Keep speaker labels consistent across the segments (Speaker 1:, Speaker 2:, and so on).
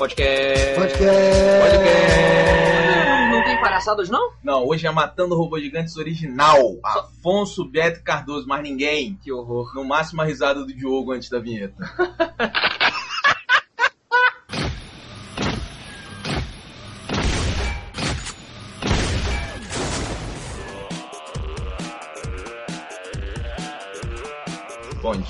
Speaker 1: Podcast.
Speaker 2: Podcast.
Speaker 1: Podcast. Não tem palhaçadas, não?
Speaker 3: Não, hoje é Matando Robôs Gigantes original. Afonso Beto Cardoso, mais ninguém.
Speaker 1: Que horror.
Speaker 3: No máximo a risada do Diogo antes da vinheta.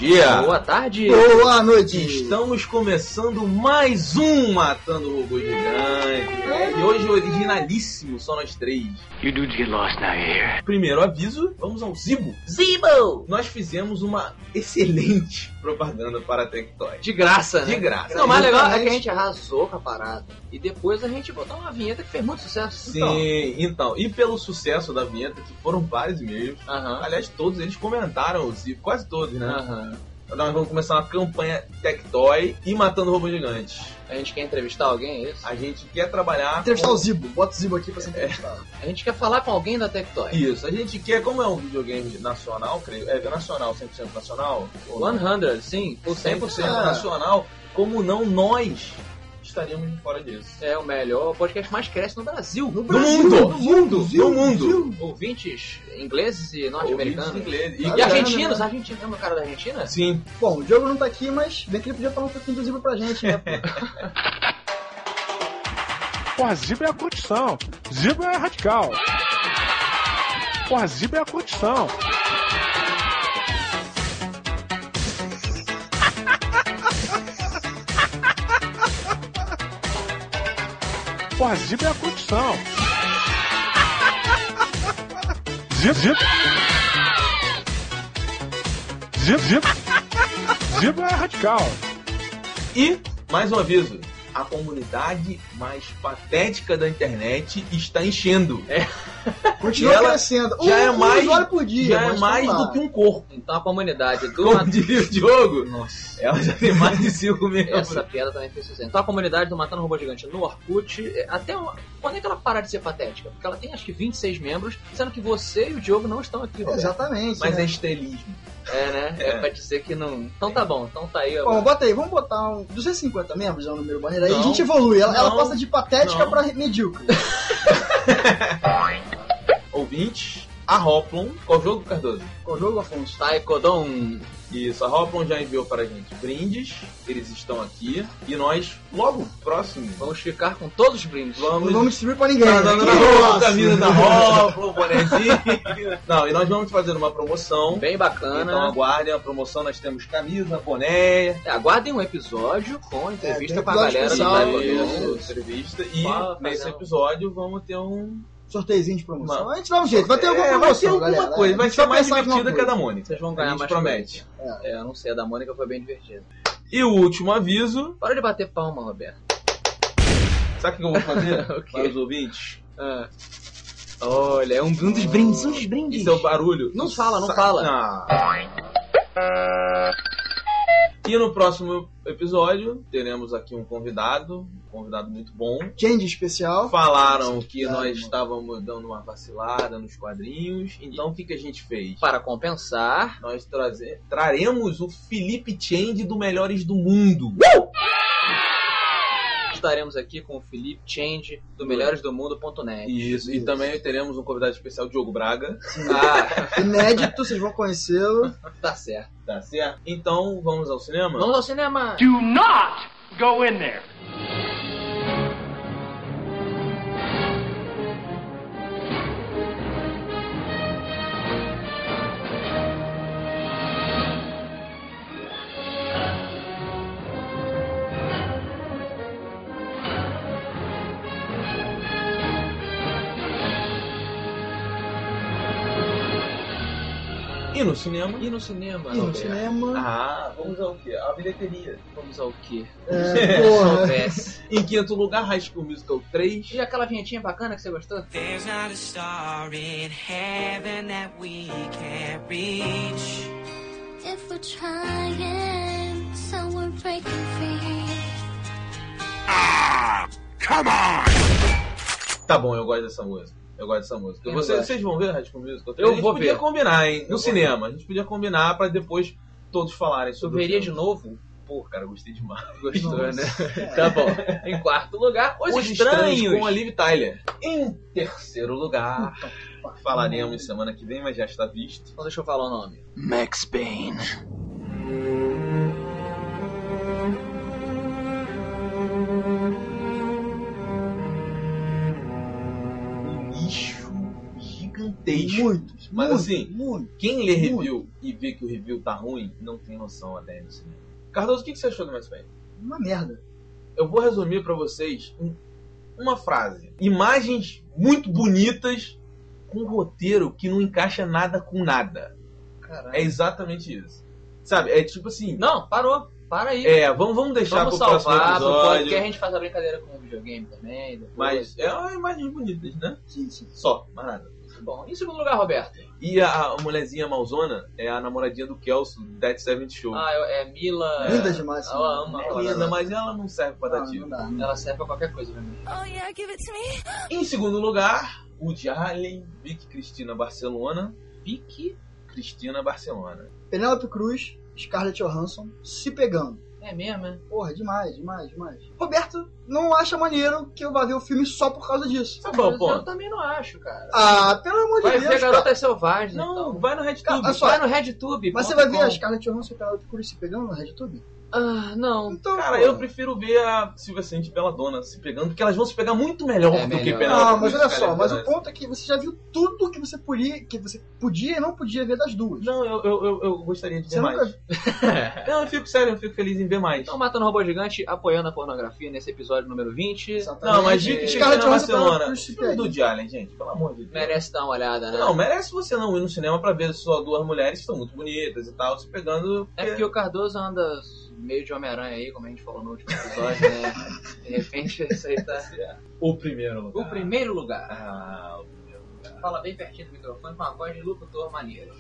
Speaker 3: dia!
Speaker 1: Boa tarde.
Speaker 2: Boa noite.
Speaker 3: Estamos começando mais um Matando Robôs Gigantes. E hoje originalíssimo, só nós três.
Speaker 4: You dudes get lost now, hear?
Speaker 3: Primeiro aviso, vamos ao Zibo.
Speaker 1: Zibo!
Speaker 3: Nós fizemos uma excelente propaganda para a Tectoy.
Speaker 1: De graça, né?
Speaker 3: De graça.
Speaker 1: Não, o mais legal é que a gente arrasou com a parada. E depois a gente botou uma vinheta que fez muito sucesso.
Speaker 3: Sim, então, e pelo sucesso da vinheta, que foram vários e-mails,
Speaker 1: Então,
Speaker 3: aliás, todos eles comentaram quase todos, né?
Speaker 1: Aham.
Speaker 3: Nós vamos começar uma campanha Tectoy e Matando Robôs Gigantes.
Speaker 1: A gente quer entrevistar alguém, é isso?
Speaker 3: A gente quer trabalhar.
Speaker 2: Entrevistar
Speaker 3: com-
Speaker 2: o Zibo. Bota o Zibo aqui pra ser entrevistado.
Speaker 1: A gente quer falar com alguém da Tectoy.
Speaker 3: Isso, a gente quer, como é um videogame nacional, creio, é nacional, 100% nacional? Ou não?
Speaker 1: 100, sim, por
Speaker 3: 100%
Speaker 1: 100%.
Speaker 3: nacional, como não nós estaríamos fora disso.
Speaker 1: É o melhor podcast mais cresce no Brasil.
Speaker 2: No
Speaker 3: No mundo!
Speaker 2: no mundo,
Speaker 3: No mundo!
Speaker 1: Ouvintes ingleses e norte-americanos.
Speaker 3: Ingleses.
Speaker 1: E
Speaker 2: Olha,
Speaker 1: argentinos,
Speaker 2: né?
Speaker 1: argentinos. Lembra o cara da Argentina?
Speaker 3: Sim,
Speaker 2: Bom, o Diogo não tá aqui, mas bem que ele podia falar um pouquinho do Zibo pra gente, né? pô?
Speaker 5: Porra, Zibo é a condição. Zibo é radical. Porra, Zibo é a condição. Porra, Zibo é a condição. Zibo, Zibo. Zibo, Zibo. Zibo é radical.
Speaker 3: E, mais um aviso, a comunidade mais patética da internet está enchendo.
Speaker 2: Continua
Speaker 3: E ela
Speaker 2: crescendo.
Speaker 3: já é
Speaker 2: um
Speaker 3: mais-
Speaker 2: usuário por dia.
Speaker 3: Já é
Speaker 2: mas
Speaker 3: mais do que um corpo.
Speaker 1: Então a comunidade do
Speaker 3: Como
Speaker 1: Mat-
Speaker 3: diria o Diogo,
Speaker 1: Nossa.
Speaker 3: ela já tem mais de 5 mil.
Speaker 1: Essa piada também fez sucesso. Então a comunidade do Matando Robô Gigante no Orkut, é, até uma... quando é que ela para de ser patética? Porque ela tem acho que 26 membros, sendo que você e o Diogo não estão aqui, Roberto.
Speaker 2: Exatamente.
Speaker 3: Mas
Speaker 2: né?
Speaker 3: é estrelismo.
Speaker 1: É, né? É.
Speaker 3: É.
Speaker 1: pra dizer que não. Então tá bom, então tá aí. ó.
Speaker 2: Bom, bota aí, vamos botar um 250 membros, é o número barreira. Aí a gente evolui. Ela, ela
Speaker 3: Não.
Speaker 2: passa de patética
Speaker 3: Não.
Speaker 2: pra medíocre.
Speaker 3: Ouvintes, a Hoplon. Qual jogo, Cardoso?
Speaker 2: Qual jogo, Afonso?
Speaker 1: Taekwondo.
Speaker 3: Isso, a Hoplon já enviou para a gente brindes. Eles estão aqui. E nós, logo próximo,
Speaker 1: Vamos ficar com todos os brindes.
Speaker 2: Não
Speaker 3: vamos
Speaker 2: vamos distribuir pra ninguém.
Speaker 3: Tá dando na rua, camisa da Hoplon, bonezinho. Não, e nós vamos fazer uma promoção.
Speaker 1: Bem
Speaker 3: Então
Speaker 1: bacana.
Speaker 3: aguardem a promoção, nós temos camisa, boné,
Speaker 1: É, aguardem um episódio com entrevista
Speaker 2: É,
Speaker 1: com a galera
Speaker 2: especial,
Speaker 1: Taekwondo.
Speaker 3: isso, entrevista. E
Speaker 1: Fala,
Speaker 3: nesse
Speaker 1: fazendo-
Speaker 3: episódio vamos ter um.
Speaker 2: Sorteiozinho de promoção.
Speaker 3: Uma-
Speaker 2: A gente dá um jeito. Vai ter alguma
Speaker 3: É,
Speaker 2: promoção,
Speaker 3: vai ter alguma
Speaker 2: galera.
Speaker 3: coisa,
Speaker 2: A
Speaker 3: vai ser mais divertida que a da. Mônica.
Speaker 1: Vocês vão
Speaker 3: A
Speaker 1: ganhar
Speaker 3: gente
Speaker 1: mais
Speaker 3: promete.
Speaker 1: É, eu não sei, a da Mônica foi bem divertida.
Speaker 3: E o último aviso,
Speaker 1: Para de bater palma, Roberto.
Speaker 3: sabe o que eu vou fazer para os ouvintes?
Speaker 1: Ah. Olha, é um, um dos brindes, um dos brindes.
Speaker 3: Isso é o barulho.
Speaker 1: Não fala, não
Speaker 3: Sa-
Speaker 1: fala.
Speaker 3: Ah. E no próximo episódio teremos aqui um convidado, um convidado muito bom.
Speaker 2: Change especial.
Speaker 3: Falaram que
Speaker 2: Claro,
Speaker 3: nós
Speaker 2: mano.
Speaker 3: estávamos dando uma vacilada nos quadrinhos. Então o que, que a gente fez?
Speaker 1: Para compensar,
Speaker 3: Nós traze- traremos o Felipe Change do Melhores do Mundo.
Speaker 1: Estaremos aqui com o Felipe Change do melhoresdomundo.net.
Speaker 3: Isso. E
Speaker 2: Isso.
Speaker 3: também teremos um convidado especial, Diogo Braga.
Speaker 1: Ah,
Speaker 2: Inédito, vocês vão conhecê-lo.
Speaker 1: tá certo.
Speaker 3: Tá certo? Então vamos ao cinema?
Speaker 1: Vamos ao cinema.
Speaker 4: Do not go in there.
Speaker 3: E no cinema?
Speaker 1: E no cinema?
Speaker 2: E no
Speaker 1: Roberto?
Speaker 2: cinema.
Speaker 3: Ah, vamos ao quê? A bilheteria.
Speaker 1: Vamos ao quê?
Speaker 2: É,
Speaker 1: Se
Speaker 2: porra.
Speaker 1: soubesse.
Speaker 3: Em quinto lugar, High School Musical 3.
Speaker 1: E aquela vinhetinha bacana que você gostou?
Speaker 6: There's not a star in heaven that we can't reach.
Speaker 7: If we're trying, so we're breaking free.
Speaker 3: Tá bom, eu gosto dessa música. Eu gosto dessa música.
Speaker 1: Eu
Speaker 3: Vocês,
Speaker 1: gosto.
Speaker 3: vocês vão ver High School Musical 3?
Speaker 1: Eu
Speaker 3: a gente
Speaker 1: vou
Speaker 3: podia
Speaker 1: ver.
Speaker 3: combinar, hein? No
Speaker 1: vou
Speaker 3: cinema. A gente podia combinar pra depois todos falarem
Speaker 1: Eu
Speaker 3: sobre
Speaker 1: veria
Speaker 3: o
Speaker 1: de novo
Speaker 3: Pô, cara, gostei demais.
Speaker 1: Gostou,
Speaker 2: Nossa.
Speaker 1: né?
Speaker 2: É.
Speaker 1: Tá bom. Em quarto lugar, Os,
Speaker 3: Os
Speaker 1: Estranhos.
Speaker 3: Estranhos com a Liv Tyler. Em terceiro lugar, falaremos semana que vem, mas já está visto.
Speaker 1: Então deixa eu falar o nome.
Speaker 3: Max Payne. Gigantesco.
Speaker 2: Muitos.
Speaker 3: Mas
Speaker 2: muitos,
Speaker 3: assim,
Speaker 2: muitos.
Speaker 3: Quem lê review e vê que o review tá ruim, não tem noção até no cinema. Cardoso, o que que você achou do Max Payne?
Speaker 2: Uma merda.
Speaker 3: Eu vou resumir pra vocês em uma frase. Imagens muito bonitas com um roteiro que não encaixa nada com nada.
Speaker 1: Caralho.
Speaker 3: É exatamente isso. Sabe? É tipo assim.
Speaker 1: Não, parou. Para aí.
Speaker 3: É, vamos, vamos deixar
Speaker 1: Vamos
Speaker 3: pro próximo
Speaker 1: salvar, pro
Speaker 3: episódio.
Speaker 1: podcast a gente faz a brincadeira com o videogame também. Depois.
Speaker 3: Mas é uma imagens bonitas, né?
Speaker 2: Sim, sim.
Speaker 3: Só, mais nada.
Speaker 1: Bom, em segundo lugar, Roberto.
Speaker 3: E a, a mulherzinha malzona é a namoradinha do Kelso, do Dead Seventh Show.
Speaker 1: Ah, é Mila.
Speaker 2: Linda demais.
Speaker 1: Ela ama.
Speaker 3: é
Speaker 1: ela
Speaker 3: linda, mas ela não serve pra dar tiro.
Speaker 1: Ela serve pra qualquer coisa pra mim.
Speaker 7: Oh yeah, give it to me.
Speaker 3: Em segundo lugar, o Allen, Vic Cristina Barcelona.
Speaker 1: Vicky.
Speaker 3: Cristina Barcelona.
Speaker 2: Penélope Cruz, Scarlett Johansson, se pegando.
Speaker 1: É mesmo, é?
Speaker 2: Porra, demais, demais, demais. Roberto não acha maneiro que eu vá ver o filme só por causa disso.
Speaker 3: É o
Speaker 1: Mas eu também não acho, cara.
Speaker 2: Ah, pelo amor de
Speaker 1: Vai
Speaker 2: Deus.
Speaker 1: ver
Speaker 2: cara.
Speaker 1: Garotas Selvagens.
Speaker 3: Não,
Speaker 1: então.
Speaker 3: vai no RedTube.
Speaker 2: Cara, olha só,
Speaker 1: Vai no RedTube.
Speaker 2: Mas você vai ver
Speaker 1: com.
Speaker 2: a Scarlett Johansson e a Penélope Cruz se pegando no RedTube?
Speaker 1: Ah, não.
Speaker 2: Então,
Speaker 3: Cara,
Speaker 2: pô.
Speaker 3: eu prefiro ver a Silvia Saint e Bela Dona se pegando, porque elas vão se pegar muito melhor
Speaker 1: É
Speaker 3: do que
Speaker 1: melhor.
Speaker 3: Penélope
Speaker 2: Não, mas
Speaker 3: Cruz e
Speaker 2: olha só, mas o
Speaker 3: Johansson.
Speaker 2: ponto é que você já viu tudo que você podia, que você podia e não podia ver das duas.
Speaker 3: Não, eu, eu, eu, eu gostaria de ver
Speaker 2: Você
Speaker 3: mais.
Speaker 2: nunca
Speaker 3: Não, eu fico sério, eu fico feliz em ver mais.
Speaker 1: Então, Matando Robô Gigante apoiando a pornografia nesse episódio número 20.
Speaker 2: Exatamente.
Speaker 3: Não, mas Vic
Speaker 1: É,
Speaker 3: Cristina
Speaker 2: Scarlett Johansson e
Speaker 3: Barcelona.
Speaker 2: Se
Speaker 3: Filme do
Speaker 2: pegam.
Speaker 3: Jalen, gente, pelo amor de Deus.
Speaker 1: Merece dar uma olhada, né?
Speaker 3: Não, merece você não ir no cinema pra ver só duas mulheres que são muito bonitas e tal, se pegando.
Speaker 1: É porque o Cardoso anda meio de Homem-Aranha aí, como a gente falou no último episódio, né? De repente, isso aí tá.
Speaker 3: O primeiro lugar.
Speaker 1: O primeiro lugar.
Speaker 3: Ah, o primeiro lugar.
Speaker 1: Fala bem pertinho do microfone com uma voz de locutor maneiro.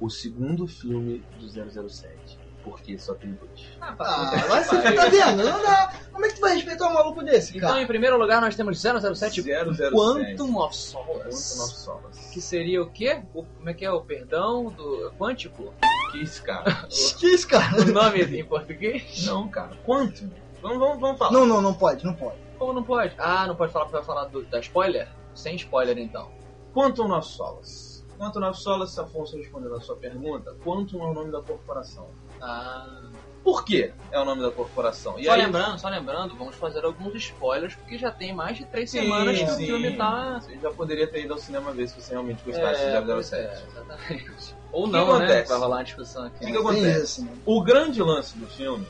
Speaker 3: O segundo filme do 007. Porque só tem dois.
Speaker 1: Ah,
Speaker 2: Ah, mas você tá vendo? Não dá. Como é que tu vai respeitar um maluco desse,
Speaker 1: Então,
Speaker 2: cara?
Speaker 1: em primeiro lugar, nós temos 007
Speaker 3: 007.
Speaker 1: Quantum of
Speaker 3: Quantum
Speaker 1: Solace.
Speaker 3: of Solace.
Speaker 1: Que seria o quê? O, como é que é? O perdão do quântico?
Speaker 3: Que isso, cara?
Speaker 2: Que isso, cara?
Speaker 1: O nome em português?
Speaker 3: Não, cara. Quantum? Vamos, vamos, vamos falar.
Speaker 2: Não, não, não pode, não pode.
Speaker 1: Como não pode? Ah, não pode falar porque vai falar do, da spoiler? Sem spoiler, então.
Speaker 3: Quantum of Solace. Quantum of Solace, Afonso respondendo a sua pergunta, Quantum é o nome da corporação.
Speaker 1: Ah.
Speaker 3: Por que é o nome da corporação? E
Speaker 1: só
Speaker 3: aí-
Speaker 1: lembrando, só lembrando, vamos fazer alguns spoilers, porque já tem mais de três
Speaker 3: Sim,
Speaker 1: semanas que o
Speaker 3: sim.
Speaker 1: filme tá.
Speaker 3: Você já poderia ter ido ao cinema ver se você realmente gostasse
Speaker 1: É,
Speaker 3: de
Speaker 1: pois
Speaker 3: 007.
Speaker 1: é, exatamente. Ou
Speaker 3: que
Speaker 1: não, né?
Speaker 3: acontece?
Speaker 1: Vai rolar uma discussão aqui.
Speaker 3: O que, que
Speaker 2: Tem
Speaker 3: acontece?
Speaker 2: isso, né?
Speaker 3: O grande lance do filme,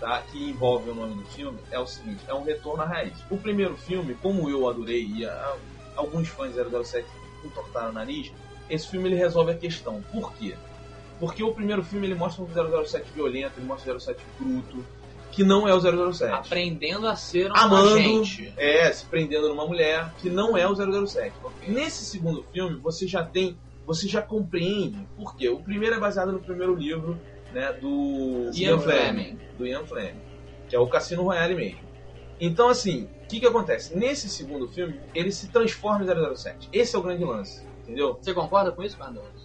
Speaker 3: tá, que envolve o nome do filme, é o seguinte: é um retorno à raiz. O primeiro filme, como eu adorei e a- alguns fãs de 007 entortaram o nariz, esse filme ele resolve a questão. Por quê? Porque o primeiro filme ele mostra um 007 violento, ele mostra um 007 bruto, que não é o 007.
Speaker 1: Aprendendo a ser um
Speaker 3: Amando.
Speaker 1: agente.
Speaker 3: É, se prendendo numa mulher, que não é o 007.
Speaker 1: Ok.
Speaker 3: Nesse segundo filme, você já tem, você já compreende por quê. O primeiro é baseado no primeiro livro, né, do
Speaker 1: Ian Fleming.
Speaker 3: do Ian Fleming, que é o Cassino Royale mesmo. Então, assim, o que que acontece? Nesse segundo filme, ele se transforma em 007. Esse é o grande lance, entendeu?
Speaker 1: Você concorda com isso, Cardoso?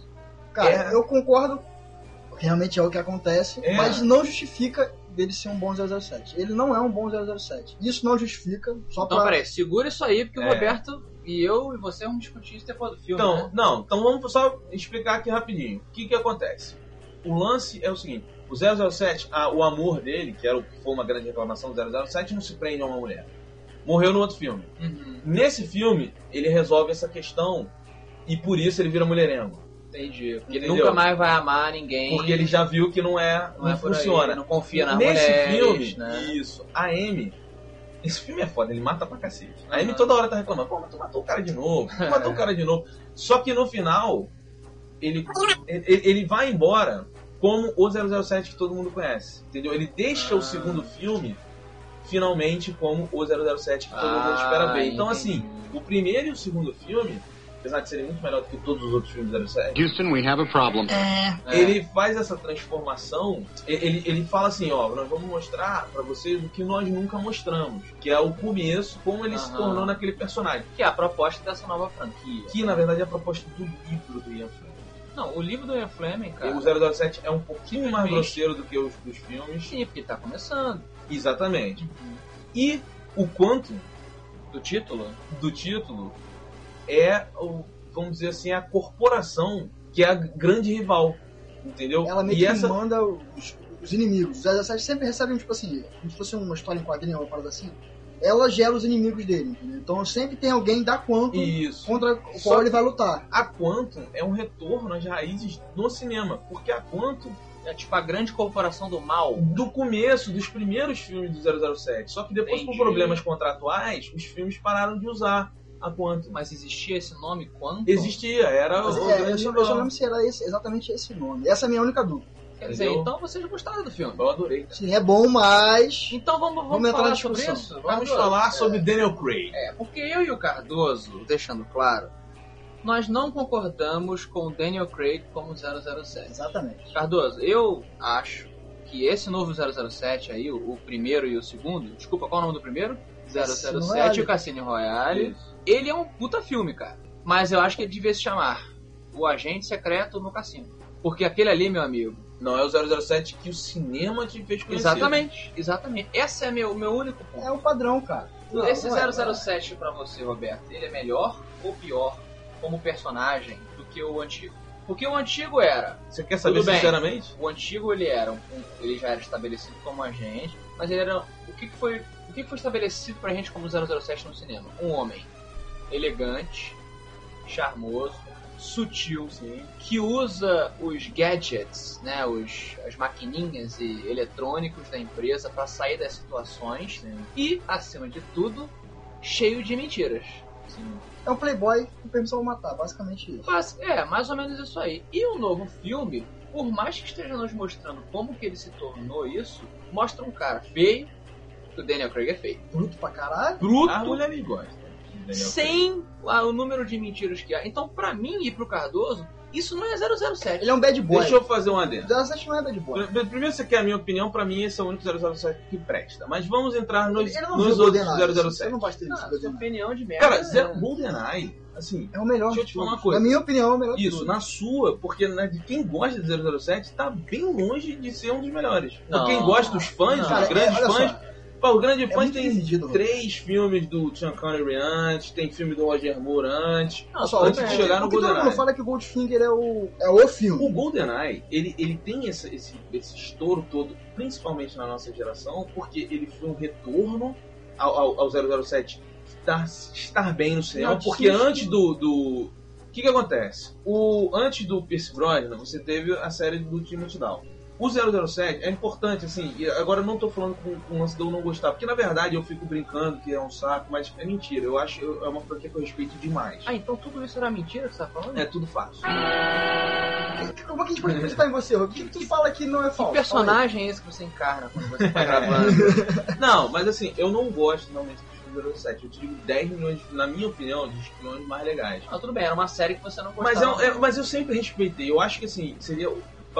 Speaker 2: Cara,
Speaker 3: É.
Speaker 2: eu concordo. Realmente é o que acontece,
Speaker 3: É.
Speaker 2: mas não justifica dele ser um bom 007. Ele não é um bom 007. Isso não justifica só
Speaker 1: Então,
Speaker 2: pra.
Speaker 1: peraí, segura isso aí, porque
Speaker 3: É.
Speaker 1: o Roberto e eu e você vamos discutir isso depois do filme.
Speaker 3: Então,
Speaker 1: né?
Speaker 3: não, então vamos só explicar aqui rapidinho. O que que acontece? O lance é o seguinte, o 007, a- o amor dele, que era o que foi uma grande reclamação do 007, não se prende a uma mulher. Morreu no outro filme.
Speaker 1: Uhum,
Speaker 3: Nesse filme, ele resolve essa questão e por isso ele vira mulherengo.
Speaker 1: Entendi. Porque ele nunca mais vai amar ninguém.
Speaker 3: Porque ele já viu que não é, não,
Speaker 1: não é por aí,
Speaker 3: funciona.
Speaker 1: não confia nas
Speaker 3: Nesse
Speaker 1: mulheres,
Speaker 3: filme,
Speaker 1: né?
Speaker 3: isso, a Amy. Esse filme é foda, ele mata pra cacete. A. Amy toda hora tá reclamando, pô, mas tu matou o cara de novo, tu matou o cara de novo. Só que no final, ele, ele, ele vai embora como o 007 que todo mundo conhece, entendeu? Ele deixa
Speaker 1: Ah.
Speaker 3: o segundo filme finalmente como o 007 que todo mundo
Speaker 1: Ah,
Speaker 3: espera ver. Então, assim, o primeiro e o segundo filme, apesar de serem muito melhor do que todos os outros filmes do 007,
Speaker 4: Houston, we have a problem.
Speaker 1: É.
Speaker 3: ele faz essa transformação, ele, ele fala assim, ó, nós vamos mostrar pra vocês o que nós nunca mostramos, que é o começo, como ele se tornou naquele personagem,
Speaker 1: Que é a proposta dessa nova franquia.
Speaker 3: que na verdade é a proposta do livro do Ian Fleming.
Speaker 1: Não, o livro do Ian Fleming, cara.
Speaker 3: O 007 é um pouquinho mais grosseiro do que os dos filmes.
Speaker 1: Sim, porque tá começando.
Speaker 3: Exatamente. E o quanto
Speaker 1: Do título?
Speaker 3: do título é, o, vamos dizer assim, a corporação que é a grande rival. Entendeu?
Speaker 2: Ela meio
Speaker 3: e
Speaker 2: que
Speaker 3: essa
Speaker 2: manda os, os inimigos. Os 17 sempre recebem, tipo assim, como se fosse uma história em quadrinho, uma parada assim. Ela gera os inimigos dele, entendeu? Então sempre tem alguém da Quantum
Speaker 3: Isso.
Speaker 2: contra o qual ele vai lutar.
Speaker 3: A Quantum é um retorno às raízes no cinema. Porque a Quantum
Speaker 1: É tipo a grande corporação do mal.
Speaker 3: do começo, dos primeiros filmes do 007. Só que depois,
Speaker 1: Entendi.
Speaker 3: por problemas contratuais, os filmes pararam de usar a Quantum.
Speaker 1: Mas existia esse nome quando?
Speaker 3: Existia, era
Speaker 2: Mas,
Speaker 3: o
Speaker 2: é,
Speaker 3: grande
Speaker 2: eu, só, eu só lembro se era esse, exatamente esse nome. Essa é a minha única dúvida.
Speaker 1: Quer dizer,
Speaker 3: Entendeu?
Speaker 1: então vocês gostaram do filme.
Speaker 3: Eu adorei. cara.
Speaker 2: Sim, é bom, mas.
Speaker 1: Então vamos, vamos,
Speaker 2: Vamos
Speaker 1: falar sobre
Speaker 2: discussão.
Speaker 1: isso?
Speaker 3: Vamos
Speaker 1: Cardoso?
Speaker 3: falar sobre Daniel Craig.
Speaker 1: É, porque eu e o Cardoso, deixando claro, nós não concordamos com o Daniel Craig como 007.
Speaker 2: Exatamente.
Speaker 1: Cardoso, eu acho que esse novo 007 aí, o, o primeiro e o segundo, desculpa, qual é o nome do primeiro?
Speaker 2: Cassino
Speaker 1: 007
Speaker 2: Royale.
Speaker 1: e o Cassino Royale.
Speaker 3: Isso.
Speaker 1: Ele é um puta filme, cara. Mas eu acho que ele devia se chamar O Agente Secreto no Cassino. Porque aquele ali, meu amigo.
Speaker 3: Não é o 007 que o cinema te fez conhecer.
Speaker 1: Exatamente, exatamente. Esse é meu, meu único ponto.
Speaker 2: É o padrão, cara. Não,
Speaker 1: Esse
Speaker 2: não é,
Speaker 1: 007 pra você, Roberto, ele é melhor ou pior como personagem do que o antigo? Porque o antigo era,
Speaker 3: Você quer saber sinceramente?
Speaker 1: o antigo ele era, um, ele já era estabelecido como agente, mas ele era, o que, que foi, que, foi estabelecido pra gente como 007 no cinema? Um homem elegante, charmoso, sutil, que usa os gadgets, né, os, as maquininhas e eletrônicos da empresa para sair das situações e, acima de tudo, cheio de mentiras.
Speaker 2: É um playboy com permissão de matar, basicamente isso.
Speaker 1: Mas, é, mais ou menos isso aí. E o novo filme, por mais que esteja nos mostrando como que ele se tornou isso, mostra um cara feio, que o Daniel Craig é feio,
Speaker 2: Bruto pra caralho.
Speaker 1: bruto,
Speaker 3: A mulher nem gosta.
Speaker 1: sem a- o número de mentiras que há. Então, pra mim e pro Cardoso, isso não é 007.
Speaker 2: Ele é um bad boy.
Speaker 3: Deixa eu fazer um adendo.
Speaker 2: 17 não é bad boy.
Speaker 3: Pr- Primeiro você quer a minha opinião, pra mim esse é o único 007 que presta. Mas vamos entrar nos,
Speaker 2: Ele não viu
Speaker 3: nos outros
Speaker 2: GoldenEye. Você
Speaker 3: 007.
Speaker 2: não gosta
Speaker 1: Ah,
Speaker 2: desse
Speaker 1: sua opinião de merda.
Speaker 3: Cara,
Speaker 1: é-
Speaker 3: Zero- GoldenEye, assim,
Speaker 2: É o melhor
Speaker 3: Deixa eu te falar uma coisa.
Speaker 2: Na minha opinião, é o melhor
Speaker 3: isso, na sua, porque né, de quem gosta de 007 tá bem longe de ser um dos melhores.
Speaker 1: Não.
Speaker 3: Quem gosta dos fãs,
Speaker 1: Não.
Speaker 3: dos
Speaker 2: Cara,
Speaker 3: grandes
Speaker 2: é,
Speaker 3: fãs,
Speaker 2: só,
Speaker 3: pô, o grande
Speaker 2: é
Speaker 3: tem três filmes do Sean Connery antes, tem filme do Roger Moore antes.
Speaker 1: Não,
Speaker 2: só,
Speaker 3: antes
Speaker 2: o
Speaker 3: de chegar no
Speaker 2: o que todo
Speaker 3: GoldenEye.
Speaker 2: mundo fala é que o Goldfinger é o, é o filme.
Speaker 3: O GoldenEye, ele, ele tem esse, esse, esse estouro todo, principalmente na nossa geração, porque ele foi um retorno ao, ao, ao 007 estar, estar bem no cinema,
Speaker 2: Não,
Speaker 3: porque
Speaker 2: sim,
Speaker 3: antes
Speaker 2: sim.
Speaker 3: do... do o que que acontece? O, antes do Pierce Brosnan, você teve a série do Timothy Dalton. O 007 é importante, assim, e agora eu não tô falando com com o lance de eu não gostar, porque na verdade eu fico brincando que é um saco, mas é mentira, eu acho que é uma franquia que eu respeito demais.
Speaker 1: Ah, então tudo isso era mentira que você tá falando?
Speaker 3: É tudo fácil.
Speaker 2: Como é que a gente pode acreditar em você? O que que tu fala que não é
Speaker 1: Que
Speaker 2: falso?
Speaker 1: personagem é esse que você encarna quando você tá gravando?
Speaker 3: Não, mas assim, eu não gosto realmente dos filmes 07. Eu te digo 10 milhões, na minha opinião, de espiões mais legais.
Speaker 1: Ah, tudo bem, era uma série que você não
Speaker 3: Mas,
Speaker 1: gostava.
Speaker 3: é, é- mas eu sempre respeitei. Eu acho que assim, seria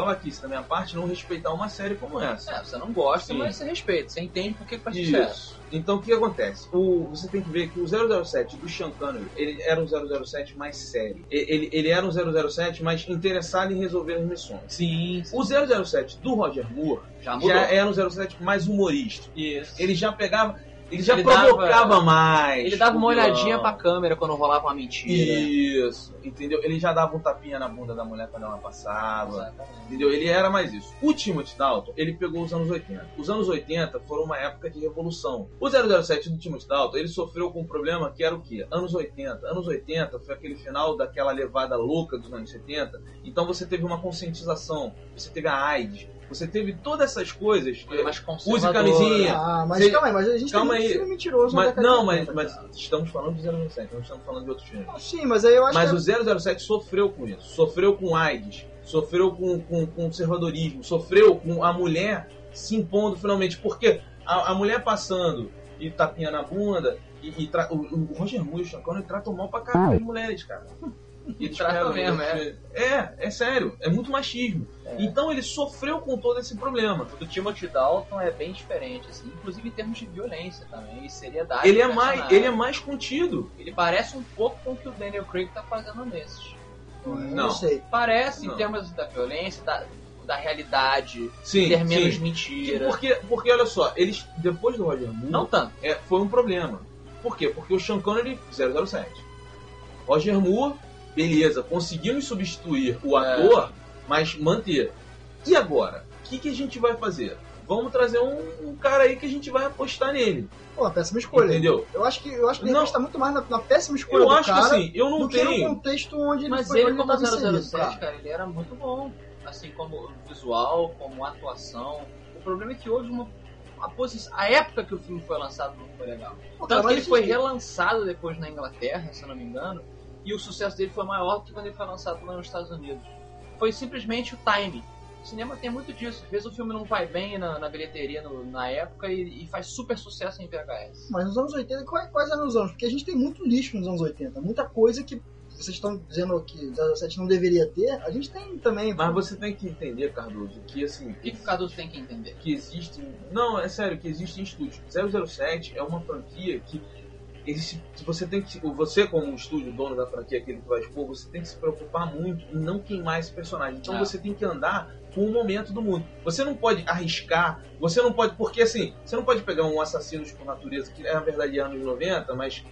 Speaker 3: babaquice da minha parte não respeitar uma série como essa.
Speaker 1: É, você não gosta,
Speaker 3: Sim.
Speaker 1: mas você respeita. Você entende por que faz sucesso.
Speaker 3: Isso. Então o que acontece? O, você tem que ver que o 007 do Sean Connery, ele era um 007 mais sério. Ele, ele era um 007 mais interessado em resolver as missões.
Speaker 1: Sim,
Speaker 3: O 007 do Roger Moore
Speaker 1: já
Speaker 3: já era um 007 mais humorístico.
Speaker 1: Isso.
Speaker 3: Ele já pegava. Ele já
Speaker 1: Ele
Speaker 3: provocava
Speaker 1: dava-
Speaker 3: mais.
Speaker 1: Ele dava uma olhadinha pra câmera quando rolava uma mentira.
Speaker 3: Isso, entendeu? Ele já dava um tapinha na bunda da mulher quando ela passava.
Speaker 1: Exatamente.
Speaker 3: Entendeu? Ele era mais isso. O Timothy Dalton, ele pegou os anos 80. Os anos 80 foram uma época de revolução. O 007 do Timothy Dalton, ele sofreu com um problema que era o quê? Anos 80. Anos 80 foi aquele final daquela levada louca dos anos 70. Então você teve uma conscientização, você teve a AIDS, você teve todas essas coisas.
Speaker 1: Coisa mais
Speaker 3: Use camisinha.
Speaker 2: Ah, mas
Speaker 3: Você-
Speaker 2: calma aí, mas a gente
Speaker 3: Calma
Speaker 2: tem filme mentiroso
Speaker 3: Mas, não,
Speaker 2: de
Speaker 3: mas,
Speaker 2: 80,
Speaker 3: mas
Speaker 2: cara.
Speaker 3: estamos falando do 007, não estamos falando de outros filmes.
Speaker 2: Sim, mas aí eu acho
Speaker 3: Mas
Speaker 2: que...
Speaker 3: o 007 sofreu com isso. Sofreu com AIDS, sofreu com, com, com conservadorismo, sofreu com a mulher se impondo finalmente. Porque a, a mulher passando e tapinha na bunda, e, e tra- o, o Roger Moore e o Sean Connery tratam mal pra caralho as mulheres, cara. Eles
Speaker 1: Tratam
Speaker 3: pegam-
Speaker 1: mesmo, é.
Speaker 3: É, é sério. É muito machismo. Então ele sofreu com todo esse problema.
Speaker 1: O do Timothy Dalton é bem diferente, assim, inclusive em termos de violência também, e seriedade.
Speaker 3: Ele é, mais,
Speaker 1: personagem.
Speaker 3: ele é mais contido.
Speaker 1: Ele parece um pouco com o que o Daniel Craig tá fazendo nesses.
Speaker 3: Não.
Speaker 2: Não sei.
Speaker 1: Parece
Speaker 3: Não.
Speaker 1: em termos da violência, da, da realidade,
Speaker 3: Sim,
Speaker 1: ter menos
Speaker 3: sim.
Speaker 1: mentira.
Speaker 3: Porque, porque, olha só, eles, depois do Roger Moore,
Speaker 1: Não tanto.
Speaker 3: é, foi um problema. Por quê? Porque o Sean Connery, 007. Roger Moore, beleza, conseguimos substituir o
Speaker 1: É.
Speaker 3: ator, mas manter. E agora? O que, que a gente vai fazer? Vamos trazer um, um cara aí que a gente vai apostar nele.
Speaker 2: Pô, péssima escolha.
Speaker 3: Entendeu?
Speaker 2: Eu acho que, eu acho que de
Speaker 3: Não.
Speaker 2: repente tá muito mais na, na péssima escolha
Speaker 3: Eu
Speaker 2: do
Speaker 3: acho
Speaker 2: cara
Speaker 3: que assim, eu não
Speaker 2: do que no
Speaker 3: tenho.
Speaker 2: contexto onde ele
Speaker 1: Mas
Speaker 2: foi
Speaker 1: ele,
Speaker 2: onde
Speaker 1: como
Speaker 2: tava inserido,
Speaker 1: 007,
Speaker 2: tá?
Speaker 1: cara, ele era muito bom. Assim como visual, como atuação. O problema é que houve uma. A, posição, a época que o filme foi lançado não foi legal.
Speaker 2: Pô, cara,
Speaker 1: Tanto que ele foi relançado depois na Inglaterra, se eu não me engano, e o sucesso dele foi maior do que quando ele foi lançado lá nos Estados Unidos. Foi simplesmente o timing. O cinema tem muito disso. Às vezes o filme não vai bem na, na bilheteria no- na época e, e faz super sucesso em VHS.
Speaker 2: Mas nos anos 80, quais, quais eram os anos? Porque a gente tem muito lixo nos anos 80. Muita coisa que vocês estão dizendo que 007 não deveria ter, a gente tem também.
Speaker 3: Mas você tem que entender, Cardoso, que assim,
Speaker 1: O que, que o Cardoso tem que entender?
Speaker 3: que existem. Não, é sério, que existem estúdios. 007 é uma franquia que. Existe, se você tem que. Você, como um estúdio, dono da franquia, aquele que vai expor, você tem que se preocupar muito em não queimar esse personagem. Então
Speaker 1: É.
Speaker 3: você tem que andar com o momento do mundo. Você não pode arriscar, você não pode. Porque assim, você não pode pegar um Assassinos por Natureza, que é na verdade anos 90, mas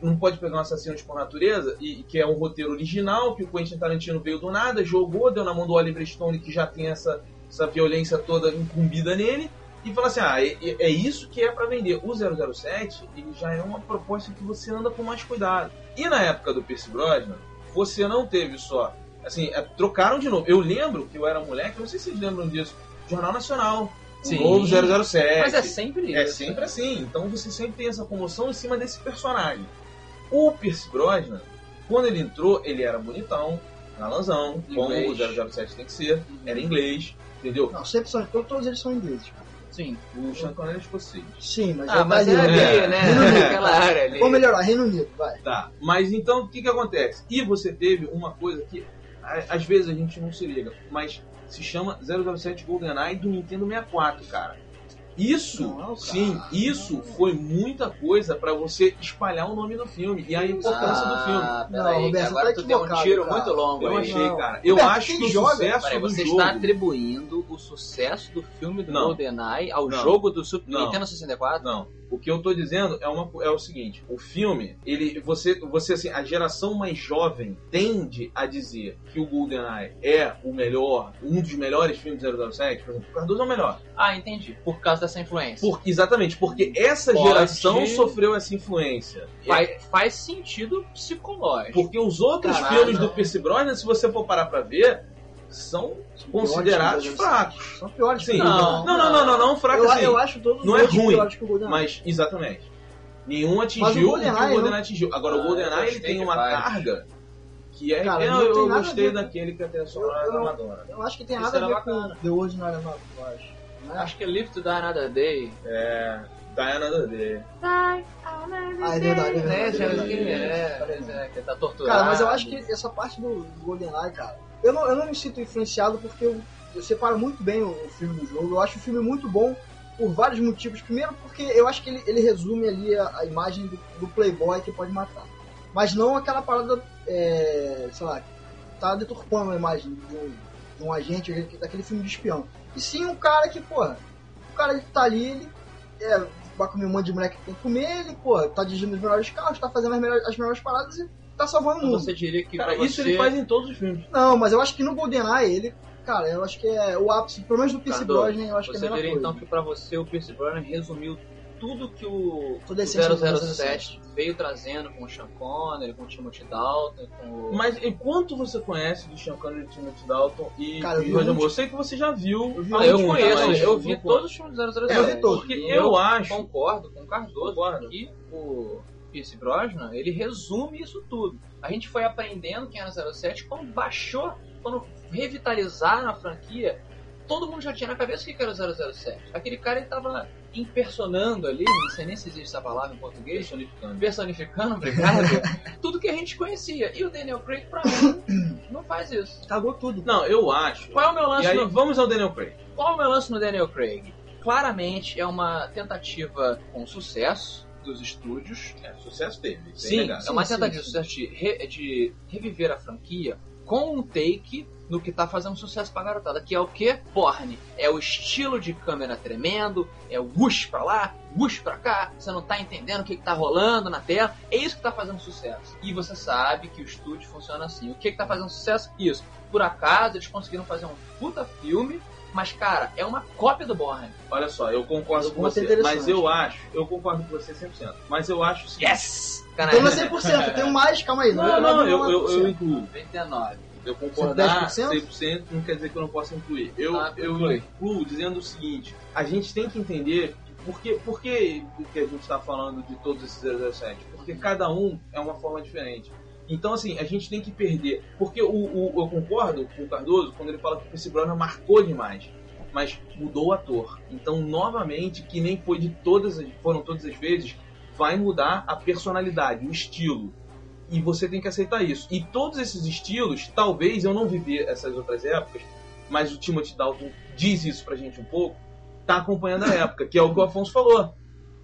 Speaker 3: não pode pegar um Assassinos por Natureza, e, que é um roteiro original, que o Quentin Tarantino veio do nada, jogou, deu na mão do Oliver Stone, que já tem essa, essa violência toda incumbida nele, e falar assim, ah, é, é isso que é pra vender. O 007, ele já é uma proposta que você anda com mais cuidado. E na época do Pierce Brosnan, você não teve só... Assim, é, trocaram de novo. Eu lembro que eu era moleque, não sei se vocês lembram disso, Jornal Nacional,
Speaker 1: Sim.
Speaker 3: o novo 007.
Speaker 1: Mas é sempre isso.
Speaker 3: É sempre assim. Então você sempre tem essa comoção em cima desse personagem. O Pierce Brosnan, quando ele entrou, ele era bonitão, galanzão, como o
Speaker 1: Inglês.
Speaker 3: 007 tem que ser, era inglês, entendeu?
Speaker 2: Não, sempre são, todos, todos eles são ingleses, cara.
Speaker 1: Sim.
Speaker 3: O Sean Connery é escocês.
Speaker 2: Sim, mas
Speaker 1: Ah,
Speaker 2: é
Speaker 1: mas é ali,
Speaker 3: É.
Speaker 1: né?
Speaker 2: Reino Unido.
Speaker 1: Aquela área ali.
Speaker 2: Vamos melhorar, Reino Unido, vai.
Speaker 3: Tá, mas então o que que acontece? E você teve uma coisa que às vezes a gente não se liga, mas se chama 007 GoldenEye do Nintendo 64, cara. Isso,
Speaker 2: Não, cara.
Speaker 3: sim, isso foi muita coisa pra você espalhar o nome do filme e a importância do filme.
Speaker 1: Ah,
Speaker 2: Não,
Speaker 1: peraí, que
Speaker 2: Roberto,
Speaker 1: agora
Speaker 2: tá
Speaker 1: tu deu um tiro
Speaker 2: cara.
Speaker 1: muito longo
Speaker 3: Eu
Speaker 1: aí.
Speaker 3: achei,
Speaker 2: Não.
Speaker 3: cara. Eu
Speaker 2: Roberto,
Speaker 3: acho que o
Speaker 2: joga?
Speaker 3: sucesso
Speaker 1: Peraí,
Speaker 3: do
Speaker 1: você
Speaker 3: jogo...
Speaker 1: está atribuindo o sucesso do filme do
Speaker 3: Não.
Speaker 1: GoldenEye ao
Speaker 3: Não.
Speaker 1: jogo do Super
Speaker 3: Não.
Speaker 1: Nintendo 64?
Speaker 3: Não. O que eu tô dizendo é, uma, é o seguinte: o filme, ele, você, você, assim, a geração mais jovem tende a dizer que o GoldenEye é o melhor, um dos melhores filmes de 007. Por exemplo, o Cardoso é o melhor.
Speaker 1: Ah, entendi. Por causa dessa influência.
Speaker 3: Por, exatamente, porque essa
Speaker 1: Pode-
Speaker 3: geração sofreu essa influência.
Speaker 1: Faz, faz sentido psicológico.
Speaker 3: Porque os outros
Speaker 1: Caralho.
Speaker 3: filmes do Pierce Brosnan, se você for parar pra ver, são considerados fracos.
Speaker 2: São piores
Speaker 3: Sim. Não, não, não, não, não, fraco
Speaker 2: Eu,
Speaker 3: assim.
Speaker 2: eu acho todos
Speaker 3: Não
Speaker 2: os
Speaker 3: é ruim,
Speaker 2: piores que o GoldenEye.
Speaker 3: Mas, exatamente. Nenhum
Speaker 2: Mas o
Speaker 3: atingiu o que o
Speaker 2: GoldenEye
Speaker 3: atingiu. Agora,
Speaker 1: Ah,
Speaker 3: o
Speaker 1: eu
Speaker 3: GoldenEye ele tem
Speaker 1: de
Speaker 3: uma
Speaker 1: vários.
Speaker 3: carga que é.
Speaker 2: Cara,
Speaker 3: eu
Speaker 2: não
Speaker 3: eu gostei daquele que até só da Madonna.
Speaker 2: Eu acho que tem nada a ver com The Ordinary eu acho. Não é?
Speaker 1: Acho que Live to Die Another Day.
Speaker 3: É. Diana da D.
Speaker 2: Ah, é verdade, é
Speaker 1: Né,
Speaker 2: verdade.
Speaker 1: já
Speaker 2: é
Speaker 1: é,
Speaker 2: é
Speaker 1: é, tá torturado.
Speaker 2: Cara, mas eu acho que essa parte do GoldenEye, cara, eu não, eu não me sinto influenciado porque eu, eu separo muito bem o, o filme do jogo. Eu acho o filme muito bom por vários motivos. Primeiro, porque eu acho que ele, ele resume ali a, a imagem do, do playboy que pode matar. Mas não aquela parada, é, sei lá, tá deturpando a imagem de um, de um agente, daquele filme de espião. E sim um cara que, porra, o cara ele tá ali, ele é, vai comer um monte de moleque que tem que comer, ele, porra, tá dirigindo os melhores carros, tá fazendo as melhores, as melhores paradas e tá salvando o
Speaker 1: Então
Speaker 2: mundo.
Speaker 1: você diria que
Speaker 3: Cara, isso
Speaker 1: você...
Speaker 3: ele faz em todos os filmes.
Speaker 2: Não, mas eu acho que no GoldenEye, ele, cara, eu acho que é o ápice, pelo menos do Pierce Brosnan, eu acho que é a
Speaker 1: Você
Speaker 2: melhor
Speaker 1: diria
Speaker 2: coisa.
Speaker 1: então que pra você o Pierce Brosnan resumiu tudo que o, o
Speaker 2: essência do
Speaker 1: 007 veio trazendo com o Sean Connery, com o Timothy Dalton, com o...
Speaker 3: Mas enquanto você conhece do Sean Connery, Timothy Dalton e,
Speaker 2: Cara, eu vi
Speaker 3: Roger Moore? Eu sei que você já viu.
Speaker 2: Eu vi
Speaker 1: Ah, eu conheço,
Speaker 3: mas
Speaker 1: eu vi todos os filmes do 007.
Speaker 2: É, eu vi todos.
Speaker 3: Porque
Speaker 1: E
Speaker 3: eu acho.
Speaker 1: concordo com o Cardoso
Speaker 3: Concordo.
Speaker 1: que o Pierce Brosnan, ele resume isso tudo. A gente foi aprendendo quem era 07 quando baixou, quando revitalizaram a franquia, todo mundo já tinha na cabeça o que era o 007. Aquele cara, ele tava impersonando ali, não sei nem se existe essa palavra em português,
Speaker 3: Personificando.
Speaker 1: personificando, obrigado, tudo que a gente conhecia. E o Daniel Craig, pra mim, não faz isso.
Speaker 2: Cagou tudo.
Speaker 3: Não, eu acho.
Speaker 1: Qual é o meu
Speaker 3: E
Speaker 1: lance
Speaker 3: aí,
Speaker 1: no
Speaker 3: vamos ao Daniel Craig.
Speaker 1: qual é o meu lance no Daniel Craig? Claramente é uma tentativa com sucesso dos estúdios.
Speaker 3: É, sucesso teve.
Speaker 1: Sim, é uma tentativa de sucesso de, re- de reviver a franquia com um take no que tá fazendo sucesso pra garotada, que é o que? Porn. É o estilo de câmera tremendo, é o whoosh pra lá, whoosh pra cá, você não tá entendendo o que, que tá rolando na tela. É isso que tá fazendo sucesso. E você sabe que o estúdio funciona assim. O que, que tá fazendo sucesso? Isso. Por acaso eles conseguiram fazer um puta filme, mas cara, é uma cópia do Borne.
Speaker 3: Olha só, eu concordo com
Speaker 2: é
Speaker 3: você, mas eu acho, eu concordo com você 100%. Mas eu acho o seguinte,
Speaker 1: Yes!
Speaker 2: Não é
Speaker 1: Caralho.
Speaker 2: 100%, tem um mais, calma aí.
Speaker 3: Não, não, eu, eu, eu
Speaker 2: 99,9%.
Speaker 3: incluo.
Speaker 1: 99.
Speaker 3: Eu concordar
Speaker 2: 110%?
Speaker 3: 100% não quer dizer que eu não possa incluir. Eu,
Speaker 1: Ah,
Speaker 3: eu
Speaker 1: inclui.
Speaker 3: incluo dizendo o seguinte: a gente tem que entender por que, por que, que a gente está falando de todos esses 007. Porque cada um é uma forma diferente. Então, assim, a gente tem que perder. Porque o, o- eu concordo com o Cardoso quando ele fala que o Chris Brosnan marcou demais. Mas mudou o ator. Então, novamente, que nem foi de todas as, foram todas as vezes, vai mudar a personalidade, o estilo. E você tem que aceitar isso. E todos esses estilos, talvez eu não vivi essas outras épocas, mas o Timothy Dalton diz isso pra gente um pouco, tá acompanhando a época, que é o que o Afonso falou.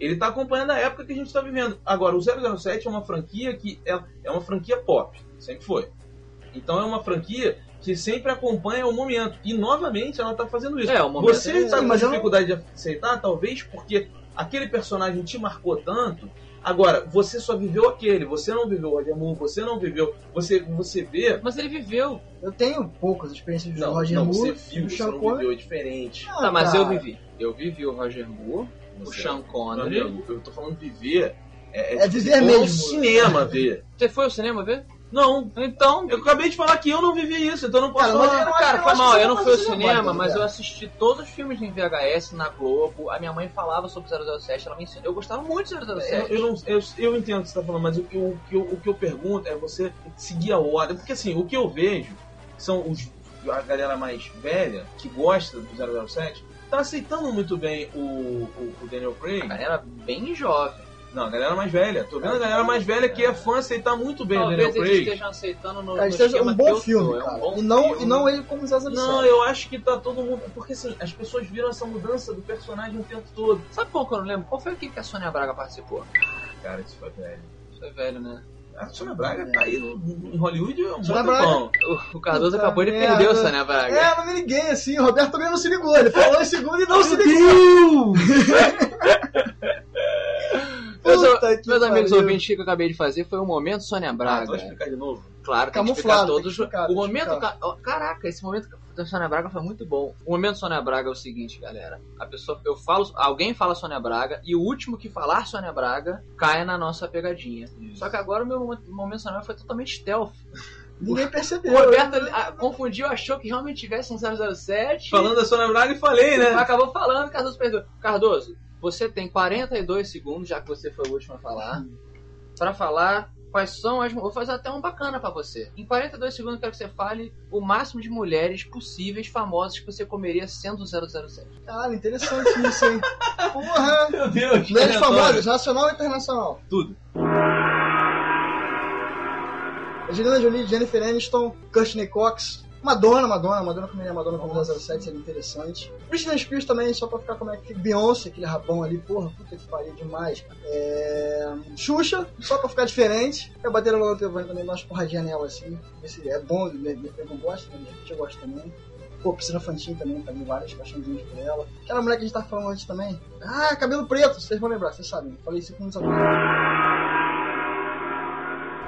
Speaker 3: Ele tá acompanhando a época que a gente tá vivendo. Agora, o 007 é uma franquia que é, é uma franquia pop, sempre foi. Então é uma franquia que sempre acompanha o momento. E novamente ela tá fazendo isso.
Speaker 1: É, o momento
Speaker 3: Você
Speaker 1: é-
Speaker 3: tá com
Speaker 2: não-
Speaker 3: dificuldade de aceitar, talvez porque aquele personagem te marcou tanto. Agora, você só viveu aquele, você não viveu o Roger Moore, você não viveu. Você, você vê.
Speaker 1: Mas ele viveu.
Speaker 2: Eu tenho poucas experiências de
Speaker 3: Não,
Speaker 2: Roger
Speaker 3: não,
Speaker 2: Moore,
Speaker 3: você viu, você não viveu, é diferente.
Speaker 2: Ah,
Speaker 1: Tá, mas
Speaker 2: cara,
Speaker 1: eu vivi. Eu vivi o Roger Moore, o Sean Connery.
Speaker 3: eu tô falando viver. É,
Speaker 2: É
Speaker 3: tipo,
Speaker 2: viver
Speaker 3: for
Speaker 2: mesmo.
Speaker 3: cinema ver.
Speaker 1: Você foi ao cinema ver?
Speaker 3: Não,
Speaker 1: Então,
Speaker 3: eu acabei de falar que eu não vivi isso, então eu não posso
Speaker 2: Cara,
Speaker 3: falar.
Speaker 2: eu não-
Speaker 1: cara,
Speaker 2: eu
Speaker 1: foi mal. Eu não fui ao cinema, mas eu assisti todos os filmes em VHS na Globo. A minha mãe falava sobre 007, ela me ensinou. Eu gostava muito de
Speaker 3: Eu,
Speaker 1: 007.
Speaker 3: eu, não, eu, eu entendo o que você está falando, mas o que, eu, o, que eu, o que eu pergunto é você seguir a ordem. Porque assim, o que eu vejo são os, a galera mais velha que gosta do 007 tá aceitando muito bem o, o, o Daniel Craig.
Speaker 1: A galera bem jovem.
Speaker 3: Não, a galera mais velha. Tô vendo a galera mais velha que é fã aceitar muito bem o
Speaker 1: Talvez
Speaker 3: Daniel
Speaker 1: eles
Speaker 3: Craig.
Speaker 1: estejam aceitando no, no
Speaker 2: seja um
Speaker 1: que eu
Speaker 2: bom filme,
Speaker 1: É um
Speaker 2: cara.
Speaker 1: bom
Speaker 2: e, não,
Speaker 1: filme.
Speaker 2: e não ele como 007.
Speaker 3: Não, eu acho que tá todo mundo. Porque assim, as pessoas viram essa mudança do personagem o tempo todo.
Speaker 1: Sabe qual que eu não lembro? Qual foi aquele que a Sônia Braga participou?
Speaker 3: Cara, isso foi velho.
Speaker 1: Isso é velho, né?
Speaker 3: A Sônia Braga tá aí no- em Hollywood há um
Speaker 2: Sônia
Speaker 3: bom
Speaker 2: Braga-
Speaker 3: tempão.
Speaker 1: O, Cardoso
Speaker 2: Puta
Speaker 1: acabou de
Speaker 2: merda.
Speaker 1: perder o Sônia Braga.
Speaker 2: É, não me liguei assim, o Roberto também não se ligou. Ele falou em segundo e não se ligou.
Speaker 1: Meus,
Speaker 2: Puta que
Speaker 1: meus amigos ouvintes, o que eu acabei de fazer foi o momento Sônia
Speaker 3: Ah,
Speaker 1: Braga.
Speaker 3: tu vai explicar de novo?
Speaker 1: Claro, tem que explicar
Speaker 2: Camuflado,
Speaker 1: todos.
Speaker 2: tem que explicar,
Speaker 1: o momento.
Speaker 2: explicar.
Speaker 1: Caraca, esse momento da Sônia Braga foi muito bom. O momento Sônia Braga é o seguinte, galera. A pessoa, eu falo, alguém fala Sônia Braga e o último que falar Sônia Braga cai na nossa pegadinha. Só que agora o meu momento, momento Sônia Braga foi totalmente stealth.
Speaker 2: Ninguém
Speaker 1: O
Speaker 2: percebeu.
Speaker 1: Roberto ah, confundiu, achou que realmente tivesse um 007.
Speaker 3: Falando da Sônia Braga e falei, né?
Speaker 1: Acabou falando, Cardoso perdeu. Cardoso, você tem 42 segundos, já que você foi o último a falar, pra falar quais são as. Vou fazer até um bacana pra você. Em 42 segundos, eu quero que você fale o máximo de mulheres possíveis famosas que você comeria sendo 007.
Speaker 2: Caralho, interessante isso, hein? Porra!
Speaker 3: Meu Deus,
Speaker 2: Mulheres famosas, nacional ou internacional?
Speaker 3: Tudo.
Speaker 2: Angelina Jolie, Jennifer Aniston, Courtney Cox, Madonna, Madonna, Madonna comeria Madonna como 007, seria interessante. Britney Spears também, só pra ficar como é que. Beyoncé, aquele rabão ali, porra, puta que pariu demais. É... Xuxa, só pra ficar diferente. Eu bater no Tevani também, dar umas porradinhas nela assim. Ver se é bom, eu não gosto, repente eu gosto também. Pô, Piscina Fantin também, também várias paixãozinhas por ela. Aquela mulher que a gente tava falando antes também. Ah, cabelo preto, vocês vão lembrar, vocês sabem. Falei cinco minutos atrás.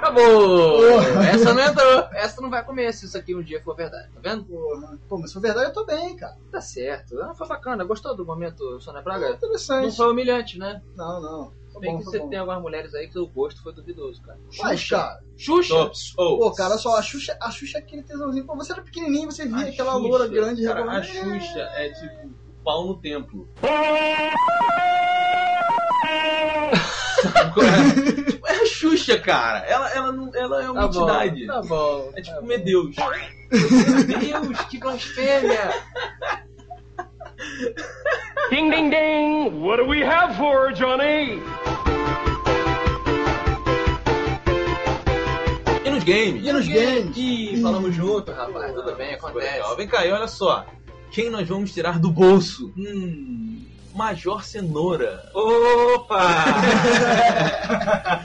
Speaker 1: Acabou!
Speaker 2: Porra.
Speaker 1: Essa não entrou. Essa não vai comer se isso aqui um dia for verdade. Tá vendo?
Speaker 2: Porra. Pô, mas se for verdade, eu tô bem, cara.
Speaker 1: Tá certo. Ah, foi bacana. Gostou do momento, Sônia Braga? Não
Speaker 2: Interessante.
Speaker 1: foi humilhante, né?
Speaker 2: Não, não. Foi
Speaker 1: Bem
Speaker 2: bom,
Speaker 1: que
Speaker 2: foi
Speaker 1: você
Speaker 2: bom.
Speaker 1: tem algumas mulheres aí que o gosto foi duvidoso, cara.
Speaker 2: Mas, cara,
Speaker 1: Xuxa!
Speaker 3: Oh,
Speaker 2: pô, cara, só a Xuxa, a Xuxa é aquele tesãozinho. Pô, você era pequenininho, você via
Speaker 3: a
Speaker 2: aquela
Speaker 3: Xuxa,
Speaker 2: loura grande
Speaker 3: cara. A Xuxa é tipo pau no templo. tipo, é Xuxa, cara. Ela, ela, não, ela é uma
Speaker 1: Tá bom,
Speaker 3: entidade.
Speaker 1: tá bom.
Speaker 3: É tipo
Speaker 1: tá
Speaker 3: comer Deus.
Speaker 1: Meu Deus, que blasfêmia!
Speaker 4: Ding, ding, ding! What do we have for Johnny?
Speaker 3: E nos games?
Speaker 2: E nos games?
Speaker 1: Ih, falamos junto, rapaz. Tudo bem, acontece.
Speaker 3: Vem cá, e olha só. Quem nós vamos tirar do bolso?
Speaker 1: Hum,
Speaker 3: Major Cenoura.
Speaker 8: Opa!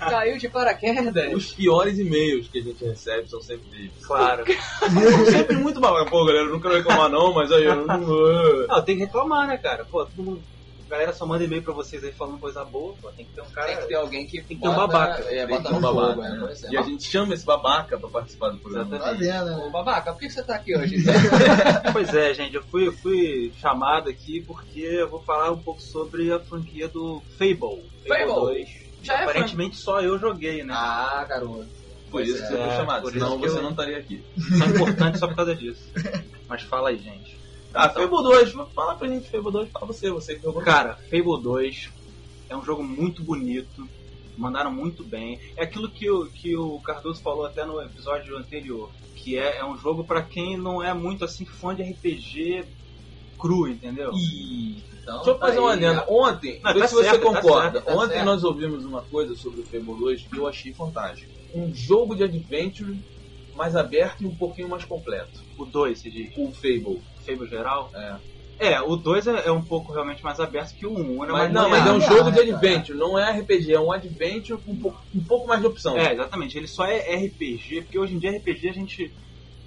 Speaker 1: Caiu de paraquedas.
Speaker 3: Os piores e-mails que a gente recebe são sempre.
Speaker 8: claro.
Speaker 3: sempre muito babaca. Pô, galera, eu não quero reclamar não, mas aí eu não.
Speaker 8: Não, tem que reclamar, né, cara? Pô, todo mundo. A galera só manda e-mail pra vocês aí falando coisa boa, pô, tem que ter um cara.
Speaker 1: Tem que ter alguém que
Speaker 8: Tem que ter um babaca.
Speaker 1: É,
Speaker 3: Tem
Speaker 1: bota
Speaker 3: que ter
Speaker 1: no
Speaker 3: um babaca,
Speaker 1: jogo, né?
Speaker 3: né?
Speaker 1: É.
Speaker 3: E a gente chama esse babaca pra participar do programa.
Speaker 2: Tá vendo, né?
Speaker 1: Ô, babaca, por que você tá aqui hoje?
Speaker 8: Pois é, gente, eu fui, eu fui chamado aqui porque eu vou falar um pouco sobre a franquia do Fable.
Speaker 1: Fable.
Speaker 8: 2.
Speaker 1: Já é
Speaker 8: Aparentemente só eu joguei, né?
Speaker 1: ah, garoto.
Speaker 3: Por isso que você
Speaker 8: é,
Speaker 3: foi chamado, senão você
Speaker 8: eu-
Speaker 3: não estaria aqui.
Speaker 8: Isso é importante só por causa disso. Mas fala aí, gente.
Speaker 3: Tá,
Speaker 8: Então.
Speaker 3: Fable 2, fala pra gente, Fable 2, fala você, você que jogou.
Speaker 8: Cara, Fable 2 é um jogo muito bonito, mandaram muito bem. É aquilo que o, que o Cardoso falou até no episódio anterior, que é, é um jogo pra quem não é muito assim fã de RPG cru, entendeu?
Speaker 3: Ih,
Speaker 1: Então,
Speaker 3: Deixa eu
Speaker 1: tá
Speaker 3: fazer uma
Speaker 1: aí,
Speaker 3: adenda. Ontem,
Speaker 8: Não,
Speaker 3: vê
Speaker 8: tá
Speaker 3: se você
Speaker 8: certo, tá
Speaker 3: concorda.
Speaker 1: certo, tá
Speaker 3: Ontem
Speaker 1: certo.
Speaker 3: nós ouvimos uma coisa sobre o Fable 2 que eu achei fantástico. Um jogo de adventure mais aberto e um pouquinho mais completo.
Speaker 8: O 2, se diz.
Speaker 3: O Fable.
Speaker 8: Fable geral.
Speaker 3: É.
Speaker 8: É, o 2 é, é um pouco realmente mais aberto que o 1. Um, né?
Speaker 3: Mas, não, mas é um
Speaker 2: linear,
Speaker 3: jogo de adventure, não é RPG, é um adventure com um pouco, um pouco mais de opção.
Speaker 8: É, exatamente. Ele só é RPG, porque hoje em dia RPG a gente,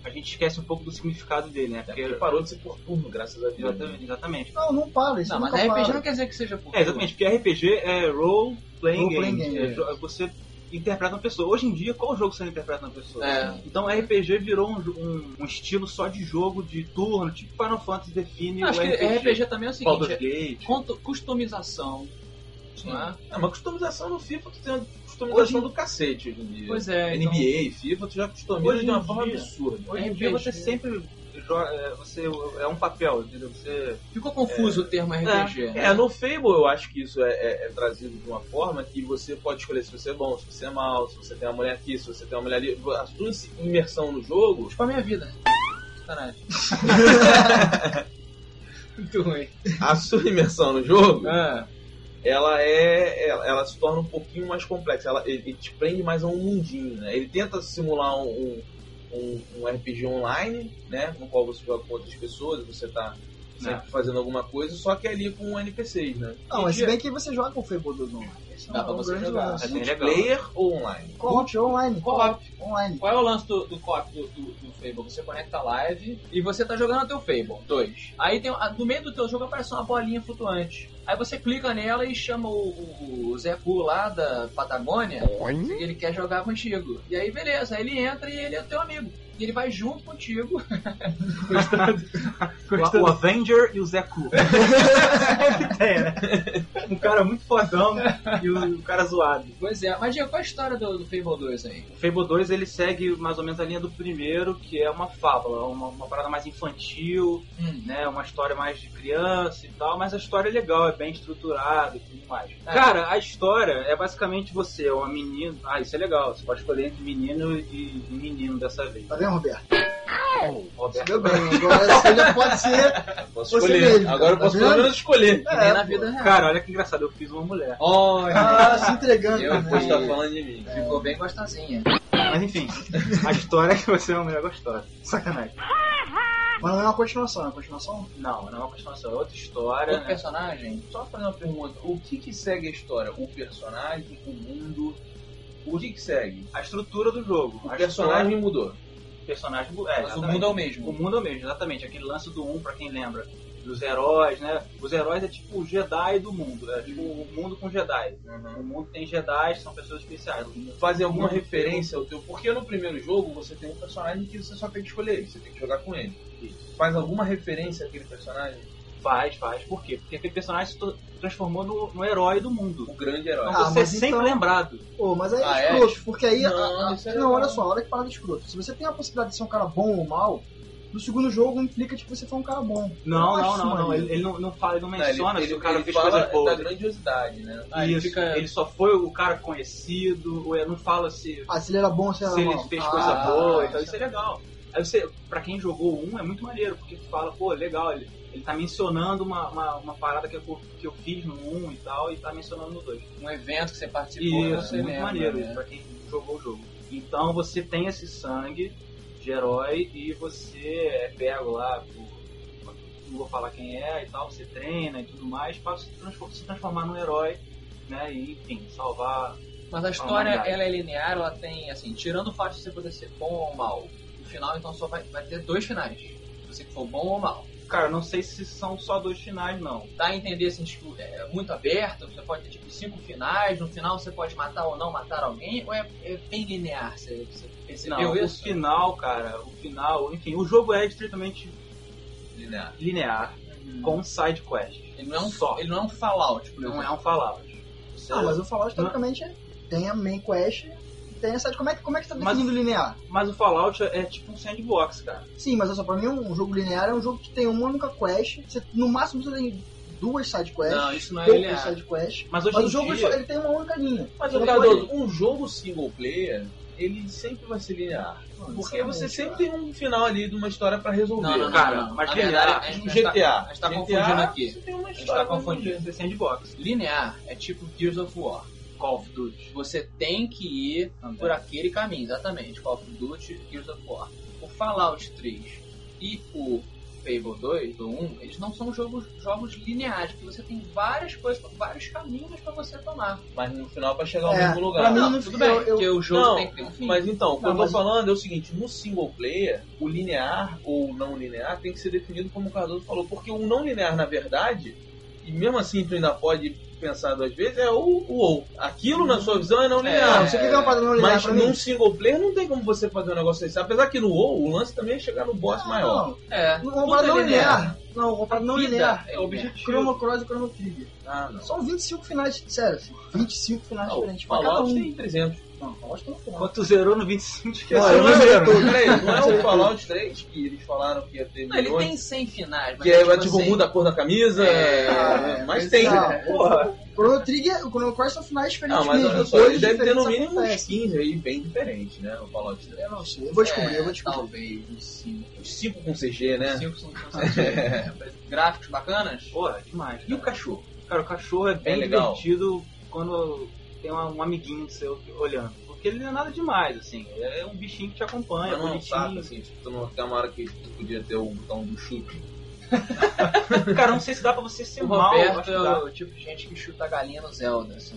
Speaker 8: a gente esquece um pouco do significado dele, né?
Speaker 3: É
Speaker 8: Porque,
Speaker 3: porque parou de ser por turno, graças a Deus.
Speaker 8: exatamente, exatamente.
Speaker 2: Não, não para, isso
Speaker 1: Não, mas RPG
Speaker 2: para.
Speaker 1: não quer dizer que seja por
Speaker 8: É, exatamente, porque RPG é role playing
Speaker 2: Role playing
Speaker 8: game.
Speaker 2: game,
Speaker 8: É jo- Você interpreta uma pessoa. Hoje em dia, qual jogo você interpreta uma pessoa?
Speaker 1: É.
Speaker 8: Então RPG virou um, um- um estilo só de jogo de turno, tipo Final Fantasy define
Speaker 1: Acho
Speaker 8: o
Speaker 1: que
Speaker 8: RPG.
Speaker 1: RPG também é o seguinte: é customização. não é?
Speaker 3: É, mas customização no FIFA, tu tem uma customização
Speaker 8: Hoje-
Speaker 3: do cacete hoje em dia.
Speaker 1: Pois é, então-
Speaker 3: NBA, FIFA, tu já customiza de uma forma absurda.
Speaker 8: Hoje em dia
Speaker 1: RPG.
Speaker 8: você sempre joga, é, você é um papel, entendeu? Você
Speaker 1: Ficou confuso o termo RPG. né?
Speaker 3: É, no Fable eu acho que isso é, é- é trazido de uma forma que você pode escolher se você é bom, se você é mal, se você tem uma mulher aqui, se você tem uma mulher ali. A sua imersão no jogo
Speaker 1: Tipo a minha vida. Sacanagem. Muito ruim.
Speaker 3: a sua imersão no jogo,
Speaker 1: Ah,
Speaker 3: ela é. Ela, ela se torna um pouquinho mais complexa. Ela, ele, ele te prende mais a um mundinho, né? Ele tenta simular um, um, um RPG online, né? No qual você joga com outras pessoas, você tá sempre fazendo alguma coisa, só que é ali com NPCs, né?
Speaker 2: Não, mas se bem que você joga com o Fable 2 online. É
Speaker 1: Dá
Speaker 2: um
Speaker 1: pra você jogar.
Speaker 2: lance.
Speaker 8: É.
Speaker 3: Multiplayer ou online?
Speaker 2: Co-op online.
Speaker 1: Co-op.
Speaker 2: Online.
Speaker 1: Qual é o lance do, do co-op do, do, do Fable? Você conecta a live e você tá jogando o teu Fable 2. Aí tem, no meio do teu jogo aparece uma bolinha flutuante. Aí você clica nela e chama o, o, Zé Cu lá da Patagônia e ele quer jogar contigo. E aí beleza, aí ele entra e ele é teu amigo. E ele vai junto contigo.
Speaker 8: O, o Avenger e o Zé Cu. Tem, né? Um cara muito fodão e o, o cara zoado.
Speaker 1: Pois é, mas Diego, qual a história do, do Fable 2 aí?
Speaker 8: O Fable 2 ele segue mais ou menos a linha do primeiro, que é uma fábula, uma, uma parada mais infantil,
Speaker 1: Hum.
Speaker 8: né? Uma história mais de criança e tal, mas a história é legal, é bem estruturada e tudo mais.
Speaker 1: É.
Speaker 8: Cara, a história é basicamente você, é uma menina. Ah, isso é legal, você pode escolher entre menino e e menino dessa vez.
Speaker 2: Tá vendo, Roberto?
Speaker 8: Roberto.
Speaker 2: Bem. Agora você já pode ser.
Speaker 3: Posso
Speaker 2: Você
Speaker 3: escolher.
Speaker 2: mesmo,
Speaker 3: Agora eu
Speaker 2: tá
Speaker 3: posso pelo menos escolher.
Speaker 2: É,
Speaker 1: na vida real.
Speaker 8: Cara, olha que engraçado, eu fiz uma mulher.
Speaker 1: Olha,
Speaker 2: Ah, se entregando.
Speaker 1: Eu
Speaker 2: né?
Speaker 3: Depois tá falando de mim.
Speaker 1: ficou bem gostosinha.
Speaker 8: Mas enfim, a história é que você é uma mulher gostosa. Sacanagem.
Speaker 2: Mas não é uma continuação, é uma continuação?
Speaker 8: Não, não é uma continuação, é outra história.
Speaker 1: Outro
Speaker 8: né?
Speaker 1: personagem?
Speaker 3: Só fazer uma pergunta. O que que segue a história? O personagem, o mundo? O que que segue?
Speaker 8: A estrutura do jogo.
Speaker 3: O
Speaker 8: a
Speaker 3: personagem mudou.
Speaker 8: história, o personagem. É,
Speaker 1: Mas o mundo é o
Speaker 8: O
Speaker 1: mesmo.
Speaker 8: mundo é o mesmo, exatamente. Aquele lance do 1, pra quem lembra, dos heróis, né? Os heróis é tipo o Jedi do mundo. É tipo o mundo com Jedi. O mundo tem Jedi, são pessoas especiais.
Speaker 3: Fazer alguma referência ao teu. Porque no primeiro jogo você tem um personagem que você só tem que escolher ele, você tem que jogar com ele. Faz alguma referência àquele personagem?
Speaker 8: Faz, faz. Por quê? Porque aquele personagem se transformou no, no herói do mundo.
Speaker 3: O grande herói.
Speaker 8: Então
Speaker 2: Ah,
Speaker 8: você é sempre
Speaker 2: então-
Speaker 8: lembrado.
Speaker 2: Pô, mas aí
Speaker 1: Ah,
Speaker 2: é
Speaker 1: é?
Speaker 2: escroto, porque aí.
Speaker 3: Não,
Speaker 2: a- a-
Speaker 3: isso é
Speaker 2: não, olha só, olha que parada escroto. Se você tem a possibilidade de ser um cara bom ou mal, no segundo jogo implica que você foi um cara bom.
Speaker 8: Não, não, não, não. Ele, ele não, não fala, ele não
Speaker 3: Não,
Speaker 8: menciona
Speaker 3: ele,
Speaker 8: se o cara
Speaker 3: ele
Speaker 8: fez
Speaker 3: fala
Speaker 8: coisas
Speaker 3: da
Speaker 8: boas.
Speaker 3: grandiosidade, né?
Speaker 1: Ele
Speaker 8: Isso,
Speaker 1: fica-
Speaker 8: ele só foi o cara conhecido, ou ele não fala se,
Speaker 2: Ah, se ele era bom ou se ele
Speaker 8: se
Speaker 2: era
Speaker 8: ele
Speaker 2: mal.
Speaker 8: fez
Speaker 2: Ah,
Speaker 8: coisa boa, então
Speaker 2: isso
Speaker 8: isso é legal. Aí você, pra quem jogou um, é muito maneiro, porque tu fala, pô, legal, ele, ele tá mencionando uma, uma, uma parada que eu, que eu fiz no 1 e tal, e tá mencionando no 2.
Speaker 1: Um evento que você participou,
Speaker 8: Isso,
Speaker 1: você
Speaker 8: muito
Speaker 1: lembra,
Speaker 8: maneiro
Speaker 1: né?
Speaker 8: pra quem jogou o jogo. Então você tem esse sangue de herói e você é pego lá por não vou falar quem é e tal, você treina e tudo mais, para se se transformar num herói, né? E, enfim, salvar.
Speaker 1: Mas a história,
Speaker 8: humanidade.
Speaker 1: ela é linear, ela tem, assim, tirando o fato de você poder ser bom ou mal, final, então, só vai, vai ter dois finais. Se você for bom ou mal.
Speaker 8: Cara, não sei se são só dois finais, não.
Speaker 1: Dá a entender, assim, tipo, é muito aberto, você pode ter, tipo, cinco finais, no final você pode matar ou não matar alguém, ou é, é bem linear? Você, você percebeu
Speaker 8: Não, o
Speaker 1: isso?
Speaker 8: final, cara, o final, enfim, o jogo é estritamente
Speaker 3: Linear.
Speaker 8: linear, com side quest.
Speaker 1: Ele não é um,
Speaker 8: só.
Speaker 1: ele não é um Fallout, por
Speaker 8: Não é um Fallout.
Speaker 2: Ah, mas o Fallout, teoricamente, tem a main quest tem essa... Como é, que- como é que você tá
Speaker 8: Mas-
Speaker 2: definindo linear?
Speaker 8: Mas o Fallout é tipo um sandbox, cara.
Speaker 2: Sim, mas olha só, pra mim um jogo linear é um jogo que tem uma única quest. Você, no máximo você tem duas side quests.
Speaker 1: Não, isso não é linear.
Speaker 2: side quests.
Speaker 8: Mas hoje
Speaker 2: Mas
Speaker 8: em
Speaker 2: o jogo
Speaker 8: dia...
Speaker 2: ele tem uma única linha.
Speaker 3: Mas,
Speaker 2: pode-
Speaker 3: um jogo single player, ele sempre vai ser linear. Porque você sempre tem um final ali de uma história pra resolver.
Speaker 1: Não, não, não,
Speaker 8: Cara,
Speaker 1: não,
Speaker 8: mas
Speaker 1: Na
Speaker 8: linear,
Speaker 1: verdade, a gente
Speaker 3: GTA.
Speaker 1: tá- a gente tá
Speaker 3: GTA,
Speaker 1: confundindo aqui.
Speaker 3: Você tem uma
Speaker 1: A gente
Speaker 3: história
Speaker 1: tá
Speaker 3: pra
Speaker 1: confundindo.
Speaker 8: é sandbox.
Speaker 1: Linear é tipo Gears of War.
Speaker 8: Call of Duty.
Speaker 1: Você tem que ir
Speaker 8: Também.
Speaker 1: por aquele caminho, exatamente. Call of Duty e Gears of War. O Fallout 3 e o Fable 2, do 1, eles não são jogos, jogos lineares, porque você tem várias coisas, vários caminhos pra você tomar.
Speaker 3: Mas no final pra chegar ao
Speaker 2: É,
Speaker 3: mesmo lugar.
Speaker 2: mim,
Speaker 1: Não, tudo bem,
Speaker 2: eu- eu-
Speaker 1: porque o jogo
Speaker 3: Não,
Speaker 1: tem que ter um fim.
Speaker 3: Mas então, o que eu tô
Speaker 2: mas-
Speaker 3: falando é o seguinte, no single player, o linear ou não linear tem que ser definido como o Cardoso falou, porque o não linear, na verdade, e mesmo assim tu ainda pode pensar duas vezes, é o, o ou. Aquilo, na sua visão, é não linear.
Speaker 2: Não, você quer uma parada não linear
Speaker 3: Mas num
Speaker 2: mim?
Speaker 3: single player não tem como você fazer um negócio desse. Apesar que no WoW, o lance também é chegar no boss maior.
Speaker 2: Não,
Speaker 1: É,
Speaker 2: não, uma parada
Speaker 1: é
Speaker 2: não linear. Não, parada não linear.
Speaker 1: é
Speaker 8: É o objetivo.
Speaker 2: Chrono Cross e Chrono Trigger.
Speaker 3: Ah, não.
Speaker 2: São 25 finais, sério, assim, 25 finais
Speaker 3: Não,
Speaker 2: diferentes cada
Speaker 3: Fallout
Speaker 2: um.
Speaker 3: tem 300.
Speaker 2: Não, Fallout tem um final.
Speaker 8: Quando tu zerou no 25, esqueceu.
Speaker 2: Não, eu
Speaker 8: né,
Speaker 2: não
Speaker 8: zero?
Speaker 3: Peraí, não é o Fallout 3 que eles falaram que ia ter
Speaker 1: Não, ele
Speaker 3: milhões?
Speaker 1: tem 100 finais, mas
Speaker 3: Que é,
Speaker 1: tipo
Speaker 3: tipo,
Speaker 1: assim,
Speaker 3: muda a cor da camisa,
Speaker 1: É,
Speaker 3: mas
Speaker 1: é,
Speaker 3: tem.
Speaker 2: Não,
Speaker 8: Porra.
Speaker 2: o Chrono Trigger, o Chrono Cross são finais diferentes
Speaker 3: Não, mas olha só, ele deve ter no mínimo uns
Speaker 2: acontecem.
Speaker 3: 15 aí, bem diferentes, né? O Fallout 3.
Speaker 2: Eu não sei, eu vou descobrir,
Speaker 1: é,
Speaker 2: eu vou descobrir.
Speaker 1: Talvez, uns 5.
Speaker 3: Os 5 com CG, né?
Speaker 1: 5 são Gráficos bacanas?
Speaker 8: Porra, demais.
Speaker 3: E o cachorro?
Speaker 8: Cara, o cachorro é bem
Speaker 3: legal.
Speaker 8: divertido quando tem uma- um amiguinho seu olhando. Porque ele não é nada demais, assim. É um bichinho que te acompanha,
Speaker 3: Mas não é um
Speaker 8: bonitinho.
Speaker 3: saco, assim, tipo, tu não tem uma hora que tu podia ter o botão do chute.
Speaker 8: Cara, não sei se dá pra você ser
Speaker 1: O
Speaker 8: mal. eu
Speaker 1: Roberto
Speaker 8: acho
Speaker 1: é
Speaker 8: que dá.
Speaker 1: o tipo de gente que chuta a galinha no Zelda, assim.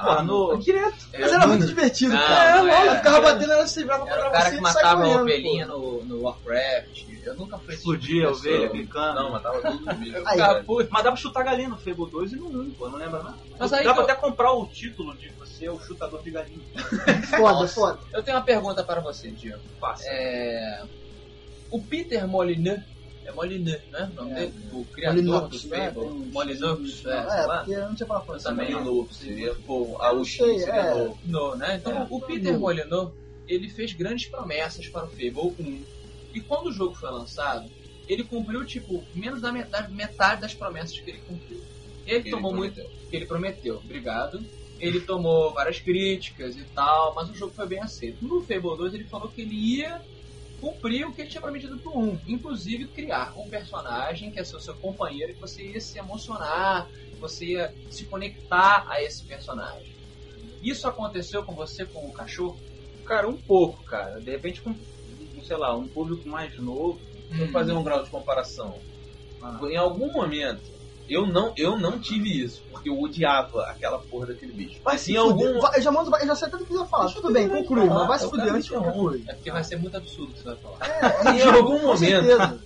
Speaker 8: Porra, no...
Speaker 3: direto.
Speaker 2: Mas era muito divertido,
Speaker 1: Não,
Speaker 2: cara.
Speaker 1: não
Speaker 2: É,
Speaker 1: era.
Speaker 2: eu ficava batendo, ela se virava
Speaker 1: Era o
Speaker 2: pra
Speaker 1: cara
Speaker 2: você
Speaker 1: que matava a ovelhinha no, no Warcraft. Eu nunca fui
Speaker 8: Explodia a
Speaker 1: tipo pessoa.
Speaker 8: ovelha, clicando.
Speaker 3: Não, matava tudo.
Speaker 1: Eu
Speaker 2: Aí,
Speaker 3: Cara.
Speaker 8: Mas dá pra chutar galinha no Fable 2 e no 1, pô, não lembra nada.
Speaker 1: Mas
Speaker 8: dá
Speaker 1: aí
Speaker 8: pra
Speaker 1: que eu-
Speaker 8: até comprar o título de você é o chutador de galinha.
Speaker 2: Foda, foda.
Speaker 1: Eu tenho uma pergunta para você, Diego.
Speaker 8: Passa.
Speaker 1: É... O Peter Molyneux, é Molyneux, né? O nome
Speaker 2: É.
Speaker 1: dele? O criador
Speaker 2: Molyneux,
Speaker 1: do
Speaker 2: né?
Speaker 1: Fable.
Speaker 2: Tem-
Speaker 1: Molyneux, é,
Speaker 2: É,
Speaker 1: sei lá.
Speaker 2: porque eu não falar
Speaker 1: Eu
Speaker 2: francês.
Speaker 1: também
Speaker 3: novo, seria pô, a UX seria
Speaker 2: é.
Speaker 1: No, né? Então,
Speaker 2: É,
Speaker 1: o Peter
Speaker 2: no.
Speaker 1: Molyneux, ele fez grandes promessas para o Fable 1. E quando o jogo foi lançado, ele cumpriu, tipo, menos da metade, metade das promessas que ele cumpriu. Ele,
Speaker 3: Ele
Speaker 1: tomou muito...
Speaker 3: prometeu.
Speaker 1: que ele prometeu, obrigado. Ele tomou várias críticas e tal, mas o jogo foi bem aceito. No Fable 2 ele falou que ele ia cumprir o que ele tinha prometido pro 1, inclusive criar um personagem que é seu, seu companheiro, que você ia se emocionar, você ia se conectar a esse personagem. Isso aconteceu com você com o cachorro?
Speaker 8: Cara, um pouco, cara. De repente com, sei lá, um público mais novo.
Speaker 3: Vamos fazer um grau de comparação.
Speaker 8: Ah.
Speaker 3: Em algum momento, eu não, eu não tive isso, porque eu odiava aquela porra daquele bicho.
Speaker 2: Vai
Speaker 3: Mas
Speaker 2: se
Speaker 3: algum.
Speaker 2: Vai, Eu já mando, eu já sei tudo que eu ia falar.
Speaker 3: Deixa eu
Speaker 2: Tudo bem, conclui, mas vai se fuder antes que conclui.
Speaker 1: É porque vai ser muito absurdo o que você vai falar.
Speaker 2: É, é
Speaker 3: Em algum
Speaker 2: com
Speaker 3: momento.
Speaker 2: certeza.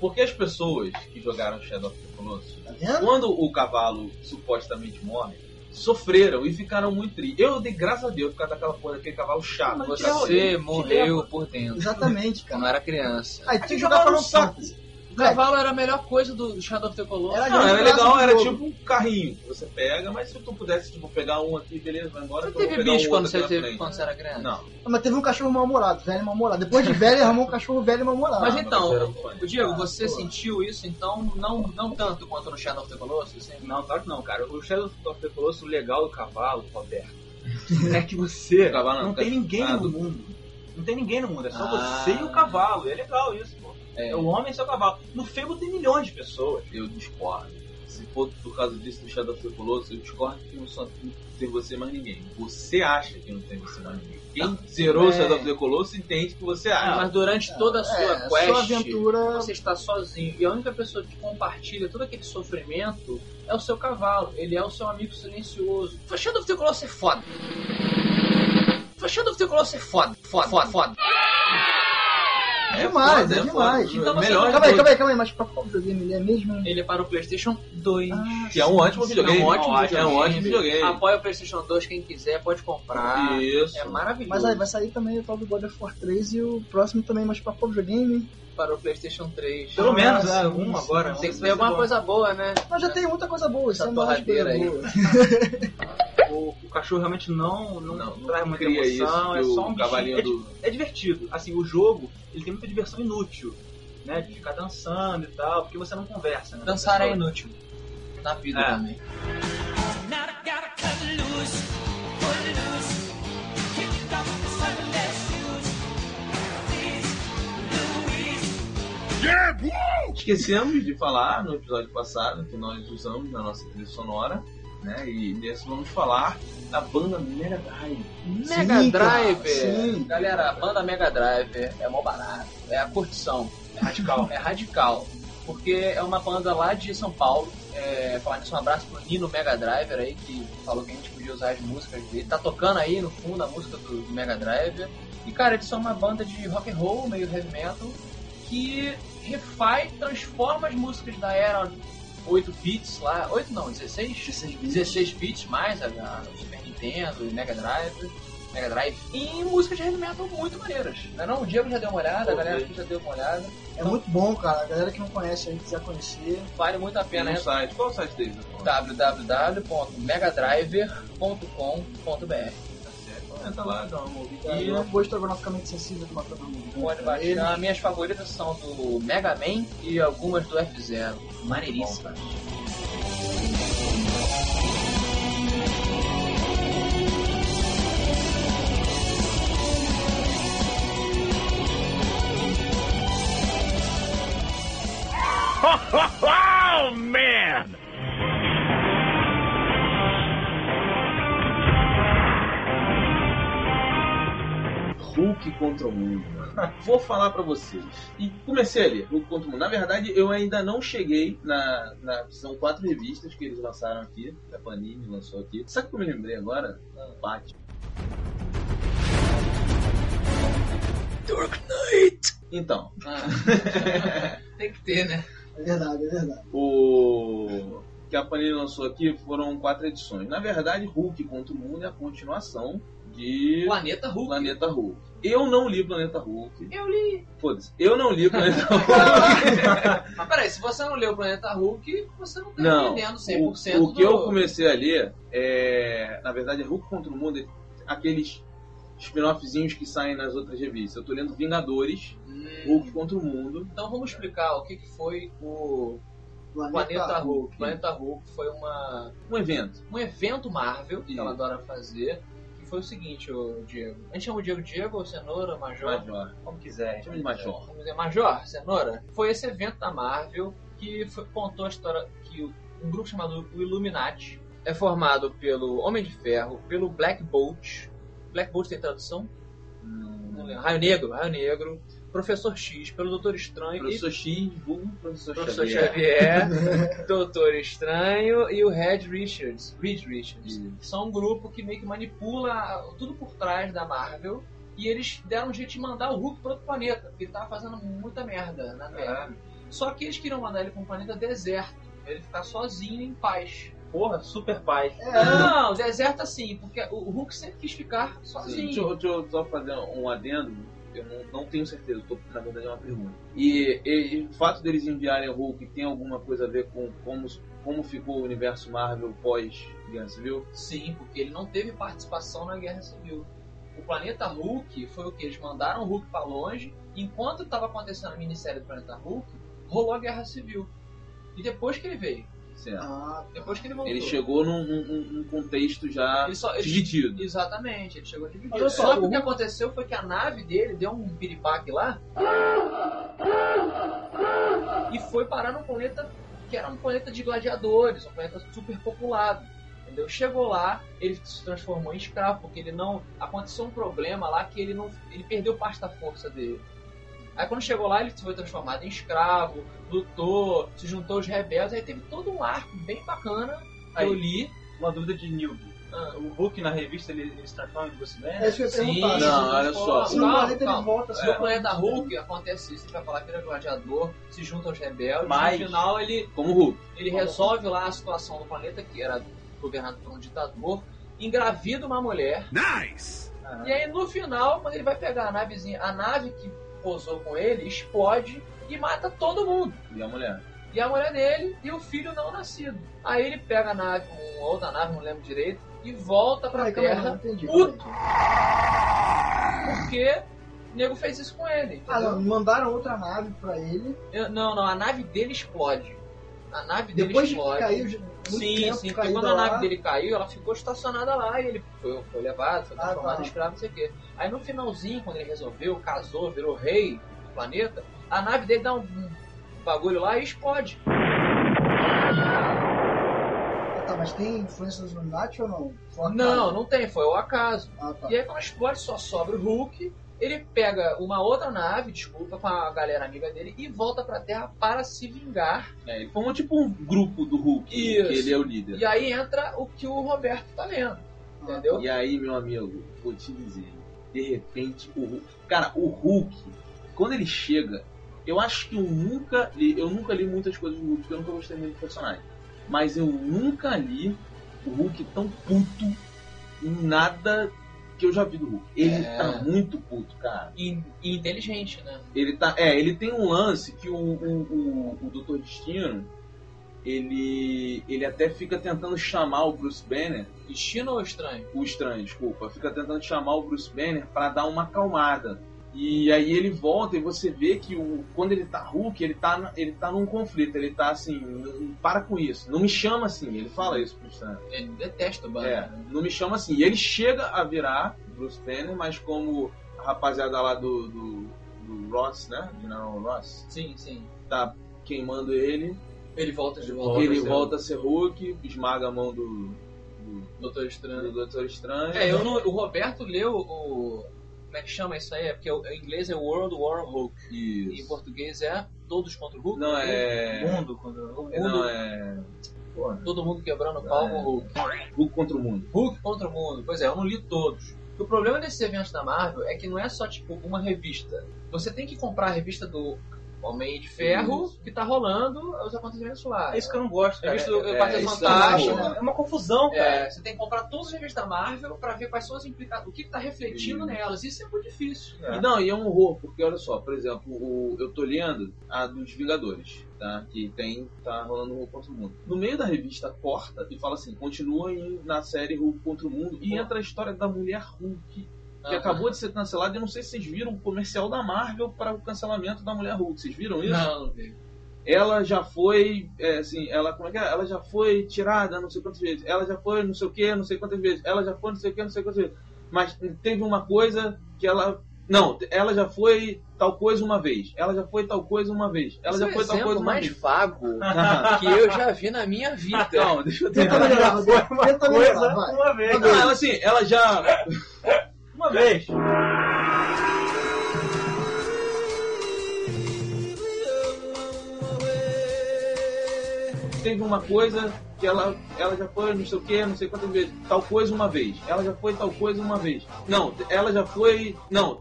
Speaker 3: Porque as pessoas que jogaram Shadow of the Colossus,
Speaker 2: Tá
Speaker 3: quando o cavalo supostamente morre, sofreram e ficaram muito tristes. Eu dei graças a Deus por causa daquela porra daquele cavalo chato.
Speaker 2: Mas
Speaker 1: Você morreu por dentro.
Speaker 2: Exatamente, cara.
Speaker 1: Quando era criança.
Speaker 2: Aí que
Speaker 3: jogar
Speaker 2: jogar
Speaker 3: no
Speaker 2: Final
Speaker 3: saco.
Speaker 1: O cavalo era a melhor coisa do Shadow of the Colossus.
Speaker 2: Era
Speaker 3: Não,
Speaker 2: grande
Speaker 3: era legal,
Speaker 2: do
Speaker 3: era
Speaker 2: jogo.
Speaker 3: tipo um carrinho que você pega, mas se tu pudesse tipo, pegar um aqui, beleza, vai embora.
Speaker 1: Você teve bicho
Speaker 3: um
Speaker 1: quando você, teve, quando você era criança?
Speaker 3: Não,
Speaker 2: Mas teve um cachorro mal-humorado, velho mal-humorado. Depois de velho, ele arrumou um cachorro velho e mal-humorado.
Speaker 1: Mas
Speaker 3: Ah,
Speaker 1: então,
Speaker 3: mas
Speaker 1: o Diego,
Speaker 2: Ah,
Speaker 1: você
Speaker 2: pô.
Speaker 1: sentiu isso então não, não tanto quanto no Shadow of the Colossus? Assim?
Speaker 8: Não, claro que não, cara. O Shadow of the Colossus, o legal do cavalo, Roberto, é que você
Speaker 3: não,
Speaker 8: não tem ninguém
Speaker 3: Ah,
Speaker 8: no
Speaker 3: do-
Speaker 8: mundo. Não tem ninguém no mundo, é só
Speaker 1: Ah.
Speaker 8: você e o cavalo. E é legal isso, pô.
Speaker 1: É.
Speaker 8: É o homem e seu cavalo. No Fable tem milhões de pessoas.
Speaker 3: eu discordo. se for por causa disso do Shadow of the Colossus, eu discordo que não só tem você mais ninguém. Você acha que não tem você mais ninguém. Quem zerou o
Speaker 2: é.
Speaker 3: Shadow of the Colossus entende que você acha.
Speaker 1: Mas durante toda a sua
Speaker 2: É,
Speaker 1: quest,
Speaker 2: sua aventura-
Speaker 1: você está sozinho. E a única pessoa que compartilha todo aquele sofrimento é o seu cavalo. Ele é o seu amigo silencioso. Shadow of the Colossus é foda. Shadow of the Colossus é foda. Foda, foda, foda.
Speaker 2: É demais,
Speaker 3: foda,
Speaker 2: é
Speaker 3: foda.
Speaker 2: demais.
Speaker 1: Então
Speaker 3: Melhor
Speaker 2: Calma aí, calma aí, calma aí, mas pra qual videogame ele é mesmo?
Speaker 1: Ele é para o PlayStation 2.
Speaker 3: Que é um ótimo videogame.
Speaker 1: É um ótimo
Speaker 3: É um
Speaker 1: videogame.
Speaker 3: ótimo videogame.
Speaker 1: Apoia o PlayStation 2, quem quiser pode comprar.
Speaker 3: Isso.
Speaker 1: É maravilhoso.
Speaker 2: Mas aí vai sair também o tal do God of War 3 e o próximo também, mas pra qual videogame?
Speaker 1: Para o PlayStation 3.
Speaker 8: Pelo
Speaker 2: Ah,
Speaker 8: menos,
Speaker 2: sim,
Speaker 8: é,
Speaker 2: sim.
Speaker 8: um agora.
Speaker 1: Tem que ver alguma coisa boa, né?
Speaker 2: Mas já tem muita coisa boa, isso
Speaker 1: Essa
Speaker 2: é
Speaker 1: torradeira aí.
Speaker 2: boa.
Speaker 8: O, o cachorro realmente não, não,
Speaker 3: Não, não
Speaker 8: traz muita emoção,
Speaker 3: isso,
Speaker 8: é só um
Speaker 3: cavalinho
Speaker 8: bichinho.
Speaker 3: do-
Speaker 8: É, é divertido. Assim, o jogo, ele tem muita diversão inútil, né? De ficar dançando e tal, porque você não conversa, né?
Speaker 1: Dançar é inútil. Na vida
Speaker 8: É.
Speaker 1: também.
Speaker 3: Esquecemos de falar no episódio passado que nós usamos na nossa trilha sonora, né? E nesse vamos falar da banda Mega Drive.
Speaker 1: Mega
Speaker 2: Sim,
Speaker 1: Drive.
Speaker 2: sim.
Speaker 1: Galera, a banda Mega Drive é mó barato. É a curtição. É radical. é radical. Porque é uma banda lá de São Paulo. É, falar nisso, um abraço pro Nino Mega Driver aí, que falou que a gente podia usar as músicas dele. Tá tocando aí no fundo a música do, do Mega Drive. E cara, eles são uma banda de rock and roll, meio heavy metal, que refaz, transforma as músicas da era 8 bits lá. 8 não, 16? 16 bits. 16 bits mais a, a Super Nintendo e Mega Drive. Mega Drive. E músicas de heavy metal muito maneiras. Não, é não? O Diego já deu uma olhada, a galera aqui já deu uma olhada.
Speaker 2: É muito bom, cara. A galera que não conhece aí, quiser conhecer.
Speaker 1: Vale muito a pena. né?
Speaker 3: site. Qual é o site deles?
Speaker 1: www.megadriver.com.br
Speaker 3: Entra lá, dá uma ouvida.
Speaker 2: E eu vou estrogonoficamente sensível com uma todo mundo.
Speaker 1: Pode baixar. Minhas favoritas são do Mega Man e algumas do F-Zero. Maneiríssimas.
Speaker 5: Oh, man!
Speaker 3: Hulk contra o mundo. Vou falar pra vocês. E comecei ali, Hulk contra o mundo. Na verdade, eu ainda não cheguei na, na. São quatro revistas que eles lançaram aqui. Que a Panini lançou aqui. Sabe o que eu me lembrei agora? Batman.
Speaker 1: Dark Knight!
Speaker 3: Então,
Speaker 1: Ah, tem que ter, né?
Speaker 2: É verdade, é verdade.
Speaker 3: o que a Panini lançou aqui foram quatro edições. Na verdade, Hulk contra o mundo é a continuação de
Speaker 1: Planeta Hulk.
Speaker 3: Planeta Hulk. Eu não li Planeta Hulk.
Speaker 1: Eu li.
Speaker 3: Foda-se. Eu não li Planeta Hulk.
Speaker 1: Mas peraí, se você não leu o Planeta Hulk, você não tá
Speaker 3: Não,
Speaker 1: entendendo
Speaker 3: o,
Speaker 1: 100%
Speaker 3: o que
Speaker 1: do...
Speaker 3: eu comecei a ler é, na verdade, é Hulk contra o Mundo, é aqueles spin-offzinhos que saem nas outras revistas. Eu tô lendo Vingadores,
Speaker 1: Hum,
Speaker 3: Hulk contra o Mundo.
Speaker 1: Então vamos explicar o que, que foi o Planeta Hulk. Planeta Hulk foi uma,
Speaker 3: Um evento.
Speaker 1: um evento Marvel que ela adora fazer. Que foi o seguinte, o Diego. A gente chama o Diego Diego ou Cenoura, Major?
Speaker 3: Major.
Speaker 1: Como quiser.
Speaker 3: Chama de Major.
Speaker 1: Vamos dizer, Major, Cenoura. Foi esse evento da Marvel que foi- contou a história que um grupo chamado o Illuminati é formado pelo Homem de Ferro, pelo Black Bolt. Black Bolt tem tradução? Não lembro. Raio Negro, Raio Negro. Professor X, pelo Doutor Estranho
Speaker 3: Professor X, vulgo Professor,
Speaker 1: e Professor
Speaker 3: Xavier.
Speaker 1: Xavier, Doutor Estranho e o Red Richards. Reed Richards.
Speaker 3: Isso.
Speaker 1: São um grupo que meio que manipula tudo por trás da Marvel. E eles deram um jeito de mandar o Hulk para outro planeta, porque ele tava fazendo muita merda na Terra. Só que eles queriam mandar ele para um planeta deserto, pra ele ficar sozinho em paz.
Speaker 8: Porra, super pai.
Speaker 1: Não, deserto assim, porque o Hulk sempre quis ficar
Speaker 3: Sim,
Speaker 1: sozinho.
Speaker 3: Deixa, eu- deixa eu só fazer um adendo. Eu não, não tenho certeza, tô, na verdade é uma pergunta. E, e- e o fato deles enviarem o Hulk tem alguma coisa a ver com como, como ficou o universo Marvel pós-Guerra Civil?
Speaker 1: Sim, porque ele não teve participação na Guerra Civil. O planeta Hulk foi o que? Eles mandaram o Hulk pra longe. Enquanto estava acontecendo a minissérie do planeta Hulk, rolou a Guerra Civil. E depois que ele veio,
Speaker 3: Certo.
Speaker 2: Ah,
Speaker 1: depois que ele voltou.
Speaker 3: Ele chegou num, num- num contexto já
Speaker 1: Ele só- ele-
Speaker 3: dividido.
Speaker 1: Exatamente, ele chegou dividido.
Speaker 2: Olha só,
Speaker 1: Só que
Speaker 2: o
Speaker 1: que aconteceu foi que a nave dele deu um piripaque lá e foi parar num planeta que era um planeta de gladiadores, um planeta super populado. Entendeu? Chegou lá, ele se transformou em escravo, porque ele não. Aconteceu um problema lá que ele não. Ele perdeu parte da força dele. Aí quando chegou lá, ele foi transformado em escravo, lutou, se juntou aos rebeldes, aí teve todo um arco bem bacana que
Speaker 8: Aí.
Speaker 1: eu li.
Speaker 8: Uma dúvida de Newbie.
Speaker 1: Ah,
Speaker 8: O Hulk na revista ele, ele se transforma em Bruce
Speaker 2: É
Speaker 8: Banner?
Speaker 2: isso que eu
Speaker 1: Sim,
Speaker 2: perguntar.
Speaker 3: Não, olha só.
Speaker 2: Se no planeta ele volta,
Speaker 1: No
Speaker 2: assim,
Speaker 1: planeta Hulk acontece isso, ele vai falar que ele é gladiador, se junta aos rebeldes,
Speaker 8: Mas-
Speaker 1: no final ele,
Speaker 3: Como Hulk.
Speaker 1: ele resolve lá a situação do planeta, que era governado por um ditador, engravida uma mulher,
Speaker 5: Nice!
Speaker 1: e aí no final, quando ele vai pegar a navezinha, a nave que posou com ele explode e mata todo mundo.
Speaker 3: E a mulher.
Speaker 1: E a mulher dele e o filho não nascido. Aí ele pega a nave, uma outra nave, não lembro direito, e volta pra
Speaker 2: aí,
Speaker 1: Terra
Speaker 2: não entendi.
Speaker 1: puto. porque o nego fez isso com ele.
Speaker 2: Ah,
Speaker 1: entendeu?
Speaker 2: não, mandaram outra nave pra ele.
Speaker 1: Eu- Não, não, a nave dele explode. A nave dele
Speaker 2: Depois de
Speaker 1: explode.
Speaker 2: caiu, muito
Speaker 1: sim,
Speaker 2: tempo
Speaker 1: sim, porque quando a
Speaker 2: lá.
Speaker 1: nave dele caiu, ela ficou estacionada lá e ele foi, foi levado, foi
Speaker 2: Ah,
Speaker 1: transformado
Speaker 2: tá.
Speaker 1: em escravo, não sei o quê. Aí no finalzinho, quando ele resolveu, casou, virou rei do planeta, a nave dele dá um, um bagulho lá e explode.
Speaker 2: Ah, tá, mas tem influência dos Illuminati ou não?
Speaker 1: Não, não tem, foi o acaso.
Speaker 2: Ah, tá.
Speaker 1: E aí quando explode só sobra o Hulk, ele pega uma outra nave, desculpa, com a galera amiga dele e volta pra Terra para se vingar.
Speaker 3: É, ele formou tipo um grupo do Hulk,
Speaker 1: Isso.
Speaker 3: que ele é o líder.
Speaker 1: E aí entra o que o Roberto tá lendo. Entendeu?
Speaker 3: E aí, meu amigo, vou te dizer, de repente o Hulk. Cara, o Hulk, quando ele chega, eu acho que eu nunca li, eu nunca li muitas coisas do Hulk, porque eu nunca gostei muito do personagem. Mas eu nunca li o Hulk tão puto em nada que eu já vi do Hulk. Ele
Speaker 1: É.
Speaker 3: tá muito puto, cara.
Speaker 1: E, e inteligente, né?
Speaker 3: Ele tá. É, ele tem um lance que o, o, o, o Doutor Destino. Ele, ele até fica tentando chamar o Bruce Banner
Speaker 1: Destino ou estranho?
Speaker 3: o estranho, desculpa, fica tentando chamar o Bruce Banner pra dar uma acalmada. E aí ele volta e você vê que o, quando ele tá Hulk, ele tá, ele tá num conflito, ele tá assim, "Não- para com isso, não me chama assim, ele fala isso pro estranho.
Speaker 1: Ele detesta o Banner.
Speaker 3: É, não me chama assim. E ele chega a virar Bruce Banner, mas como a rapaziada lá do, do, do Ross, né? General Ross,
Speaker 1: Sim, sim.
Speaker 3: tá queimando ele,
Speaker 1: Ele volta de volta.
Speaker 3: ele
Speaker 1: a ser
Speaker 3: volta a ser Hulk, esmaga a mão do, do,
Speaker 1: Doutor Estranho.
Speaker 3: do Doutor Estranho.
Speaker 1: É, eu não, o Roberto leu o. Como é que chama isso aí? É porque o- em inglês é World War Hulk. E em
Speaker 3: Isso.
Speaker 1: português é Todos contra o Hulk.
Speaker 3: Não é.
Speaker 8: mundo, quando o mundo
Speaker 3: Não, é. Pô,
Speaker 1: Todo mundo quebrando o pau com o Hulk.
Speaker 3: Hulk contra o mundo.
Speaker 1: Hulk contra o mundo. Pois é, eu não li todos. O problema desses eventos da Marvel é que não é só tipo uma revista. Você tem que comprar a revista do Homem de Ferro que tá rolando os acontecimentos lá.
Speaker 8: É isso que eu não gosto, cara.
Speaker 1: revista do
Speaker 3: é,
Speaker 1: Quarteto
Speaker 3: isso
Speaker 1: Fantástico.
Speaker 3: é
Speaker 8: É uma confusão, cara.
Speaker 1: É, você tem que comprar todas as revistas da Marvel pra ver quais são as implicações, o que, que tá refletindo
Speaker 3: Isso.
Speaker 1: nelas. Isso é muito difícil.
Speaker 3: E não, e é um horror, porque olha só, por exemplo, o, eu tô lendo a dos Vingadores, tá? Que tem, tá rolando o Hulk contra o Mundo. No meio da revista corta e fala assim, continua na série Hulk contra o Mundo e entra a história da mulher Hulk, que acabou de ser cancelada. Eu não sei se vocês viram o comercial da Marvel para o cancelamento da mulher Hulk. Vocês viram isso?
Speaker 1: Não, não vi.
Speaker 3: ela já foi, é, assim, ela, como é que é? Ela já foi tirada não sei quantas vezes, ela já foi não sei o que, não sei quantas vezes, ela já foi não sei o que, não sei quantas vezes. Mas teve uma coisa que ela. Não, ela já foi tal coisa uma vez, ela já foi tal coisa uma vez, ela
Speaker 1: Esse
Speaker 3: já
Speaker 1: é
Speaker 3: foi tal coisa uma
Speaker 1: mais
Speaker 3: vez.
Speaker 1: vago que eu já vi na minha vida.
Speaker 3: Não, deixa eu
Speaker 2: Tenta
Speaker 3: terminar.
Speaker 2: melhorar, Rodrigo. Tenta melhorar,
Speaker 8: Coisa
Speaker 2: vai.
Speaker 8: uma vez.
Speaker 3: Não, ela assim, ela já.
Speaker 8: Uma vez.
Speaker 3: teve uma coisa que ela, ela já foi não sei o que, não sei quantas vezes, tal coisa uma vez. Ela já foi tal coisa uma vez. Não, ela já foi. Não,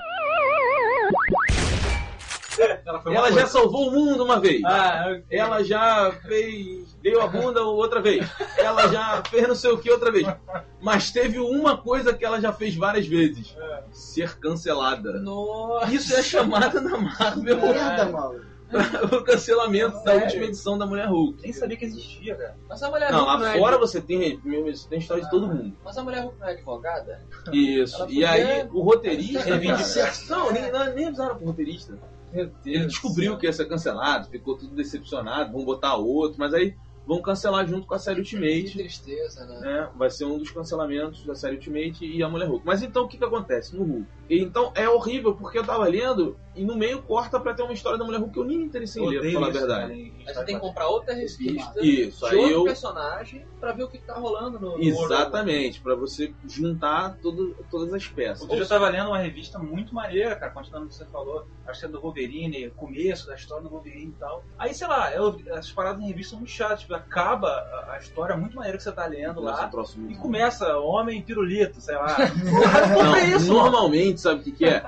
Speaker 8: Ela
Speaker 3: ela já salvou o mundo uma vez.
Speaker 8: Ah, ok.
Speaker 3: Ela já fez. Deu a bunda outra vez. Ela já fez não sei o que outra vez. Mas teve uma coisa que ela já fez várias vezes: ser cancelada.
Speaker 1: Nossa.
Speaker 3: Isso é chamada na Marvel
Speaker 2: Merda, maluco.
Speaker 3: o cancelamento da
Speaker 8: Sério?
Speaker 3: última edição da Mulher Hulk.
Speaker 8: Nem sabia que existia, cara.
Speaker 1: Mas a mulher
Speaker 3: Não,
Speaker 1: Hulk
Speaker 3: lá
Speaker 1: é
Speaker 3: fora
Speaker 1: adv-
Speaker 3: você tem, meu, você tem história de todo mundo.
Speaker 1: Mas a mulher Hulk não é advogada?
Speaker 3: Isso.
Speaker 1: Ela
Speaker 3: E
Speaker 1: podia-
Speaker 3: aí o roteirista.
Speaker 1: Reivindicar.
Speaker 3: cara, Não, nem, não, nem avisaram pro roteirista. Ele descobriu que ia ser cancelado, ficou tudo decepcionado, vão botar outro, mas aí vão cancelar junto com a série
Speaker 1: Que
Speaker 3: Ultimate.
Speaker 1: tristeza, né?
Speaker 3: né? Vai ser um dos cancelamentos da série Ultimate e a Mulher Hulk. Mas então o que, que acontece no Hulk? Então é horrível porque eu tava lendo e no meio corta pra ter uma história da Mulher Hulk que eu nem me interessei em ler, pra falar a verdade.
Speaker 8: em
Speaker 1: Aí você tem que comprar outra revista
Speaker 3: Isso,
Speaker 1: de
Speaker 3: aí
Speaker 1: outro
Speaker 3: eu-
Speaker 1: personagem pra ver o que tá rolando no, no
Speaker 3: Exatamente, pra você juntar todo, todas as peças.
Speaker 8: Eu tava lendo uma revista muito maneira, cara, continuando o que você falou, acho que é do Wolverine, começo da história do Wolverine e tal. Aí, sei lá, eu, as paradas em revista são muito chatas, acaba a, história muito maneira que você tá lendo lá,
Speaker 3: um
Speaker 8: e começa Homem Pirulito, sei lá.
Speaker 3: Não,
Speaker 8: isso, mano.
Speaker 3: normalmente, sabe o que, que é?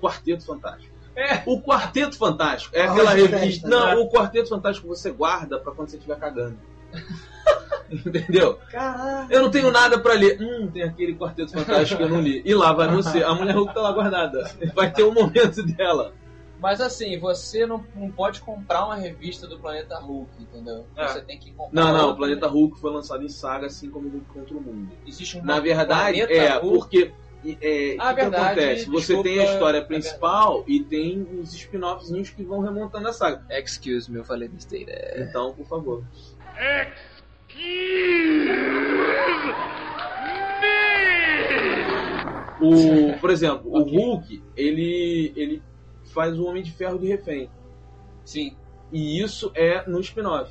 Speaker 3: Quarteto Fantástico.
Speaker 8: É.
Speaker 3: O Quarteto Fantástico é aquela revista. não,
Speaker 8: né?
Speaker 3: o Quarteto Fantástico você guarda pra quando você estiver cagando. Entendeu?
Speaker 2: Caralho.
Speaker 3: Eu não tenho nada pra ler. Hum, tem aquele Quarteto Fantástico que eu não li. E lá vai você. A mulher Hulk tá lá guardada. Vai ter um momento dela.
Speaker 1: Mas assim, você não, não pode comprar uma revista do Planeta Hulk, entendeu?
Speaker 8: É.
Speaker 1: Você tem que comprar.
Speaker 3: Não, não, o Planeta Hulk foi lançado em saga, assim como o Hulk contra o Mundo.
Speaker 1: Existe um
Speaker 3: Na verdade, é,
Speaker 1: Hulk.
Speaker 3: porque. É,
Speaker 1: Ah,
Speaker 3: o que, que
Speaker 1: verdade,
Speaker 3: acontece? Você
Speaker 1: desculpa,
Speaker 3: tem a história
Speaker 1: é
Speaker 3: principal e tem os spin-offzinhos que vão remontando a saga.
Speaker 1: Excuse me, eu falei besteira.
Speaker 3: Então, por favor. O, por exemplo, o Hulk, ele, ele faz o Homem de Ferro de refém.
Speaker 1: Sim.
Speaker 3: E isso é no spin-off,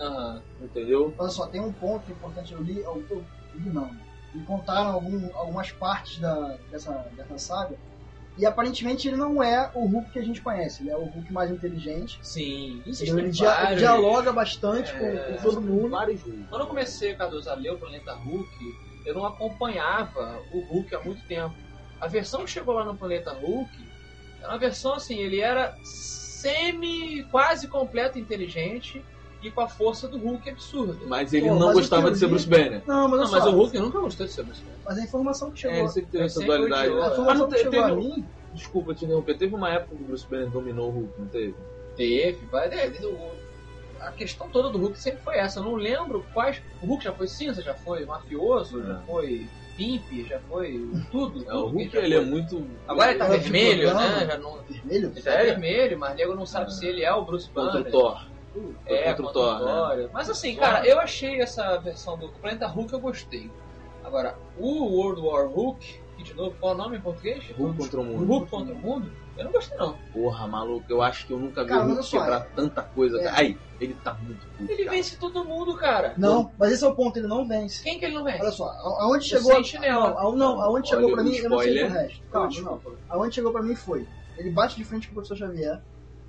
Speaker 1: Aham.
Speaker 3: entendeu?
Speaker 2: Olha só, tem um ponto importante, eu li, eu, eu li não, me contaram algum- algumas partes da, dessa, dessa saga, e aparentemente ele não é o Hulk que a gente conhece, ele é o Hulk mais inteligente,
Speaker 1: Sim.
Speaker 2: ele, dia- dialoga bastante
Speaker 1: É.
Speaker 2: com, com todo mundo,
Speaker 3: Vários Hulk.
Speaker 1: Quando eu comecei, Cardoso, a ler o Planeta Hulk, eu não acompanhava o Hulk há muito tempo. A versão que chegou lá no Planeta Hulk uma versão assim, ele era semi, quase completo inteligente e com a força do Hulk absurda.
Speaker 3: Mas ele
Speaker 2: Pô,
Speaker 3: não
Speaker 2: mas
Speaker 3: gostava de ser Bruce Banner.
Speaker 2: Não, mas,
Speaker 1: Não, mas o Hulk nunca gostou de ser Bruce Banner.
Speaker 2: mas a informação que chegou,
Speaker 3: É, sempre teve essa dualidade.
Speaker 1: Ah,
Speaker 2: informação
Speaker 3: não,
Speaker 2: que chegou
Speaker 3: teve-
Speaker 2: a mim,
Speaker 3: Desculpa te interromper, teve uma época que o Bruce Banner dominou o Hulk, não teve?
Speaker 1: Teve, vai. é, a questão toda do Hulk sempre foi essa. Eu não lembro quais. O Hulk já foi cinza, já foi mafioso, já
Speaker 3: É.
Speaker 1: foi pimp, já foi tudo.
Speaker 3: É, o Hulk ele é muito.
Speaker 1: Agora ele tá
Speaker 2: é
Speaker 1: vermelho, né? Já não,
Speaker 2: vermelho,
Speaker 1: ele tá
Speaker 8: Sério?
Speaker 1: vermelho, mas nego não sabe
Speaker 3: É.
Speaker 1: se ele é o Bruce
Speaker 3: contra
Speaker 1: Banner.
Speaker 3: o Thor.
Speaker 1: É,
Speaker 3: contra o
Speaker 1: contra
Speaker 3: Thor, né?
Speaker 1: Mas assim, cara, eu achei essa versão do Planeta Hulk eu gostei. Agora, o World War Hulk, que de novo, qual é o nome em português?
Speaker 3: Hulk contra O mundo.
Speaker 1: Hulk contra o mundo? Eu não gostei não.
Speaker 3: Porra, maluco, eu acho que eu nunca vi
Speaker 2: Cara,
Speaker 3: o Hulk quebrar tanta coisa.
Speaker 2: é.
Speaker 3: Aí, ele tá muito puto.
Speaker 1: Ele
Speaker 3: cara.
Speaker 1: vence todo mundo, cara.
Speaker 2: não, mas esse é o ponto, ele não vence.
Speaker 1: Quem que ele não vence?
Speaker 2: Olha só, aonde chegou. Não, a- não, aonde chegou
Speaker 3: Olha
Speaker 2: pra
Speaker 3: o
Speaker 2: mim, eu não sei do resto. Calma, não. Aonde chegou pra mim foi. Ele bate de frente com o professor Xavier.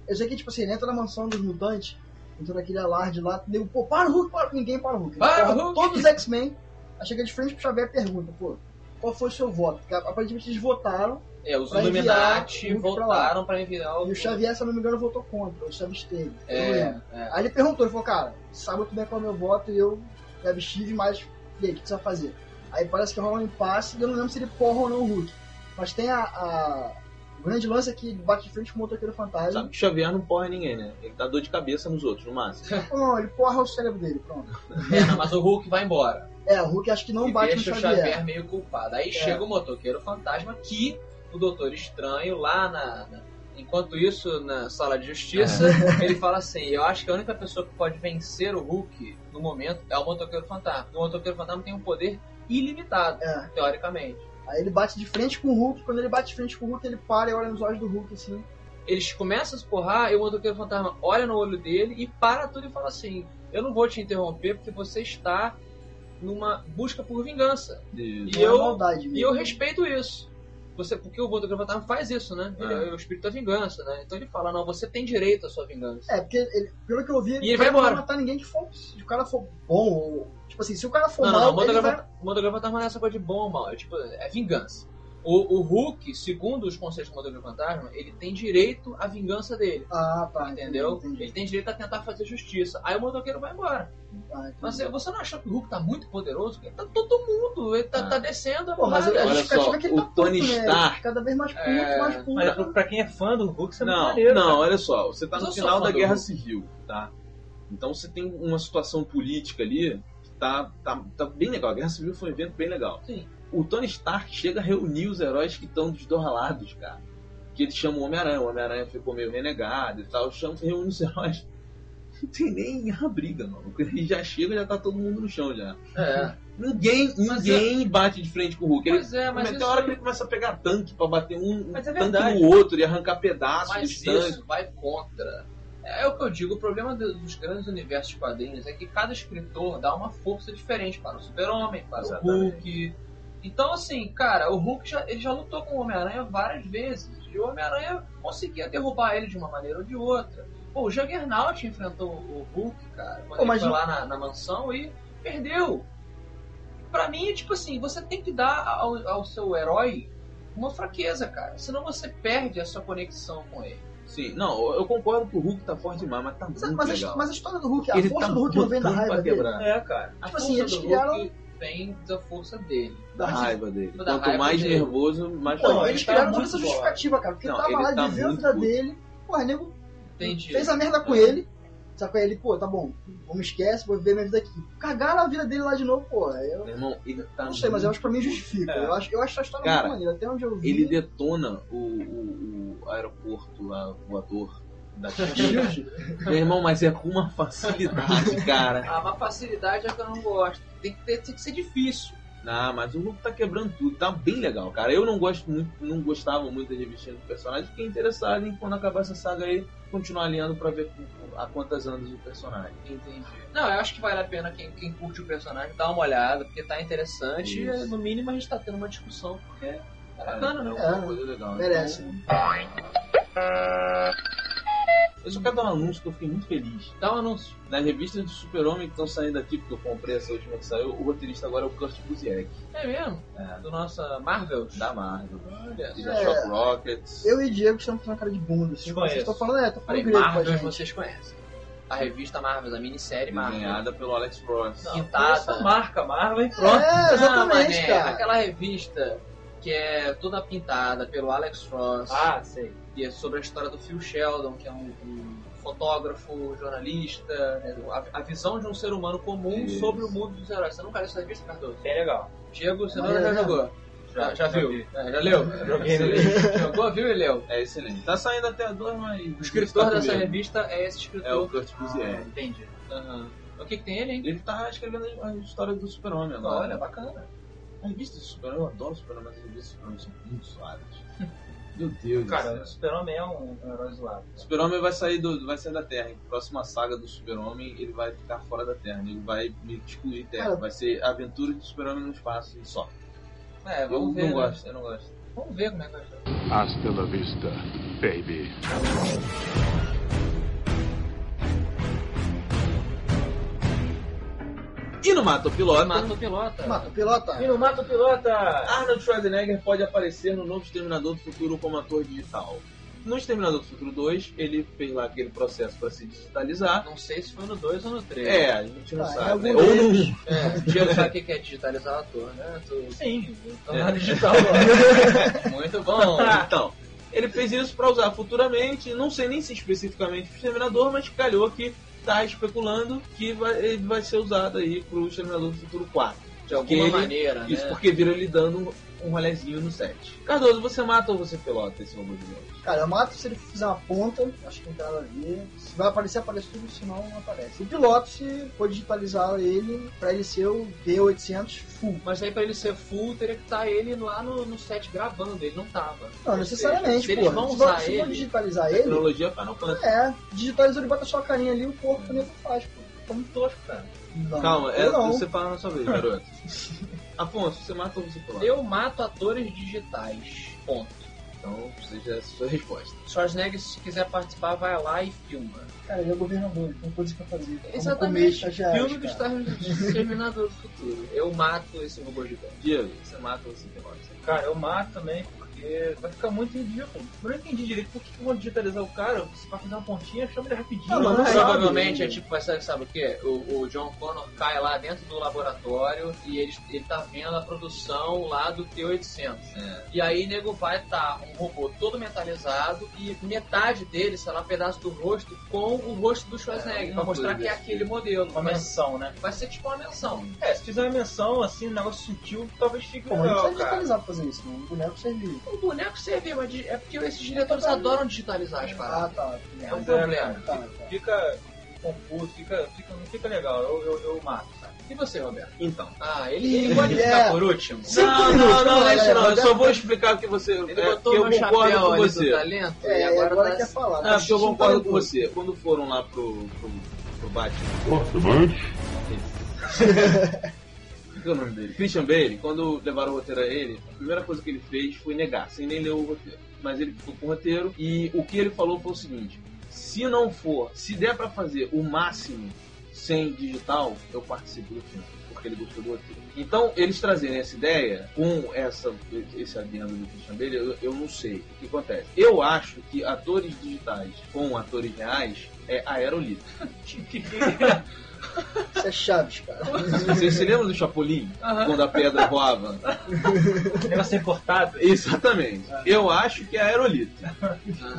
Speaker 2: Eu sei que, tipo assim, ele entra na mansão dos mutantes, entra naquele alarde lá, nego, pô, para o Hulk, para ninguém para o Hulk. Ele
Speaker 1: Para o Hulk!
Speaker 2: Todos os X-Men, aí chega de frente pro Xavier e pergunta, pô, qual foi o seu voto? Porque aparentemente eles votaram
Speaker 1: É, os
Speaker 2: Pra
Speaker 1: Illuminati
Speaker 2: o
Speaker 1: voltaram pra enviar o
Speaker 2: e o Xavier, se eu não me engano, votou contra, ou se absteve. eu não
Speaker 1: É, é.
Speaker 2: Aí ele perguntou, ele falou, cara, sabe muito bem qual é o meu voto e eu me abstive, mas e aí, o que você vai fazer? Aí parece que rola um impasse eu não lembro se ele porra ou não o Hulk. Mas tem a, a- o grande lance é que bate de frente com o motoqueiro fantasma.
Speaker 3: Sabe que o Xavier não porra ninguém, né? Ele dá dor de cabeça nos outros, no máximo.
Speaker 2: Não, ele porra o cérebro dele, pronto.
Speaker 1: É, não, mas o Hulk vai embora.
Speaker 2: É, o Hulk acho que não
Speaker 1: e
Speaker 2: bate no
Speaker 1: deixa o
Speaker 2: Xavier.
Speaker 1: Xavier meio culpado. Aí chega o motoqueiro fantasma que o Doutor Estranho lá na. na- Enquanto isso, na sala de justiça, ele fala assim: Eu acho que a única pessoa que pode vencer o Hulk no momento é o motoqueiro fantasma. O motoqueiro fantasma tem um poder ilimitado,
Speaker 2: É.
Speaker 1: teoricamente.
Speaker 2: Aí ele bate de frente com o Hulk, quando ele bate de frente com o Hulk, ele para e olha nos olhos do Hulk assim.
Speaker 1: Eles começam a se porrar e o motoqueiro fantasma olha no olho dele e para tudo e fala assim: Eu não vou te interromper porque você está numa busca por vingança.
Speaker 3: E-
Speaker 1: E
Speaker 2: é
Speaker 1: eu-
Speaker 2: maldade mesmo.
Speaker 1: E eu respeito isso. Você, porque o fantasma faz isso, né? Ele
Speaker 3: É.
Speaker 1: é o espírito da vingança, né? Então ele fala: Não, você tem direito à sua vingança.
Speaker 2: É, porque ele, pelo que eu vi,
Speaker 1: E ele vai
Speaker 2: não
Speaker 1: embora.
Speaker 2: matar ninguém que for. Se o cara for bom, ou. Tipo assim, se o cara for
Speaker 1: Não, não, não,
Speaker 2: mal,
Speaker 1: o
Speaker 2: ele
Speaker 1: motoqueiro
Speaker 2: vai...
Speaker 1: não é essa coisa de bom ou mal, é tipo, é vingança. O, o Hulk, segundo os conceitos do motoqueiro fantasma, ele tem direito à vingança dele.
Speaker 2: Ah, tá.
Speaker 1: Entendeu?
Speaker 2: Entendi.
Speaker 1: Ele tem direito a tentar fazer justiça. Aí o motoqueiro vai embora.
Speaker 2: Ah.
Speaker 1: Mas você- você não achou que o Hulk tá muito poderoso? Ele tá todo mundo, ele tá,
Speaker 3: Ah.
Speaker 1: tá descendo
Speaker 2: Pô, mas
Speaker 3: Olha
Speaker 2: justificativa
Speaker 3: só,
Speaker 2: é que ele tá
Speaker 3: o Tony
Speaker 2: puto, né?
Speaker 3: Stark-
Speaker 2: Cada vez mais puto,
Speaker 1: É,
Speaker 2: mais puto.
Speaker 8: Mas pra- pra quem é fã do Hulk, isso é muito
Speaker 3: Não,
Speaker 8: maneiro.
Speaker 3: não,
Speaker 8: cara.
Speaker 3: olha só, você tá
Speaker 1: Mas
Speaker 3: no final da Guerra
Speaker 1: Hulk.
Speaker 3: Civil, tá? Então você tem uma situação política ali que tá, tá, tá bem legal. A Guerra Civil foi um evento bem legal.
Speaker 1: Sim.
Speaker 3: O Tony Stark chega a reunir os heróis que estão dos dois lados, cara. Que ele chama o Homem-Aranha. O Homem-Aranha ficou meio renegado e tal. Chama, reúne os heróis. não tem nem a briga, mano. Ele já chega já tá todo mundo no chão já.
Speaker 1: É.
Speaker 3: Ninguém,
Speaker 1: Mas
Speaker 3: ninguém bate de frente com o Hulk. Ele,
Speaker 1: Pois é, mas
Speaker 3: tem
Speaker 1: isso,
Speaker 3: hora que ele começa a pegar tanque pra bater um, um
Speaker 1: é
Speaker 3: tanque no outro e arrancar pedaços
Speaker 1: mas
Speaker 3: dos tanques.
Speaker 1: isso vai contra. É o que eu digo, o problema do- dos grandes universos de quadrinhos é que cada escritor dá uma força diferente para o Super-Homem, para
Speaker 3: Exatamente.
Speaker 1: o Hulk. Então, assim, cara, o Hulk já, ele já lutou com o Homem-Aranha várias vezes. E o Homem-Aranha conseguia derrubar ele de uma maneira ou de outra. Pô, o Juggernaut enfrentou o Hulk, cara, quando
Speaker 2: Pô,
Speaker 1: ele foi lá na, na mansão e perdeu. Pra mim, é tipo assim, você tem que dar ao, ao seu herói uma fraqueza, cara. Senão você perde a sua conexão com ele.
Speaker 3: Sim, não, eu concordo que o Hulk tá forte demais, mas tá
Speaker 2: Mas,
Speaker 3: muito
Speaker 2: mas a,
Speaker 3: legal.
Speaker 2: mas a história do Hulk, a
Speaker 3: Ele
Speaker 2: força
Speaker 3: tá
Speaker 2: do Hulk não vem da raiva dele.
Speaker 3: quebrar.
Speaker 8: É, cara.
Speaker 1: A
Speaker 2: Tipo assim, eles criaram-
Speaker 1: Hulk vem da força dele.
Speaker 3: Da
Speaker 2: Mas-
Speaker 3: raiva dele.
Speaker 1: Da
Speaker 3: Quanto
Speaker 1: raiva
Speaker 3: mais
Speaker 1: dele.
Speaker 3: nervoso, mais
Speaker 2: Pô,
Speaker 8: Não,
Speaker 2: eles
Speaker 8: ele tá
Speaker 2: criaram toda essa justificativa, cara. Porque
Speaker 3: Não,
Speaker 2: ele tava
Speaker 3: ele
Speaker 2: lá
Speaker 3: tá
Speaker 2: vivendo a
Speaker 3: muito
Speaker 2: vida
Speaker 3: puto.
Speaker 2: dele. Porra, nego
Speaker 1: Entendi.
Speaker 2: fez a merda com ele. Sabe ele, pô, tá bom, vamos esquece, vou viver minha vida aqui. Cagaram a vida dele lá de novo, pô. Eu
Speaker 3: Meu irmão, ele tá
Speaker 2: não sei, mas eu acho que pra mim justifica.
Speaker 8: É.
Speaker 2: Eu, acho, eu acho a história
Speaker 3: Cara,
Speaker 2: muito maneira. Até onde eu vi.
Speaker 3: Ele detona o, o- o aeroporto lá, voador da.
Speaker 2: Shield.
Speaker 3: Meu irmão, mas é com uma facilidade, cara.
Speaker 1: Ah, uma facilidade é que eu não gosto. Tem que, ter, tem que ser difícil.
Speaker 3: Ah, mas o Hulk tá quebrando tudo, tá bem legal, cara. Eu não gosto muito, não gostava muito das revistinhas do personagem, fiquei interessado em quando acabar essa saga aí, continuar alinhando pra ver a quantas anos o personagem.
Speaker 1: Entendi. Não, eu acho que vale a pena quem, quem curte o personagem dar uma olhada, porque tá interessante
Speaker 3: Isso.
Speaker 1: e no mínimo a gente tá tendo uma discussão, porque é bacana, né?
Speaker 3: É uma coisa legal.
Speaker 2: Merece.
Speaker 3: Eu só quero dar um anúncio que eu fiquei muito feliz.
Speaker 1: Dá um anúncio.
Speaker 3: Nas revistas do Super-Homem que estão saindo aqui, porque eu comprei essa última que saiu, o roteirista agora é o Kurt Busiek,
Speaker 1: É mesmo?
Speaker 3: É.
Speaker 1: Do nossa Marvel.
Speaker 3: da Marvel.
Speaker 1: Olha
Speaker 3: E da
Speaker 2: É.
Speaker 3: Shock Rockets.
Speaker 2: Eu e Diego estamos fazendo cara de bunda. Assim,
Speaker 8: Desconheço.
Speaker 2: vocês estão falando, é, tô falando
Speaker 1: Falei,
Speaker 2: grego com
Speaker 1: Marvel
Speaker 2: gente.
Speaker 1: vocês conhecem. A revista Marvel, a minissérie Marvel.
Speaker 3: Desenhada pelo Alex Ross.
Speaker 1: Pintada.
Speaker 8: marca Marvel e pronto.
Speaker 2: É,
Speaker 1: Ah,
Speaker 2: exatamente,
Speaker 1: mané,
Speaker 2: cara.
Speaker 1: Aquela revista que é toda pintada pelo Alex Ross.
Speaker 8: Ah, sei.
Speaker 1: E é sobre a história do Phil Sheldon, que é um, um fotógrafo, jornalista, né, a, a visão de um ser humano comum
Speaker 3: Isso.
Speaker 1: sobre o mundo dos heróis. Você nunca leu essa revista, Cardoso?
Speaker 8: Bem legal.
Speaker 1: Diego, você não
Speaker 2: Maneiro,
Speaker 1: já
Speaker 2: né?
Speaker 1: jogou? Já, já viu?
Speaker 8: vi.
Speaker 1: É, já leu?
Speaker 8: Joguei,
Speaker 1: Excelente. Jogou, viu e leu?
Speaker 3: É excelente. Tá saindo até a duas, mas.
Speaker 1: O escritor
Speaker 3: tá
Speaker 1: dessa revista é esse escritor.
Speaker 3: É o Kurt
Speaker 8: Ah,
Speaker 3: Busiek.
Speaker 8: entendi.
Speaker 1: Aham. O que, que tem ele, hein?
Speaker 3: Ele tá escrevendo a história do Super-Homem agora.
Speaker 1: Olha, bacana.
Speaker 3: A revista do Super-Homem, eu adoro Super-Homem, mas as revistas do Super-Homem são muito suaves. Meu Deus
Speaker 8: Cara,
Speaker 3: do
Speaker 8: o
Speaker 3: céu.
Speaker 8: Super-Homem é um um herói zoado.
Speaker 3: O Super-Homem vai sair, do, vai sair da Terra. A próxima saga do Super-Homem, ele vai ficar fora da Terra. Ele vai me excluir Terra.
Speaker 2: Cara.
Speaker 3: Vai ser a aventura do Super-Homem no espaço e só.
Speaker 1: É,
Speaker 3: Eu
Speaker 1: vamos ver.
Speaker 3: não
Speaker 1: né?
Speaker 3: gosto, eu não gosto.
Speaker 1: Vamos ver como é que vai ser.
Speaker 5: Hasta la vista, baby.
Speaker 3: E no Mato Pilota,
Speaker 1: Mata o pilota.
Speaker 2: Mata o pilota.
Speaker 8: E no Mato Pilota!
Speaker 3: Arnold Schwarzenegger pode aparecer no novo Exterminador do Futuro como ator digital. No Exterminador do Futuro 2, ele fez lá aquele processo para se digitalizar.
Speaker 1: Não sei se foi no 2 ou no 3.
Speaker 3: É, a gente não
Speaker 2: Ah, é
Speaker 3: sabe.
Speaker 2: algum
Speaker 3: né? Ou no
Speaker 2: deles.
Speaker 3: 1.
Speaker 1: É, o Diego sabe o que é digitalizar o ator, né? Tu...
Speaker 8: Sim.
Speaker 1: Então,
Speaker 3: É.
Speaker 1: digital. Muito bom.
Speaker 3: Então, ele fez isso para usar futuramente, não sei nem se especificamente pro Exterminador, mas calhou que tá especulando que vai, ele vai ser usado aí pro Exterminador do Futuro 4.
Speaker 1: De alguma
Speaker 3: ele-
Speaker 1: maneira,
Speaker 3: Isso
Speaker 1: né?
Speaker 3: porque viram ele dando um, rolezinho no set. Cardoso, você mata ou você pilota esse robô gigante?
Speaker 2: Cara, eu mato se ele fizer uma ponta, acho que não tem nada a ver. Se vai aparecer, aparece tudo, se não, não aparece. O piloto, se for digitalizar ele, pra ele ser o P800 full.
Speaker 1: Mas aí pra ele ser full, teria que estar ele lá no, no set gravando, ele não tava.
Speaker 2: Não, necessariamente,
Speaker 1: se eles vão
Speaker 2: se
Speaker 1: usar
Speaker 2: se for
Speaker 1: ele-
Speaker 2: digitalizar ele,
Speaker 3: Tecnologia Final Fantasy.
Speaker 2: é, digitalizou, ele bota sua carinha ali, o corpo nego faz, pô.
Speaker 8: Tá muito tosco, cara.
Speaker 2: Não,
Speaker 3: Calma, é,
Speaker 2: não.
Speaker 3: você fala na sua vez, garoto. Afonso, você mata ou você pilota?
Speaker 1: Eu mato atores digitais. Ponto.
Speaker 3: Então, seja a sua resposta.
Speaker 1: Schwarzenegger, se quiser participar, vai lá e filma.
Speaker 2: Cara, ele é governador, tem coisas pra fazer. Comer
Speaker 1: Exatamente.
Speaker 2: estagiários,
Speaker 1: Filme do
Speaker 2: cara.
Speaker 1: Exterminador do Futuro. Eu mato esse robô gigante.
Speaker 3: Diego, você mata ou você pilota?
Speaker 8: Cara, eu mato também porque vai ficar muito ridículo. Eu não entendi direito por que que vão digitalizar o cara. Você vai fazer uma pontinha, chama ele rapidinho.
Speaker 2: Ah, mas sabe.
Speaker 1: Provavelmente é tipo, vai ser, sabe o que? O, o John Connor cai lá dentro do laboratório e ele, ele tá vendo a produção lá do T-800.
Speaker 3: É.
Speaker 1: E aí, nego, vai estar um robô todo metalizado e metade dele, sei lá, um pedaço do rosto com o rosto do Schwarzenegger,
Speaker 3: É,
Speaker 1: pra mostrar que é
Speaker 3: desse
Speaker 1: aquele modelo.
Speaker 8: Uma
Speaker 1: Vai,
Speaker 8: menção, né?
Speaker 1: vai ser tipo uma menção.
Speaker 8: É, se fizer uma menção, assim, um negócio sutil, talvez fique
Speaker 2: Pô, mas não
Speaker 8: legal,
Speaker 2: precisa digitalizar pra fazer isso, não. O boneco serviu.
Speaker 1: O boneco serviu, é porque esses diretores adoram digitalizar as
Speaker 2: Ah,
Speaker 1: paradas.
Speaker 2: tá.
Speaker 1: É um
Speaker 8: Mas
Speaker 1: problema.
Speaker 2: Tá, tá.
Speaker 8: Fica confuso, fica, fica, não fica legal. Eu, eu, eu mato, sabe?
Speaker 1: E você, Roberto?
Speaker 3: Então.
Speaker 1: Ah, ele, ele gosta de
Speaker 2: É.
Speaker 1: ficar por último.
Speaker 2: Cinco
Speaker 3: não,
Speaker 2: minutos,
Speaker 3: não, não,
Speaker 2: não,
Speaker 3: isso não. Eu só vou explicar o que você.
Speaker 1: Ele
Speaker 3: é,
Speaker 1: botou
Speaker 3: que eu
Speaker 1: meu
Speaker 3: concordo
Speaker 1: chapéu
Speaker 3: com você.
Speaker 1: do talento
Speaker 2: É,
Speaker 1: e agora,
Speaker 2: agora
Speaker 1: tá...
Speaker 2: quer falar.
Speaker 3: Não, porque eu
Speaker 2: Tá
Speaker 3: concordo com você. Quando foram lá pro, pro, pro Batman. O que é o nome dele? Christian Bale, quando levaram o roteiro a ele, a primeira coisa que ele fez foi negar, sem nem ler o roteiro. Mas ele ficou com o roteiro e o que ele falou foi o seguinte: se não for, se der pra fazer o máximo sem digital, eu participo do filme, porque ele gostou do roteiro. Então, eles trazerem essa ideia com essa, esse adendo do Christian Bale, eu, eu não sei o que acontece. Eu acho que atores digitais com atores reais é aerolito.
Speaker 2: Isso é Chaves, cara.
Speaker 3: Você se lembra do Chapolin? Quando a pedra voava?
Speaker 8: Negócio ser cortado.
Speaker 3: Exatamente. Eu acho que é aerolito.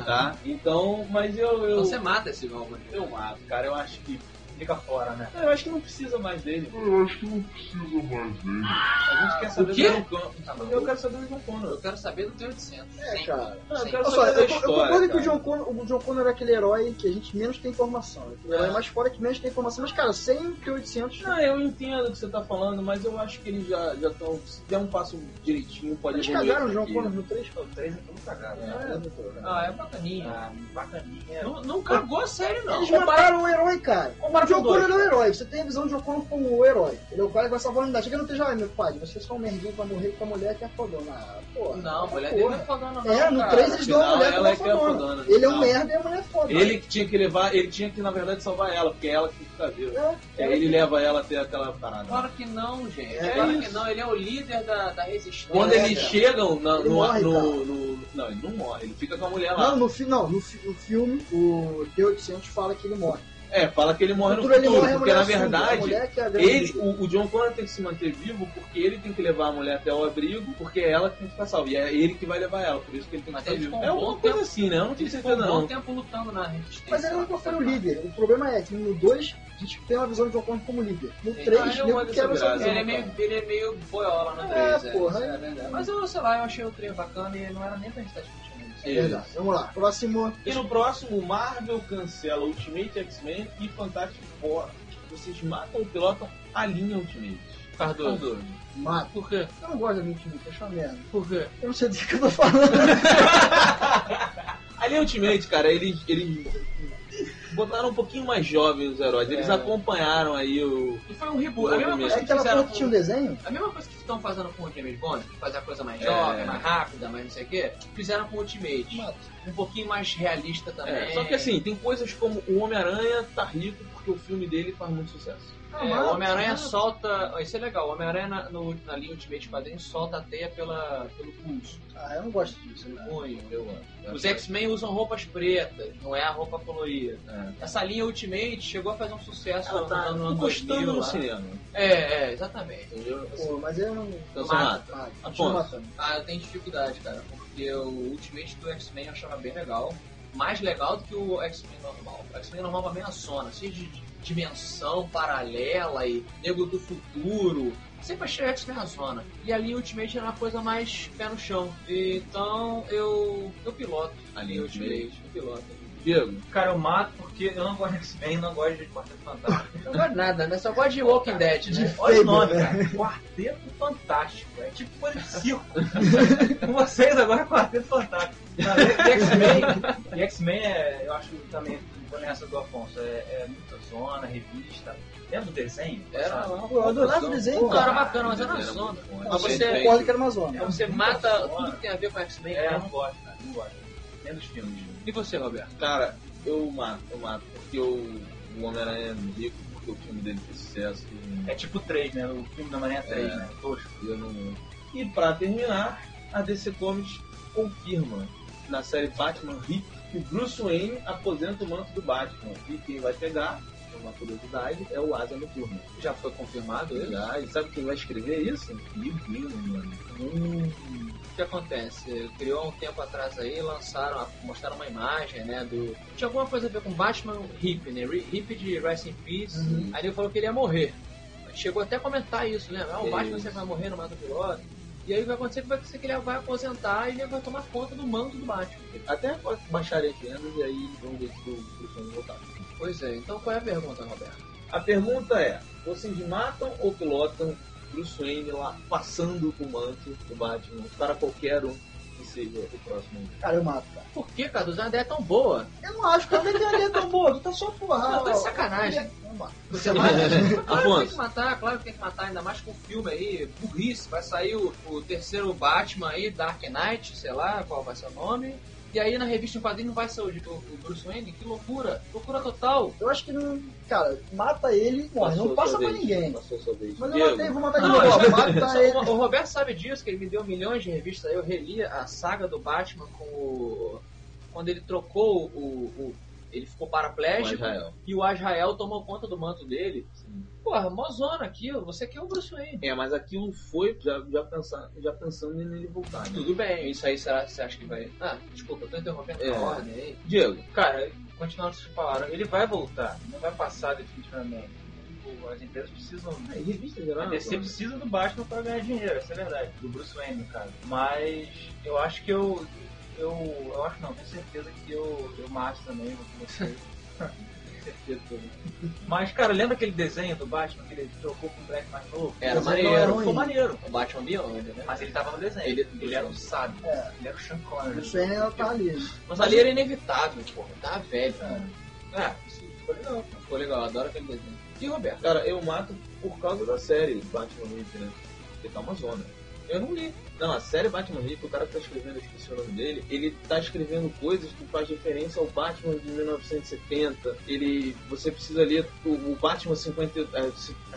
Speaker 3: Tá? Então, mas eu. eu
Speaker 1: Então você mata esse Valmir.
Speaker 3: eu mato, cara. Eu acho que.
Speaker 8: Fica fora, né?
Speaker 3: Eu acho que não precisa mais dele.
Speaker 5: Eu acho que não precisa mais dele.
Speaker 3: A gente quer saber
Speaker 1: quê?
Speaker 3: do John Connor. Eu quero saber do John Connor.
Speaker 1: Eu quero saber do T-800.
Speaker 2: É,
Speaker 1: Sim.
Speaker 2: cara.
Speaker 3: Não, eu quero
Speaker 2: Olha só, eu,
Speaker 3: da
Speaker 2: eu
Speaker 3: história.
Speaker 2: concordo que o. John, Connor, o John Connor é aquele herói que a gente menos tem informação. Aquele herói
Speaker 1: É.
Speaker 2: mais fora que menos tem informação. Mas, cara, sem o T-800...
Speaker 3: Não, eu entendo o que você tá falando, mas eu acho que eles já estão. se der um passo direitinho, pode
Speaker 2: Eles
Speaker 3: evoluir
Speaker 2: cagaram o John. Connor no 3,
Speaker 8: O 3 é tudo cagado.
Speaker 3: É.
Speaker 8: né?
Speaker 1: Ah, é bacaninha.
Speaker 8: Ah, bacaninha.
Speaker 1: Não, não cagou sério, não.
Speaker 2: Eles mataram o herói, cara. O
Speaker 8: Compara Com dois.
Speaker 2: Connor é o herói. Você tem a visão John Connor como o herói. Ele é o cara que vai salvar a unidade. Chega no TJ, ai meu pai, você é só um merdinho pra morrer com a mulher que é fodona. Ah, porra.
Speaker 1: Não, a mulher
Speaker 2: porra.
Speaker 1: dele não é fodona, não.
Speaker 2: É, no
Speaker 1: cara.
Speaker 2: 3 eles dão a mulher que
Speaker 3: ela
Speaker 2: é
Speaker 3: que é
Speaker 2: fodona.
Speaker 3: fodona,
Speaker 2: Ele é um
Speaker 3: não.
Speaker 2: merda e a mulher é foda.
Speaker 3: Ele que tinha que levar, ele tinha que, na verdade, salvar ela, porque é ela que fica viva.
Speaker 2: É,
Speaker 3: ele leva ela até aquela parada.
Speaker 1: Claro que não, gente.
Speaker 2: É
Speaker 1: claro
Speaker 3: isso.
Speaker 1: que não. Ele é o líder da, da resistência.
Speaker 3: Quando
Speaker 2: É,
Speaker 3: eles
Speaker 2: cara.
Speaker 3: chegam na-
Speaker 2: Ele
Speaker 3: no,
Speaker 2: morre,
Speaker 3: no-
Speaker 2: cara.
Speaker 3: no- Não, ele não morre, ele fica com a mulher lá.
Speaker 2: Não, no, fi, não no, fi, no filme, o T-800 fala que ele morre.
Speaker 3: É, fala que ele morre no
Speaker 2: futuro ele
Speaker 3: futuro, porque na verdade.
Speaker 2: é
Speaker 3: Ele, o, o John Connor tem que se manter vivo porque ele tem que levar a mulher até o abrigo, porque é ela que tem que ficar salva. E é ele que vai levar ela, por isso que ele tem que
Speaker 1: ele
Speaker 3: vivo.
Speaker 1: um
Speaker 3: É uma coisa
Speaker 1: tempo-
Speaker 3: assim, né? Eu não tenho
Speaker 1: Ele
Speaker 3: certeza
Speaker 1: um bom
Speaker 3: não.
Speaker 1: tempo lutando na resistência.
Speaker 2: Mas ele nunca foi o líder. O problema é que no 2 a gente tem uma visão de John Connor como líder. No
Speaker 1: Ele-
Speaker 2: 3,
Speaker 3: Ah, eu
Speaker 2: nego
Speaker 3: gosto
Speaker 2: quebra essa visão.
Speaker 1: Ele é meio, ele é meio boiola no
Speaker 2: É,
Speaker 1: 3.
Speaker 2: porra, é.
Speaker 1: é. Mas eu, sei lá, eu achei o 3 bacana e não era nem pra gente estar discutindo isso.
Speaker 2: É verdade. Vamos lá. Próximo.
Speaker 3: E no próximo, Marvel cancela Ultimate X-Men e Fantastic Four. Vocês matam ou pilotam a linha Ultimate.
Speaker 1: Cardoso.
Speaker 2: Mato.
Speaker 1: Por quê?
Speaker 2: Eu não gosto da Ultimate, acho uma merda.
Speaker 1: Por quê?
Speaker 2: Eu não sei do que eu tô falando.
Speaker 3: A linha Ultimate, cara, eles, eles botaram um pouquinho mais jovens os heróis. Eles
Speaker 1: É.
Speaker 3: acompanharam aí o.
Speaker 1: E foi um reboot. A mesma coisa que fizeram
Speaker 2: tinha um desenho?
Speaker 1: A mesma coisa que estão fazendo com o James Bond, fazer a coisa mais
Speaker 3: É.
Speaker 1: jovem, mais rápida, mais não sei o quê, fizeram com o Ultimate.
Speaker 2: Mato.
Speaker 1: Um pouquinho mais realista também.
Speaker 3: É, só que assim, tem coisas como o Homem-Aranha tá rico porque o filme dele faz muito sucesso.
Speaker 1: É,
Speaker 2: mato,
Speaker 1: o Homem-Aranha solta. Isso é legal, o Homem-Aranha na, no- na linha Ultimate quadrinho solta a teia pela, pelo pulso,
Speaker 2: Ah, eu não gosto disso. Né?
Speaker 1: punho.
Speaker 3: Eu amo.
Speaker 1: Os X-Men usam roupas pretas, não é a roupa colorida.
Speaker 3: É.
Speaker 1: Essa linha Ultimate chegou a fazer um sucesso
Speaker 3: Ela tá
Speaker 1: no ano
Speaker 3: gostando
Speaker 1: 2000
Speaker 3: no
Speaker 1: lá.
Speaker 3: cinema.
Speaker 1: É, é, exatamente.
Speaker 3: Entendeu?
Speaker 2: Pô, mas eu não.
Speaker 3: Então você
Speaker 1: Mata.
Speaker 3: mata.
Speaker 2: Ah.
Speaker 1: Ah, eu tenho dificuldade, cara, porque o Ultimate do X-Men eu achava bem legal. Mais legal do que o X-Men normal. O X-Men normal pra bem na zona, cheio de dimensão paralela e nego do futuro. Sempre achei o X-Men na zona. E ali o Ultimate era uma coisa mais pé no chão. Então eu. eu piloto.
Speaker 3: A linha Ultimate.
Speaker 1: Eu piloto.
Speaker 3: Diego,
Speaker 8: Cara, eu mato porque eu não gosto de X-Men, não gosto de Quarteto Fantástico.
Speaker 1: Não gosto de nada, né? Só gosto de Walking Dead, né?
Speaker 8: Olha o nome,
Speaker 2: né?
Speaker 8: cara. Quarteto Fantástico. É tipo coisa de circo. Com vocês agora é Quarteto Fantástico. Não, e X-Men, e X-Men é, eu acho também, vou nessa do Afonso, é, é muita zona, revista. Lembra do desenho?
Speaker 1: Era
Speaker 8: sabe?
Speaker 1: uma
Speaker 2: Pô, eu adorava o desenho,
Speaker 1: Pô, era
Speaker 2: cara.
Speaker 1: bacana, mas era
Speaker 3: Era
Speaker 1: zona. Mas você-
Speaker 2: concorda que era uma zona.
Speaker 1: Você mata tudo que tem a ver com X-Men.
Speaker 8: É, eu
Speaker 1: né?
Speaker 8: não gosto, cara, não gosto. Nem dos filmes.
Speaker 1: E você, Roberto?
Speaker 3: cara, eu mato, eu mato. Porque o, o Homem-Aranha é rico, porque o filme dele fez sucesso. E
Speaker 8: É tipo 3, né? O filme da manhã 3,
Speaker 3: É.
Speaker 8: né? Tosco.
Speaker 3: eu não... E pra terminar, a DC Comics confirma na série Batman Hit que o Bruce Wayne aposenta o manto do Batman. E quem vai pegar, é uma curiosidade, é o Asa Noturno.
Speaker 1: Já foi confirmado isso?
Speaker 3: Já, e sabe quem vai escrever isso? Neil Gaiman, mano.
Speaker 1: Hum, que acontece? Criou um tempo atrás aí, lançaram, mostraram uma imagem, né, do... Tinha alguma coisa a ver com Batman Hip, né? Hip de Rest in Peace. Aí ele falou que ele ia morrer. Chegou até a comentar isso, né? Ah, o. Batman sempre vai morrer no Mato Piloto. E aí o que vai acontecer vai ser que ele vai aposentar e ele vai tomar conta do manto do Batman.
Speaker 3: Até baixarem as vendas e aí vamos ver se o Bruce Wayne voltar.
Speaker 1: Pois é, então qual é a pergunta, Roberto?
Speaker 3: A pergunta é: vocês matam ou pilotam Bruce Wayne lá passando o manto do Batman para qualquer um que seja o próximo?
Speaker 2: Cara, eu mato, cara.
Speaker 1: Por que, cara? Usar uma ideia tão boa.
Speaker 2: Eu não acho que a ideia é tão boa, tu tá só porra.
Speaker 1: Não, tá de sacanagem.
Speaker 2: Eu mato.
Speaker 1: Você mata? Claro que tem que matar, claro que tem que matar, ainda mais com o filme aí, burrice. Vai sair o, o terceiro Batman aí, Dark Knight, sei lá qual vai ser o nome. E aí na revista em quadrinho não vai ser o Bruce Wayne, que loucura, loucura total.
Speaker 2: Eu acho que não. Cara, mata ele e morre. Não passa pra
Speaker 3: vez.
Speaker 2: ninguém. Mas eu matei, vou matar de novo. Mata ele.
Speaker 1: o Roberto sabe disso, que ele me deu milhões de revistas. Eu reli a saga do Batman com o. Quando ele trocou o. o- ele ficou paraplégico
Speaker 3: Israel.
Speaker 1: e o Azrael tomou conta do manto dele. Porra, mozona aquilo, você quer o Bruce Wayne.
Speaker 3: É, mas aquilo foi já, já, pensar, já pensando nele voltar. Né?
Speaker 1: Tudo bem, isso aí será, você acha que vai. Ah, desculpa, eu tô interrompendo
Speaker 3: É.
Speaker 1: a ordem aí.
Speaker 3: Diego,
Speaker 8: Cara, continuando o que vocês falaram, ele vai voltar, não vai passar definitivamente. As empresas precisam.
Speaker 3: em revista geral.
Speaker 8: A DC precisa do Batman para ganhar dinheiro, essa é verdade. Do Bruce Wayne, no caso. Mas eu acho que eu. Eu, eu acho não, tenho certeza que eu, eu mato também, vou com vocês. tenho certeza também. Mas, cara, lembra aquele desenho do Batman que ele trocou com o Black mais novo?
Speaker 1: Era maneiro.
Speaker 2: era
Speaker 8: Ficou maneiro.
Speaker 1: O Batman Beyond, né?
Speaker 8: Mas ele tava no desenho.
Speaker 1: Ele-
Speaker 8: ele era um sábio.
Speaker 2: É.
Speaker 8: Ele era o Sean
Speaker 2: O
Speaker 8: Connery.
Speaker 2: Bruce Wayne ela tá ali.
Speaker 1: Mas ali era inevitável, porra. Tá velho.
Speaker 8: É, isso ficou legal.
Speaker 1: Ficou legal, eu adoro aquele desenho. E o Roberto?
Speaker 3: Cara, eu mato por causa da série Batman Rick, né? Porque tá uma zona.
Speaker 1: Eu não li.
Speaker 3: Não, a série Batman Rick, o cara que tá escrevendo, eu esqueci o nome dele, ele tá escrevendo coisas que faz referência ao Batman de 1970. Ele. Você precisa ler o, o Batman 50. é,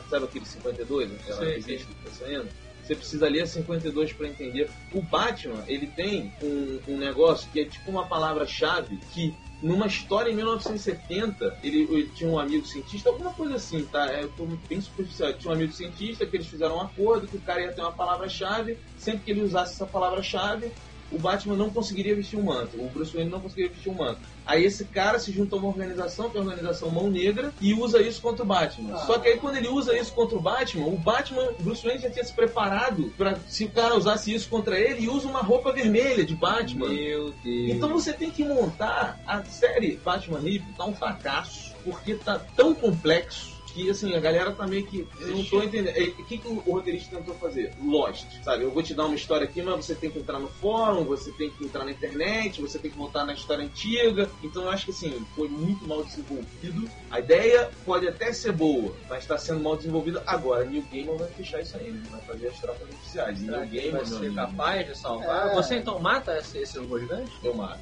Speaker 3: sabe aquele 52? Aquela
Speaker 1: Sei,
Speaker 3: revista que tá saindo? Você precisa ler a 52 para entender. O Batman, ele tem um, um negócio que é tipo uma palavra-chave que numa história em 1970, ele, ele tinha um amigo cientista, alguma coisa assim, tá? É eu tô bem superficial. Tinha um amigo cientista que eles fizeram um acordo que o cara ia ter uma palavra-chave, sempre que ele usasse essa palavra-chave, o Batman não conseguiria vestir um manto, o Bruce Wayne não conseguiria vestir um manto. Aí esse cara se junta a uma organização, que é a organização Mão Negra, e usa isso contra o Batman. Só que aí quando ele usa isso contra o Batman, o Batman, o Bruce Wayne já tinha se preparado para se o cara usasse isso contra ele e usa uma roupa vermelha de Batman.
Speaker 1: Meu Deus.
Speaker 3: Então você tem que montar a série Batman Hip tá um fracasso, porque tá tão complexo que assim, a galera tá meio que. Eu não tô entendendo. É, O que, que o roteirista tentou fazer? Lost. Sabe, eu vou te dar uma história aqui, mas você tem que entrar no fórum, você tem que entrar na internet, você tem que voltar na história antiga. Então eu acho que assim, foi muito mal desenvolvido. A ideia pode até ser boa, mas está sendo mal desenvolvida agora. New Gamer vai fechar isso aí, né? vai fazer as tropas oficiais.
Speaker 1: Será
Speaker 3: New
Speaker 1: que ele
Speaker 3: Gamer,
Speaker 1: vai ser capaz de salvar?
Speaker 2: É.
Speaker 1: Você então mata esse, esse robô gigante?
Speaker 3: eu mato.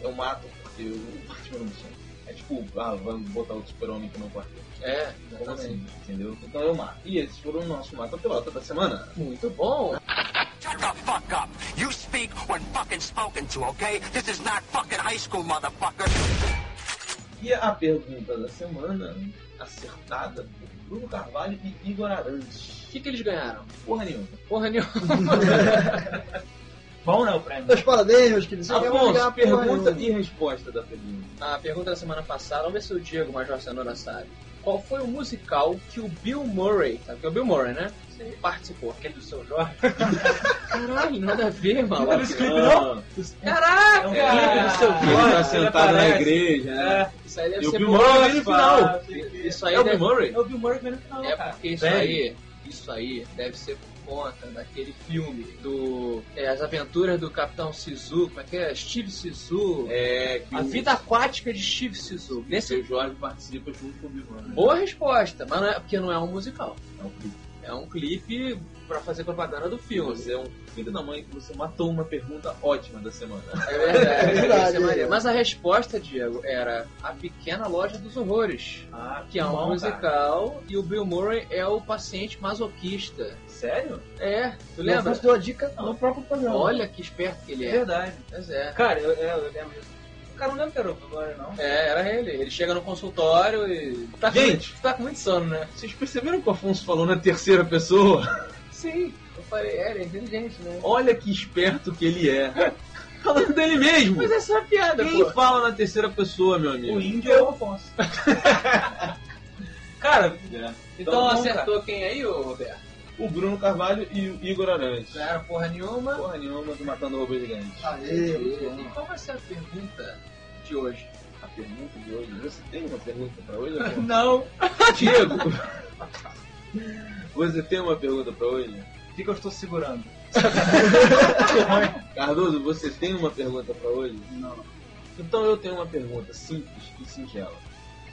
Speaker 3: Eu mato porque não chama. É tipo, ah, vamos botar o super-homem aqui no quartel.
Speaker 1: É,
Speaker 3: Como
Speaker 1: exatamente.
Speaker 3: assim? Entendeu? Então eu mato. E esses foram o nosso mata-pelota da semana.
Speaker 1: Muito bom.
Speaker 9: Shut the fuck up. You speak when fucking spoken to, okay? This is not fucking high school, motherfucker.
Speaker 3: E a pergunta da semana, acertada por Bruno Carvalho e Igor Arantes.
Speaker 1: O que, que eles ganharam?
Speaker 3: Porra nenhuma.
Speaker 1: Porra nenhuma.
Speaker 8: Bom, né, o prêmio?
Speaker 2: Meus parabéns, meus queridos.
Speaker 3: Afonso, pergunta e resposta da pergunta.
Speaker 1: A pergunta da semana passada, vamos ver se o Diego Major Cenoura sabe. Qual foi o musical que o Bill Murray, sabe que é o Bill Murray, né? Participou.
Speaker 8: Aquele do seu Jorge?
Speaker 1: Caralho, nada a ver, maluco.
Speaker 3: Ah,
Speaker 1: Caraca!
Speaker 8: É um clipe do seu
Speaker 3: ele
Speaker 8: Jorge.
Speaker 3: tá
Speaker 8: ele
Speaker 3: sentado na igreja, né?
Speaker 8: É,
Speaker 1: Isso aí deve
Speaker 3: E o
Speaker 1: ser
Speaker 3: Bill
Speaker 1: bom.
Speaker 3: Murray vem no final.
Speaker 1: Isso aí
Speaker 3: É o
Speaker 1: deve...
Speaker 3: Bill Murray?
Speaker 8: É o Bill Murray no final,
Speaker 1: É
Speaker 8: cara.
Speaker 1: porque isso aí, isso aí deve ser conta daquele filme do é, As Aventuras do Capitão Sisu, como é que é? Steve Sisu.
Speaker 3: É,
Speaker 1: A
Speaker 3: o
Speaker 1: Vida Aquática de Steve Sisu.
Speaker 3: o
Speaker 1: Nesse...
Speaker 3: seu Jorge participa junto com o Bill Murray.
Speaker 1: Boa resposta, mas não é, porque não é um musical.
Speaker 3: É um clipe.
Speaker 1: É um clipe pra fazer propaganda do filme.
Speaker 3: Você é um filho da mãe que você matou uma pergunta ótima da semana.
Speaker 1: É verdade,
Speaker 2: É verdade,
Speaker 1: é
Speaker 2: é.
Speaker 1: Mas a resposta, Diego, era A Pequena Loja dos Horrores.
Speaker 8: Ah,
Speaker 1: Que é um
Speaker 8: bom, cara.
Speaker 1: musical e o Bill Murray é o paciente masoquista.
Speaker 8: Sério?
Speaker 1: É, tu lembra?
Speaker 2: Afonso deu a dica no próprio programa.
Speaker 1: Olha que esperto que ele
Speaker 8: É
Speaker 1: é.
Speaker 8: verdade.
Speaker 1: Pois é.
Speaker 8: Cara, eu, é, eu lembro disso. O cara não lembra que era o não.
Speaker 1: É, era ele. Ele chega no consultório e. Tá com,
Speaker 3: Gente!
Speaker 1: tá com muito sono, né?
Speaker 3: Vocês perceberam que o Afonso falou na terceira pessoa?
Speaker 1: Sim. Eu falei, é, ele é inteligente, né?
Speaker 3: Olha que esperto que ele é. Falando dele mesmo.
Speaker 1: Mas é só piada,
Speaker 3: Quem
Speaker 1: pô.
Speaker 3: fala na terceira pessoa, meu amigo?
Speaker 8: O índio é o Afonso. cara,
Speaker 1: Então
Speaker 8: Então,
Speaker 1: acertou quem aí, ô Roberto?
Speaker 3: o Bruno Carvalho e o Igor Arantes.
Speaker 1: Não era porra nenhuma.
Speaker 3: Porra nenhuma do Matando Robô Gigante.
Speaker 2: Aê,
Speaker 1: E qual vai ser a pergunta de hoje?
Speaker 3: A pergunta de hoje, você tem uma pergunta pra hoje?
Speaker 1: Não.
Speaker 3: Diego, você tem uma pergunta pra hoje?
Speaker 8: O que, que eu estou segurando?
Speaker 3: Cardoso, você tem uma pergunta pra hoje?
Speaker 8: Não.
Speaker 3: Então eu tenho uma pergunta simples e singela.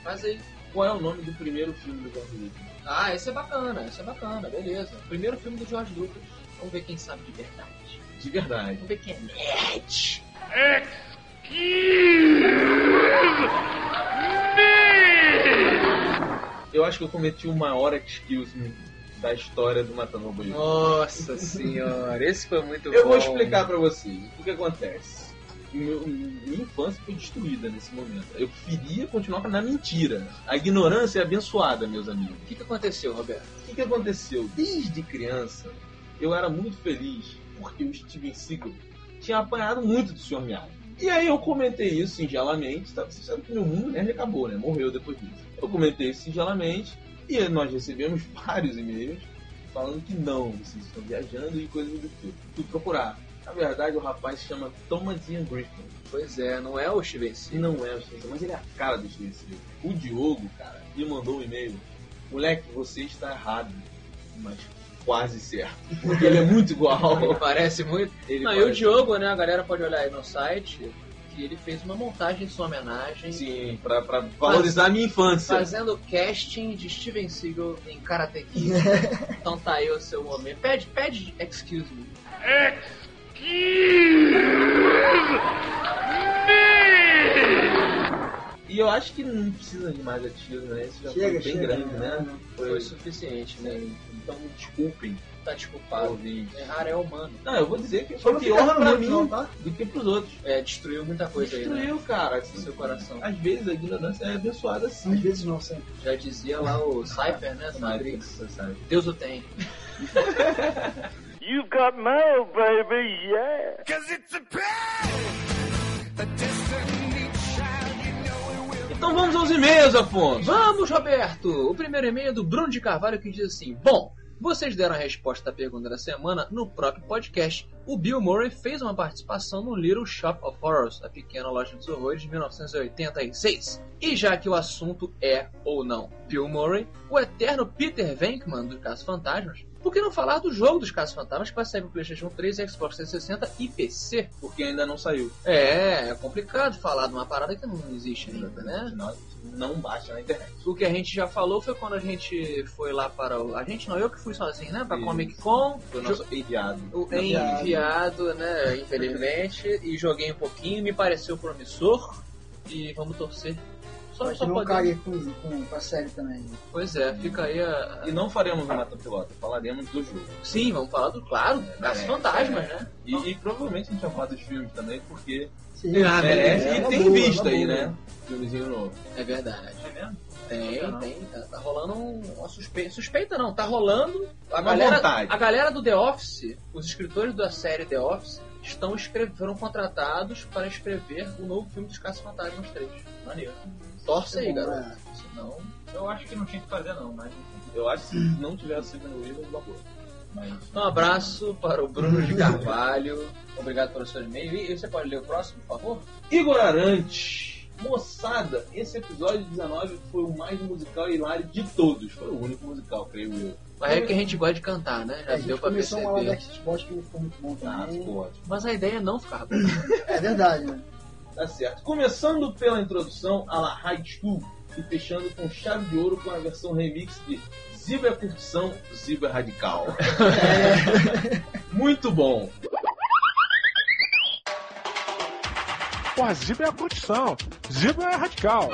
Speaker 1: Faz aí.
Speaker 3: Qual é o nome do primeiro filme do George Lucas?
Speaker 1: Ah, esse é bacana, esse é bacana, beleza. Primeiro filme do George Lucas. Vamos ver quem sabe de verdade.
Speaker 3: De verdade.
Speaker 1: Vamos ver quem é nerd.
Speaker 3: Eu acho que eu cometi o maior excuse me da história do Matando Robô Gigante.
Speaker 1: Nossa senhora, esse foi muito
Speaker 3: Eu
Speaker 1: bom.
Speaker 3: vou explicar pra vocês o que acontece. Meu- minha infância foi destruída nesse momento. Eu queria continuar na mentira. A ignorância é abençoada, meus amigos.
Speaker 1: O que, que aconteceu, Roberto?
Speaker 3: O que, que aconteceu? Desde criança, eu era muito feliz porque o Steven Seagal tinha apanhado muito do Sr. Miyagi. E aí eu comentei isso singelamente, tá? Você sabe que meu mundo nerd acabou, né? Morreu depois disso. Eu comentei isso singelamente e nós recebemos vários e-mails falando que não, vocês estão viajando e coisas do tipo. Procurar. Na verdade, o rapaz se chama Thomas Ian Griffin.
Speaker 1: Pois é, não é o Seagal.
Speaker 3: não é o Seagal, mas ele é a cara do Seagal. O Diogo, cara, me mandou um e-mail. Moleque, você está errado, mas quase certo. Porque ele é muito igual.
Speaker 1: Ele parece muito.
Speaker 3: Ele
Speaker 1: não, e o
Speaker 3: parece-
Speaker 1: Diogo, né? A galera pode olhar aí no site que ele fez uma montagem em sua homenagem.
Speaker 3: Sim, pra, pra valorizar a minha infância.
Speaker 1: Fazendo casting de Steven Seagal em Karate Kid. então tá aí o seu momento. Pede, pede excuse me.
Speaker 3: E eu acho que não precisa de mais ativos, né? Esse já
Speaker 2: Chega,
Speaker 3: foi bem
Speaker 2: chega,
Speaker 3: grande,
Speaker 2: né?
Speaker 3: né?
Speaker 1: Foi suficiente, né?
Speaker 3: Então desculpem,
Speaker 1: Tá desculpado.
Speaker 3: ouvintes.
Speaker 1: Errar é humano.
Speaker 3: Não, eu vou dizer que foi pior pra mim
Speaker 2: não, tá?
Speaker 3: do que pros outros.
Speaker 1: É, destruiu muita coisa aí, né?
Speaker 3: Destruiu, cara.
Speaker 1: No seu coração.
Speaker 3: Às vezes a ignorância é abençoada
Speaker 2: Às
Speaker 3: sim.
Speaker 2: vezes não, sempre.
Speaker 1: Já dizia lá o Cypher, né? Do Matrix. Deus o tem.
Speaker 4: You've got mail, baby, yeah.
Speaker 3: Então vamos aos e-mails, Afonso.
Speaker 1: Vamos, Roberto! O primeiro e-mail é do Bruno de Carvalho que diz assim: Bom, vocês deram a resposta da pergunta da semana no próprio podcast. O Bill Murray fez uma participação no Little Shop of Horrors, a pequena loja dos horrores de 1986. E já que o assunto é, ou não, Bill Murray, o eterno Peter Venkman dos Casos Fantasmas, por que não falar do jogo dos Casos Fantasmas que vai sair pro PlayStation 3, Xbox 360 e PC?
Speaker 3: Porque ainda não saiu.
Speaker 1: É, é complicado falar de uma parada que não existe ainda, né?
Speaker 3: Afinal, não baixa na internet.
Speaker 1: O que a gente já falou foi quando a gente foi lá para o. A gente não, eu que fui sozinho, né? Pra
Speaker 3: Isso.
Speaker 1: Comic Con.
Speaker 3: Foi o nosso enviado.
Speaker 1: O enviado, né? Infelizmente. e joguei um pouquinho, me pareceu promissor. E vamos torcer. Só,
Speaker 2: Mas
Speaker 1: só
Speaker 2: não cague com, com, com a série também.
Speaker 1: Pois é, fica aí a.
Speaker 3: E não faremos o Mata Pilota, falaremos do jogo.
Speaker 1: Sim, vamos falar do. Claro, das
Speaker 3: É,
Speaker 1: fantasmas, né?
Speaker 3: E, e provavelmente a gente vai falar dos filmes também, porque
Speaker 2: Sim,
Speaker 1: Ah,
Speaker 3: merece.
Speaker 2: é
Speaker 3: e tem
Speaker 2: boa,
Speaker 3: visto
Speaker 2: uma
Speaker 3: aí,
Speaker 2: boa.
Speaker 3: né? Filmezinho novo.
Speaker 1: É verdade.
Speaker 8: É mesmo?
Speaker 1: Tem,
Speaker 8: Não.
Speaker 1: tem. Tá, tá rolando um- uma suspeita. Suspeita não, tá rolando. A
Speaker 3: Uma
Speaker 1: galera,
Speaker 3: vontade.
Speaker 1: a galera do The Office, os escritores da série The Office, estão escre- foram contratados para escrever o novo filme dos Caça Fantasmas 3.
Speaker 8: Maneiro.
Speaker 1: Torce aí,
Speaker 2: É
Speaker 1: garoto. Senão.
Speaker 8: Eu acho que não tinha que fazer não, mas
Speaker 3: Eu acho que se não tivesse sido no livro, babou. Mas
Speaker 1: Um abraço para o Bruno de Carvalho. Obrigado pelo seu e-mail. E você pode ler o próximo, por favor?
Speaker 3: Igor Arantes. Moçada, esse episódio 19 foi o mais musical e hilário de todos. Foi o único musical, creio eu.
Speaker 1: Mas é que a gente gosta de cantar, né?
Speaker 2: É,
Speaker 1: Já
Speaker 2: a
Speaker 1: deu
Speaker 2: gente
Speaker 1: pra
Speaker 2: começou uma
Speaker 1: perceber.
Speaker 2: Xbox que ficou muito bom
Speaker 3: Ah,
Speaker 2: também.
Speaker 3: ficou ótimo.
Speaker 1: Mas a ideia é não ficar bom.
Speaker 2: É verdade, né?
Speaker 3: Tá certo. Começando pela introdução a la High School e fechando com chave de ouro com a versão remix de Ziba é curtição, Ziba é radical. Muito bom.
Speaker 5: Porra, Ziba é a curtição. Ziba é radical.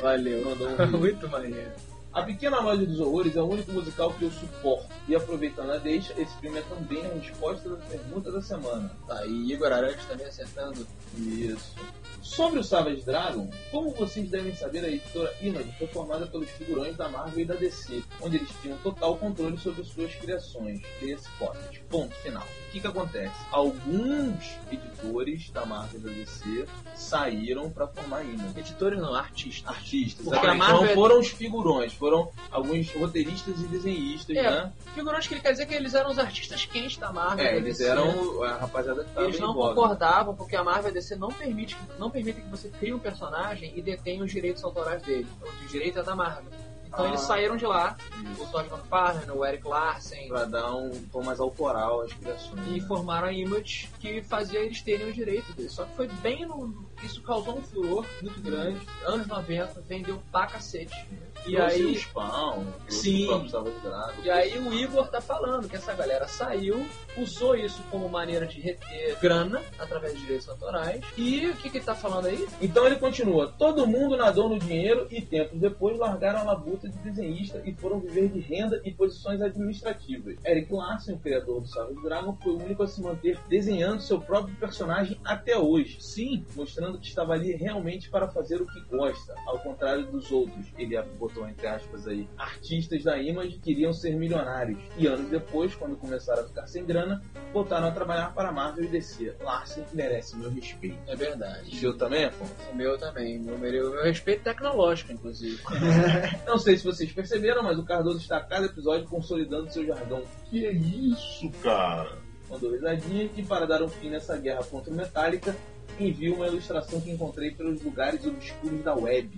Speaker 1: Valeu.
Speaker 3: Mandou.
Speaker 1: Muito maneiro.
Speaker 3: A Pequena Loja dos Horrores é o único musical que eu suporto. E aproveitando a deixa, esse filme é também a resposta da pergunta da semana.
Speaker 1: Tá, e Igor Arantes também acertando.
Speaker 3: Isso. Sobre o Savage Dragon, como vocês devem saber, a editora Image foi formada pelos figurões da Marvel e da DC, onde eles tinham total controle sobre suas criações. Desse Pocket. Ponto final. O que, que acontece? Alguns editores da Marvel e da DC saíram para formar a Image.
Speaker 1: Editores não, artistas.
Speaker 3: Artistas,
Speaker 1: Porque a Marvel
Speaker 3: não
Speaker 1: é-
Speaker 3: foram os figurões, foram foram alguns roteiristas e desenhistas,
Speaker 1: É,
Speaker 3: né?
Speaker 1: Figurante que ele quer dizer que eles eram os artistas quentes da Marvel.
Speaker 3: É, eles
Speaker 1: DC.
Speaker 3: eram a rapaziada que
Speaker 1: Eles não
Speaker 3: voga.
Speaker 1: concordavam porque a Marvel DC não permite, não permite que você crie um personagem e detenha os direitos autorais dele. O direito é da Marvel. Então
Speaker 2: Ah.
Speaker 1: eles saíram de lá, o Todd McFarlane, o Eric Larsen,
Speaker 3: Pra dar um tom mais autoral às criações.
Speaker 1: e formaram a Image que fazia eles terem os direitos deles. Só que foi bem no. Isso causou um furor muito grande. Anos 90, vendeu pra cacete. E
Speaker 3: Trouxe o
Speaker 1: aí.
Speaker 3: Spawn,
Speaker 1: Sim.
Speaker 3: o Salvador Drago.
Speaker 1: E aí o Igor tá falando que essa galera saiu, usou isso como maneira de reter grana através de direitos autorais. E o que que ele tá falando aí?
Speaker 3: Então ele continua: todo mundo nadou no dinheiro e tempos depois largaram a labuta de desenhista e foram viver de renda e posições administrativas. Eric Larson, o criador do Savage Dragon, foi o único a se manter desenhando seu próprio personagem até hoje. Sim, mostrando que estava ali realmente para fazer o que gosta, ao contrário dos outros. Ele botou entre aspas aí, artistas da Image queriam ser milionários. E anos depois, quando começaram a ficar sem grana, voltaram a trabalhar para a Marvel e DC. Larson merece meu respeito.
Speaker 1: É verdade.
Speaker 3: Seu também, Afonso?
Speaker 1: O meu também. O meu, o meu respeito tecnológico, inclusive.
Speaker 3: Não sei se vocês perceberam, mas o Cardoso está a cada episódio consolidando seu jargão.
Speaker 5: Que é isso, cara?
Speaker 3: Mandou risadinha e para dar um fim nessa guerra contra o Metallica, envio uma ilustração que encontrei pelos lugares obscuros da web.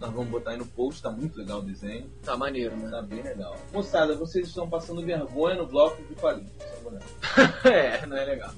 Speaker 3: Nós vamos botar aí no post, tá muito legal o desenho,
Speaker 1: Tá maneiro, né?
Speaker 3: tá bem legal. Moçada, vocês estão passando vergonha no bloco de quadrinhos. Vou lembrar.
Speaker 1: é, não é legal.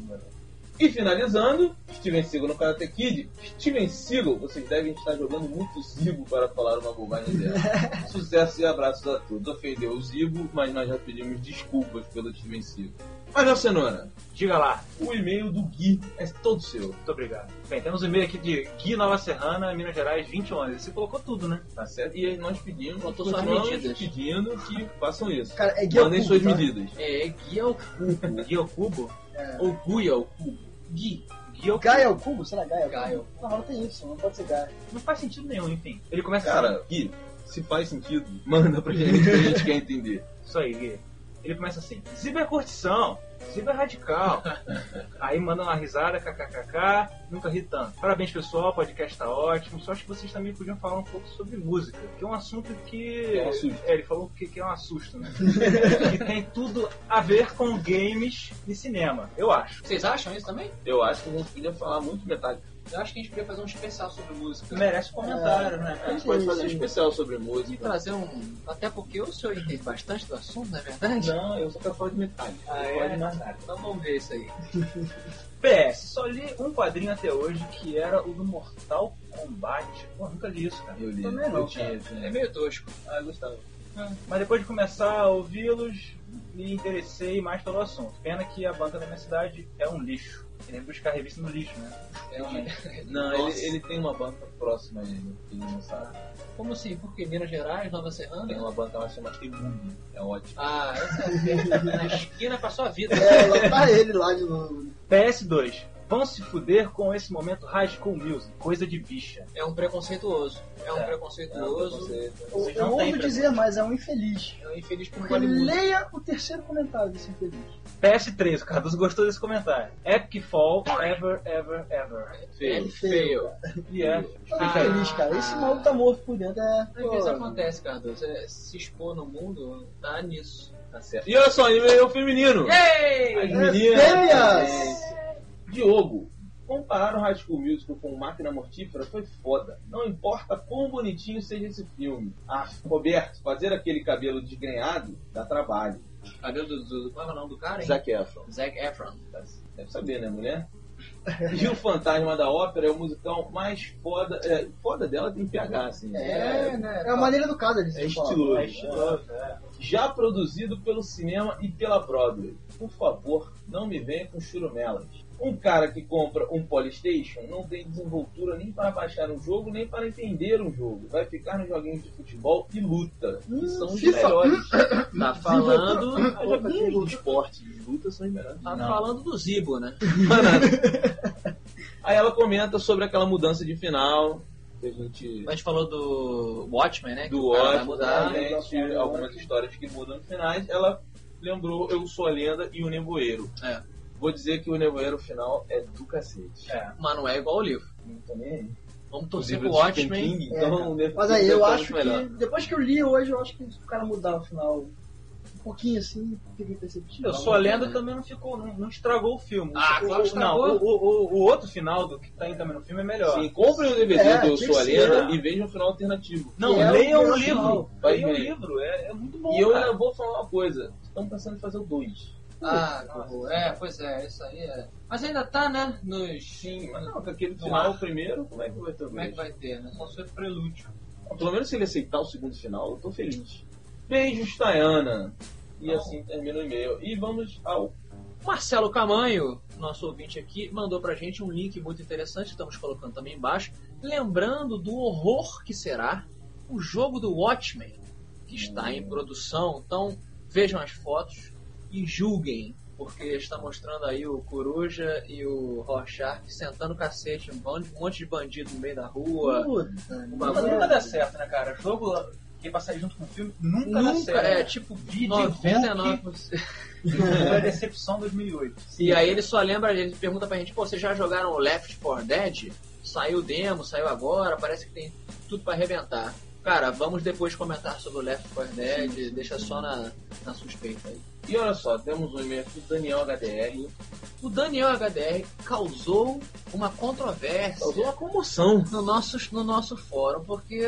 Speaker 3: E finalizando, Steven Seagal no Karate Kid. Steven Seagal, vocês devem estar jogando muito Zibo para falar uma bobagem dela. Sucesso e abraços a todos. Ofendeu o Zibo, mas nós já pedimos desculpas pelo Steven Seagal. Mas não, Cenoura,
Speaker 8: Diga lá.
Speaker 3: o e-mail do Gui é todo seu.
Speaker 8: Muito obrigado. Bem, temos um e-mail aqui de Gui Nova Serrana, Minas Gerais, 2011. Você colocou tudo, né?
Speaker 3: Tá certo? E aí nós pedimos,
Speaker 1: Botou suas medidas.
Speaker 3: pedindo que façam isso.
Speaker 2: Cara, é guia
Speaker 3: Mandem
Speaker 2: oculto,
Speaker 3: suas
Speaker 2: tá?
Speaker 3: medidas.
Speaker 1: É, Gui ao cubo.
Speaker 8: Gui ao cubo?
Speaker 1: Ou Gui ao cubo. Gui.
Speaker 8: Gui ao
Speaker 2: Gaia é o cubo? Será Gaia? é o
Speaker 1: Gaia.
Speaker 2: cubo? Não, não tem isso, não pode ser Gaia.
Speaker 8: Não faz sentido nenhum, enfim. Ele começa
Speaker 3: Cara,
Speaker 8: assim.
Speaker 3: Gui, se faz sentido, manda pra gente que a gente quer entender.
Speaker 8: Isso aí, Gui. Ele começa assim: Cibercurtição, ciber radical. Aí manda uma risada, kkkk, nunca ri tanto. Parabéns, pessoal, o podcast tá ótimo. Só acho que vocês também podiam falar um pouco sobre música, que é um assunto que.
Speaker 3: É um assusto.
Speaker 8: É, ele falou que, que é um assusto, né? que tem tudo a ver com games e cinema, eu acho.
Speaker 1: Vocês acham isso também?
Speaker 3: Eu acho que a gente podia falar muito Metallica.
Speaker 1: Eu acho que a gente podia fazer um especial sobre música.
Speaker 8: Merece comentário, né?
Speaker 3: A gente pode fazer um especial sobre
Speaker 1: E
Speaker 3: música.
Speaker 1: trazer um. Até porque o senhor entende bastante do assunto, não é verdade?
Speaker 3: Não, eu quero falar de Metallica.
Speaker 8: Ah,
Speaker 3: não
Speaker 8: é?
Speaker 3: mais nada.
Speaker 1: Então vamos ver isso aí.
Speaker 8: PS, só li um quadrinho até hoje que era o do Mortal Kombat. Pô, nunca li isso, cara.
Speaker 3: Eu li.
Speaker 2: Também não,
Speaker 3: eu tinha.
Speaker 1: É meio tosco.
Speaker 3: Ah, eu gostava.
Speaker 8: Mas depois de começar a ouvi-los, me interessei mais pelo assunto. Pena que a banca da minha cidade é um lixo. Tem que buscar a revista no lixo, né?
Speaker 1: É.
Speaker 3: Não, ele, ele tem uma banca próxima a ele, que ele não sabe.
Speaker 1: Como assim? Porque Minas Gerais, Nova Serrana?
Speaker 3: Tem uma banca lá chamada Temundo. É ótimo.
Speaker 1: Ah, essa é na esquina pra sua vida.
Speaker 2: É, lá tá ele lá de novo.
Speaker 8: PS2. Vão se fuder com esse momento High School Music, coisa de bicha.
Speaker 1: É um preconceituoso. É um
Speaker 8: É.
Speaker 1: preconceituoso.
Speaker 2: Eu,
Speaker 8: Vocês
Speaker 2: eu
Speaker 8: não têm
Speaker 2: ouso dizer, mas é um infeliz.
Speaker 1: É um infeliz não
Speaker 2: Porque leia o terceiro comentário desse infeliz.
Speaker 8: PS3, o Cardoso gostou desse comentário. Epic Fall, ever, ever, ever.
Speaker 1: Feio.
Speaker 2: É feio.
Speaker 8: E é.
Speaker 2: Tá
Speaker 1: Ah.
Speaker 2: infeliz, cara. Esse maluco tá morto por dentro. É,
Speaker 1: Às vezes acontece, Cardoso. É, se expor no mundo, tá nisso.
Speaker 3: Tá certo. E olha só, e-mail feminino. As
Speaker 1: Yay!
Speaker 3: meninas.
Speaker 2: fêmeas!
Speaker 3: Diogo, comparar o High School Musical com Máquina Mortífera foi foda. Não importa quão bonitinho seja esse filme. Ah, Roberto, fazer aquele cabelo desgrenhado dá trabalho.
Speaker 1: Cadê o do, do, qual é o nome do cara, hein?
Speaker 3: Zac Efron.
Speaker 1: Zac Efron.
Speaker 3: Deve saber, né, mulher? E o Fantasma da Ópera é o musical mais foda. É, foda dela tem PH, assim.
Speaker 2: É, né? É a maneira educada de
Speaker 3: É
Speaker 2: se falar.
Speaker 3: estiloso.
Speaker 8: É estiloso, é.
Speaker 3: Já produzido pelo cinema e pela Broadway. Por favor, não me venha com churumelas. Um cara que compra um Polystation não tem desenvoltura nem para baixar um jogo, nem para entender um jogo. Vai ficar nos joguinhos de futebol e luta, que são os
Speaker 2: FIFA.
Speaker 3: melhores.
Speaker 1: Tá falando.
Speaker 3: Todos os esportes de luta são os melhores.
Speaker 1: Tá falando do Zibo, né?
Speaker 3: Aí ela comenta sobre aquela mudança de final, que a gente
Speaker 1: A gente falou do Watchmen, né?
Speaker 3: do Watchmen,
Speaker 1: mudar.
Speaker 3: realmente, algumas histórias que mudam finais, ela lembrou Eu Sou a Lenda e o Nevoeiro.
Speaker 1: É.
Speaker 3: Vou dizer que o Nevoeiro final é do cacete.
Speaker 8: É.
Speaker 1: Mas não é igual ao livro.
Speaker 3: Não tô nem aí.
Speaker 1: Vamos
Speaker 3: Os
Speaker 1: torcer pro Watchmen.
Speaker 3: King,
Speaker 2: É,
Speaker 3: então
Speaker 2: Mas aí
Speaker 3: deve
Speaker 2: eu acho
Speaker 3: melhor.
Speaker 2: que, depois que eu li hoje, eu acho que se o cara mudar o final um pouquinho assim, fica imperceptível.
Speaker 8: Eu sou a lenda também não ficou, não, não estragou o filme.
Speaker 1: Ah,
Speaker 8: o,
Speaker 1: claro que
Speaker 8: não, o, o, o outro final do que tá aí também no filme é melhor.
Speaker 3: Sim, comprem o DVD
Speaker 2: É,
Speaker 3: do
Speaker 2: ser,
Speaker 3: Lenda e vejam o final alternativo.
Speaker 8: Não,
Speaker 2: é
Speaker 8: leiam o
Speaker 2: melhor
Speaker 8: livro. Leiam o livro, é, é muito bom.
Speaker 3: E eu
Speaker 8: cara.
Speaker 3: ainda vou falar uma coisa. Estamos pensando em fazer o 2.
Speaker 1: Ah, é, pois é, isso aí é. Mas ainda tá, né? Nos.
Speaker 3: Sim, mas não, aquele
Speaker 1: No
Speaker 3: final
Speaker 1: ar.
Speaker 3: primeiro, como é que vai ter o
Speaker 1: Como é que
Speaker 3: 2?
Speaker 1: vai ter, né? Só se for prelúdio.
Speaker 3: Pelo menos se ele aceitar o segundo final, eu tô feliz. Beijos, Tayana. E
Speaker 1: Tá
Speaker 3: assim termina o e-mail. E vamos ao.
Speaker 1: Marcelo Camanho, nosso ouvinte aqui, mandou pra gente um link muito interessante, estamos colocando também embaixo, lembrando do horror que será o jogo do Watchmen, que está em produção. Então, vejam as fotos e julguem, porque está mostrando aí o Coruja e o Rorschach sentando cacete, um monte, um monte de bandido no meio da rua.
Speaker 2: Puta,
Speaker 8: Mas nunca dá certo, né, cara? Jogo que vai sair junto com o filme nunca, dá
Speaker 1: Nunca,
Speaker 8: certo.
Speaker 1: é tipo
Speaker 8: Vídeo
Speaker 1: 99%.
Speaker 8: Foi a decepção 2008.
Speaker 1: E aí ele só lembra, ele pergunta pra gente, pô, vocês já jogaram o Left 4 Dead? Saiu o demo, saiu agora, parece que tem tudo pra arrebentar. Cara, vamos depois comentar sobre o Left 4 Dead, deixa só na, na suspeita aí.
Speaker 3: E olha só, temos um e-mail aqui do Daniel HDR.
Speaker 1: O Daniel HDR causou uma controvérsia
Speaker 3: Causou uma comoção.
Speaker 1: no nosso, no nosso fórum, porque.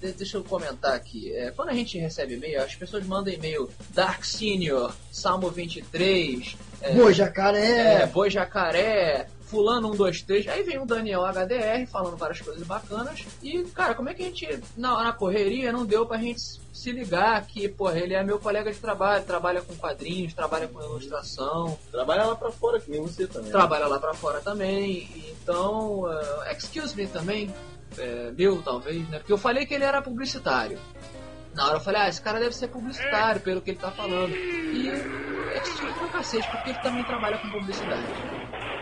Speaker 1: de- Deixa eu comentar aqui. É, quando a gente recebe e-mail, as pessoas mandam e-mail Dark Senior, Salmo 23, é,
Speaker 2: Boa, jacaré.
Speaker 1: é, Boi Jacaré, Fulano 123. Aí vem o Daniel HDR falando várias coisas bacanas. E, cara, como é que a gente, na, na correria, não deu pra gente se ligar que, porra, ele é meu colega de trabalho, trabalha com quadrinhos, trabalha com ilustração,
Speaker 3: Trabalha lá pra fora, que nem você também.
Speaker 1: trabalha lá pra fora também. Então, eh, excuse me também, é, meu talvez, né? Porque eu falei que ele era publicitário. Na hora eu falei, ah, esse cara deve ser publicitário, pelo que ele tá falando. E excuse me pra cacete, porque ele também trabalha com publicidade.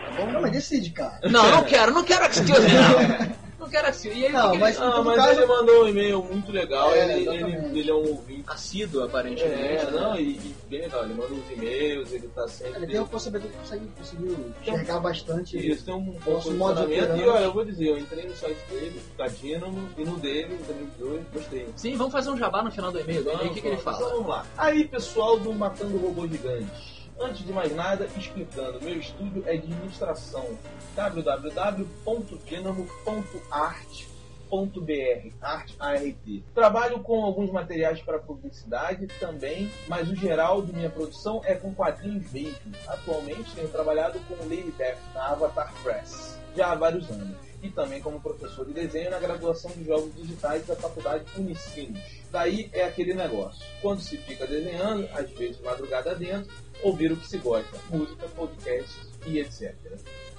Speaker 1: Tá bom?
Speaker 2: Não, mas decide, cara.
Speaker 1: Não, não quero, não quero me, não. Não quero excuse E aí,
Speaker 2: Não,
Speaker 1: que que
Speaker 2: mas-
Speaker 1: ele...
Speaker 3: Ah, mas
Speaker 2: caso-
Speaker 3: ele mandou um e-mail muito legal.
Speaker 2: É,
Speaker 3: ele, ele, ele é um ouvinte.
Speaker 1: Assíduo, aparentemente.
Speaker 3: É,
Speaker 1: né?
Speaker 3: não, e, e bem legal. Ele manda uns e-mails, ele tá sempre.
Speaker 2: Ele tem uma possibilidade que consegue, conseguiu enxergar bastante.
Speaker 3: Isso, tem um bom posicionamento. E olha, eu vou dizer, eu entrei no site dele, da Dynamo, e no dele, o Dynamo 2, gostei.
Speaker 1: Sim, vamos fazer um jabá no final do e-mail dele. aí, O que, que ele
Speaker 3: Então
Speaker 1: fala?
Speaker 3: vamos lá. Aí, pessoal do Matando Robôs Gigantes. Antes de mais nada, explicando, meu estúdio é de ilustração. www.dinamo.art.br Arte ART. Trabalho com alguns materiais para publicidade também, mas o geral de minha produção é com quadrinhos mesmo. Atualmente tenho trabalhado com Lady Death na Avatar Press já há vários anos. E também como professor de desenho na graduação de jogos digitais da faculdade Unicinos. Daí é aquele negócio. Quando se fica desenhando, às vezes madrugada dentro, ouvir o que se gosta, música, podcast e etc.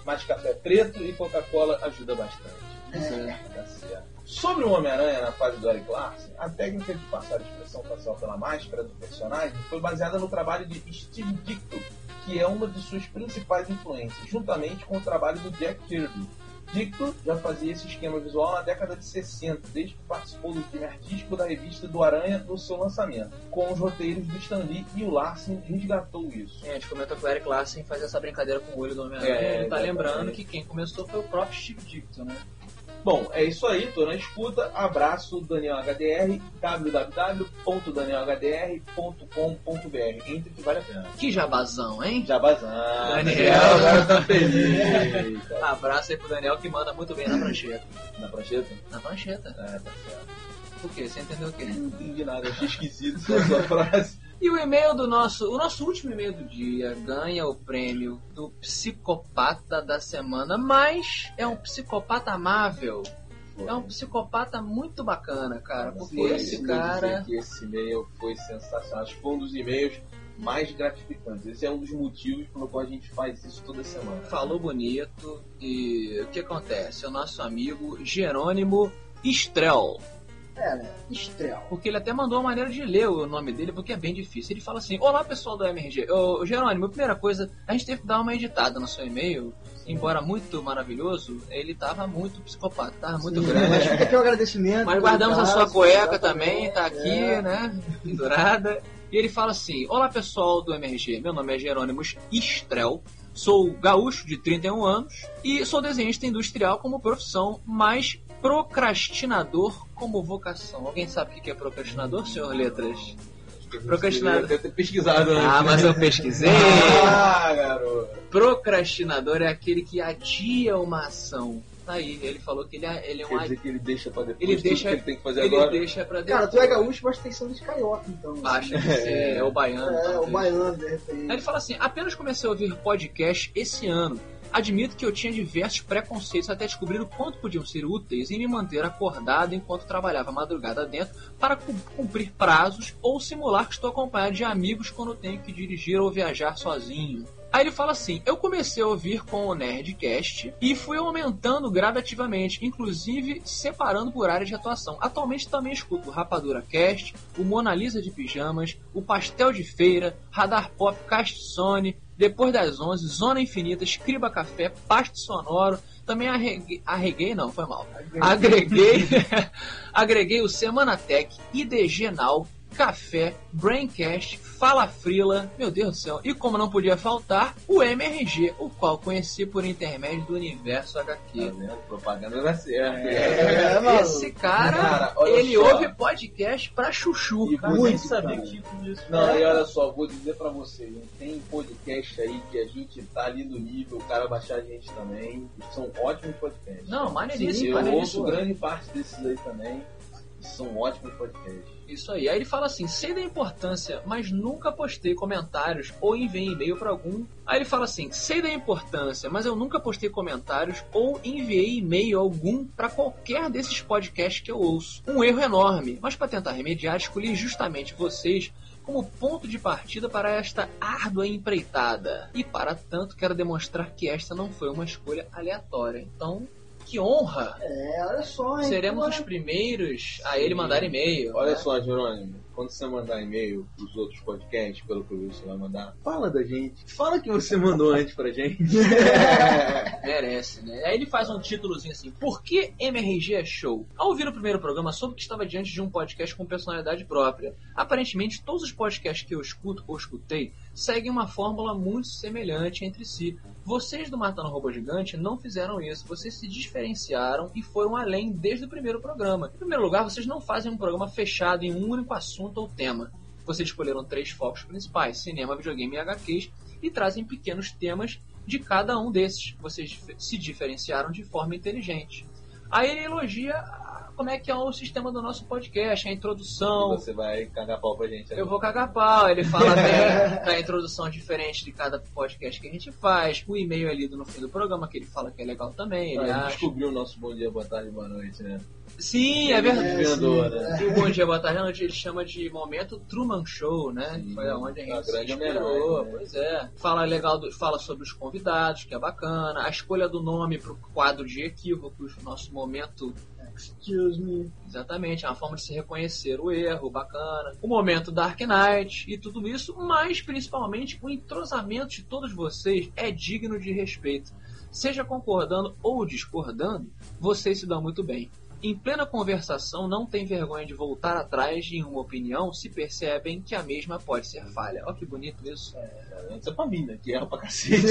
Speaker 3: Mas café preto e Coca-Cola ajuda bastante.
Speaker 2: É.
Speaker 3: Tá certo. Sobre o Homem-Aranha na fase do Eric Larsen, a técnica de passar a expressão facial pela máscara do personagem foi baseada no trabalho de Steve Ditko, que é uma de suas principais influências, juntamente com o trabalho do Jack Kirby. Ditko já fazia esse esquema visual na década de 60, desde que participou do time artístico da revista do Aranha no seu lançamento, com os roteiros do Stan Lee e o Larsen resgatou isso.
Speaker 1: É, a gente comentou que o Eric Larsen faz essa brincadeira com o olho do Homem-Aranha.
Speaker 3: É,
Speaker 1: ele tá lembrando que quem começou foi o próprio Steve Dicton, né?
Speaker 3: Bom, é isso aí, tô na escuta. Abraço, Daniel HDR, www.danielhdr.com.br. Entre que vale a pena.
Speaker 1: Que jabazão, hein?
Speaker 3: Jabazão.
Speaker 1: Daniel.
Speaker 3: agora tá feliz.
Speaker 1: Abraço aí pro Daniel que manda muito bem na prancheta.
Speaker 3: Na prancheta?
Speaker 1: Na prancheta.
Speaker 3: É, tá certo.
Speaker 1: Por quê? Você entendeu o quê?
Speaker 3: Não entendi nada, achei esquisito só a sua frase.
Speaker 1: E o e-mail do nosso, o nosso último e-mail do dia ganha o prêmio do psicopata da semana, mas é um psicopata amável. É um psicopata muito bacana, cara, porque
Speaker 3: Foi,
Speaker 1: esse cara
Speaker 3: dizer que esse e-mail foi sensacional. Acho que foi um dos e-mails mais gratificantes. Esse é um dos motivos pelo qual a gente faz isso toda semana.
Speaker 1: falou bonito e o que acontece? O nosso amigo Jerônimo Estrel.
Speaker 2: Estrela.
Speaker 1: Porque ele até mandou uma maneira de ler o nome dele, porque é bem difícil. Ele fala assim: Olá pessoal do MRG. Ô, Jerônimo, primeira coisa, a gente teve que dar uma editada no seu e-mail. Embora muito maravilhoso, ele tava muito psicopata, tava muito
Speaker 2: Sim,
Speaker 1: grande.
Speaker 2: Mas fica aqui o agradecimento.
Speaker 1: Mas guardamos a
Speaker 2: caso,
Speaker 1: sua cueca também, tá aqui,
Speaker 2: É.
Speaker 1: né? Pendurada. E ele fala assim: Olá pessoal do MRG, meu nome é Jerônimo Estrel, Sou gaúcho de 31 anos e sou desenhista industrial como profissão, mas procrastinador como vocação. Alguém sabe o que é procrastinador, senhor Letras? Procrastinador.
Speaker 3: Ter pesquisado antes.
Speaker 1: Ah, mas eu pesquisei.
Speaker 3: Ah, garoto.
Speaker 1: Procrastinador é aquele que adia uma ação. Tá aí, ele falou que ele é, ele é um
Speaker 3: Quer dizer que ele deixa pra depois
Speaker 1: Ele
Speaker 3: tudo
Speaker 1: deixa-
Speaker 3: que ele tem que fazer
Speaker 1: ele
Speaker 3: agora.
Speaker 1: deixa pra depois.
Speaker 2: Cara, tu é gaúcho, mas tem sangue de carioca, então.
Speaker 1: Acha que você é o baiano.
Speaker 2: É, o
Speaker 1: talvez.
Speaker 2: baiano, de
Speaker 1: Aí
Speaker 2: repente.
Speaker 1: ele fala assim: apenas comecei a ouvir podcast esse ano. Admito que eu tinha diversos preconceitos até descobrir o quanto podiam ser úteis em me manter acordado enquanto trabalhava madrugada dentro para cu- cumprir prazos ou simular que estou acompanhado de amigos quando tenho que dirigir ou viajar sozinho. Aí ele fala assim: eu comecei a ouvir com o Nerdcast e fui aumentando gradativamente, inclusive separando por área de atuação. Atualmente também escuto o Rapadura Cast, o Mona Lisa de Pijamas, o Pastel de Feira, Radar Pop, Cast Sony, Depois das 11, Zona Infinita, Escriba Café, Paste Sonoro. Também arreguei, arreguei não, foi mal. Agreguei, agreguei o Semana Tech, IDG Now, Café, Braincast, Fala Frila, meu Deus do céu. E como não podia faltar, o MRG, o qual conheci por intermédio do Universo
Speaker 3: Tá
Speaker 1: HQ.
Speaker 3: vendo? Propaganda dá certo.
Speaker 2: É, mano.
Speaker 1: Esse cara,
Speaker 3: Cara,
Speaker 1: ele
Speaker 3: só.
Speaker 1: ouve podcast pra chuchu.
Speaker 3: E
Speaker 8: Cara,
Speaker 3: dizer-
Speaker 8: sabia que tinha tudo isso.
Speaker 3: Não, e olha só, vou dizer pra vocês, hein, tem podcast aí que a gente tá ali no nível, o cara baixar a gente também, são ótimos podcasts.
Speaker 1: Não, maneiríssimo,
Speaker 3: eu
Speaker 1: maneiríssimo.
Speaker 3: ouço grande parte desses aí também, são ótimos podcasts.
Speaker 1: Isso aí. Aí ele fala assim: sei da importância, mas nunca postei comentários ou enviei e-mail pra algum. Aí ele fala assim: sei da importância, mas eu nunca postei comentários ou enviei e-mail algum pra qualquer desses podcasts que eu ouço. Um erro enorme, mas para tentar remediar, escolhi justamente vocês como ponto de partida para esta árdua empreitada. E para tanto, quero demonstrar que esta não foi uma escolha aleatória. Então, que honra!
Speaker 2: É, olha só, hein?
Speaker 1: Seremos os primeiros a ele mandar e-mail.
Speaker 3: Olha
Speaker 1: né?
Speaker 3: só, Jerônimo, quando você mandar e-mail pros outros podcasts, pelo que você vai mandar, fala da gente. Fala que você mandou antes pra gente.
Speaker 1: Merece, né? Aí ele faz um títulozinho assim: Por que MRG é show? Ao ouvir o primeiro programa, soube que estava diante de um podcast com personalidade própria. Aparentemente, todos os podcasts que eu escuto ou escutei seguem uma fórmula muito semelhante entre si. Vocês do Matando Robô Gigante não fizeram isso, vocês se diferenciaram e foram além desde o primeiro programa. Em primeiro lugar, vocês não fazem um programa fechado em um único assunto ou tema. Vocês escolheram três focos principais: cinema, videogame e HQs, e trazem pequenos temas de cada um desses. Vocês se diferenciaram de forma inteligente. Aí ele elogia ah, como é que é o sistema do nosso podcast, a introdução.
Speaker 3: você vai cagar pau pra gente.
Speaker 1: Eu vou cagar pau, ele fala até da introdução diferente de cada podcast que a gente faz, o e-mail ali do- no fim do programa, que ele fala que é legal também, ele
Speaker 3: Ah,
Speaker 1: acha.
Speaker 3: descobriu o nosso bom dia, boa tarde, boa noite, né?
Speaker 1: Sim, é verdade. E o Bom Dia Boa Tarde Noite ele chama de momento Truman Show, né?
Speaker 3: Sim,
Speaker 1: Foi aonde a gente se inspirou,
Speaker 3: né?
Speaker 1: pois é. Fala legal, do- fala sobre os convidados, que é bacana. A escolha do nome pro quadro de equívocos, nosso momento
Speaker 2: Excuse me.
Speaker 1: Exatamente, é uma forma de se reconhecer o erro, bacana. O momento Dark Knight e tudo isso, mas principalmente o entrosamento de todos vocês é digno de respeito. Seja concordando ou discordando, vocês se dão muito bem. Em plena conversação, não tem vergonha de voltar atrás de uma opinião se percebem que a mesma pode ser falha. Olha que bonito isso.
Speaker 3: Isso é pra mim, né? Que erra pra cacete.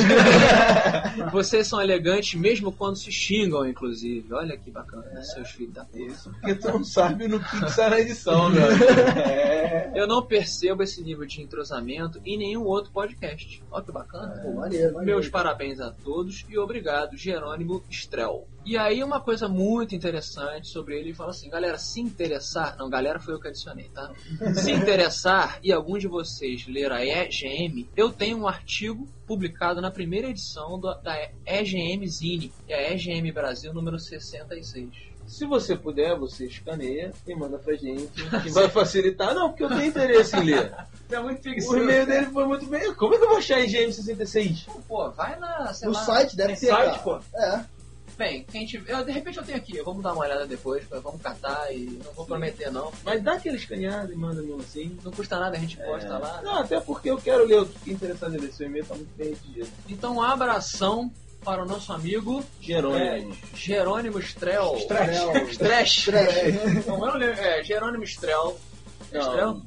Speaker 1: Vocês são elegantes mesmo quando se xingam, inclusive. Olha que bacana, né, seus filhos da puta.
Speaker 3: Isso porque tu não sabe no que, sai na edição, meu amigo. É.
Speaker 1: Eu não percebo esse nível de entrosamento em nenhum outro podcast. Olha que bacana.
Speaker 2: Pô, maneiro, maneiro.
Speaker 1: Meus parabéns a todos e obrigado, Jerônimo Strel. E aí, uma coisa muito interessante sobre ele, ele fala assim: galera, se interessar. Não, galera foi eu que adicionei, tá? Se interessar e algum de vocês ler a EGM, eu tenho um artigo publicado na primeira edição do- da EGM Zine, que é a EGM Brasil número 66.
Speaker 3: Se você puder, você escaneia e manda pra gente, que vai facilitar. Não, porque eu tenho interesse em ler.
Speaker 1: É muito
Speaker 3: O e-mail dele foi muito bem. Como é que eu vou achar IGM 66?
Speaker 1: Pô, vai na. sei
Speaker 2: No
Speaker 1: lá,
Speaker 2: site deve ter,
Speaker 1: site,
Speaker 2: cara.
Speaker 1: pô.
Speaker 2: É.
Speaker 1: Bem, quem tiver. Eu, de repente eu tenho aqui, vamos dar uma olhada depois, vamos catar e não vou prometer não.
Speaker 3: Mas dá aquele escaneado e manda mesmo assim.
Speaker 1: Não custa nada, a gente posta lá.
Speaker 3: Não, até porque eu quero ler. Eu fiquei interessado em ler seu e-mail, tá muito bem redigido.
Speaker 1: Então, um abração para o nosso amigo
Speaker 3: Jerônimo.
Speaker 1: é, Jerônimo Strel.
Speaker 2: Strel.
Speaker 1: Stresh.
Speaker 2: Trash.
Speaker 1: Não, eu não lembro. É, Jerônimo Strel. É Strel?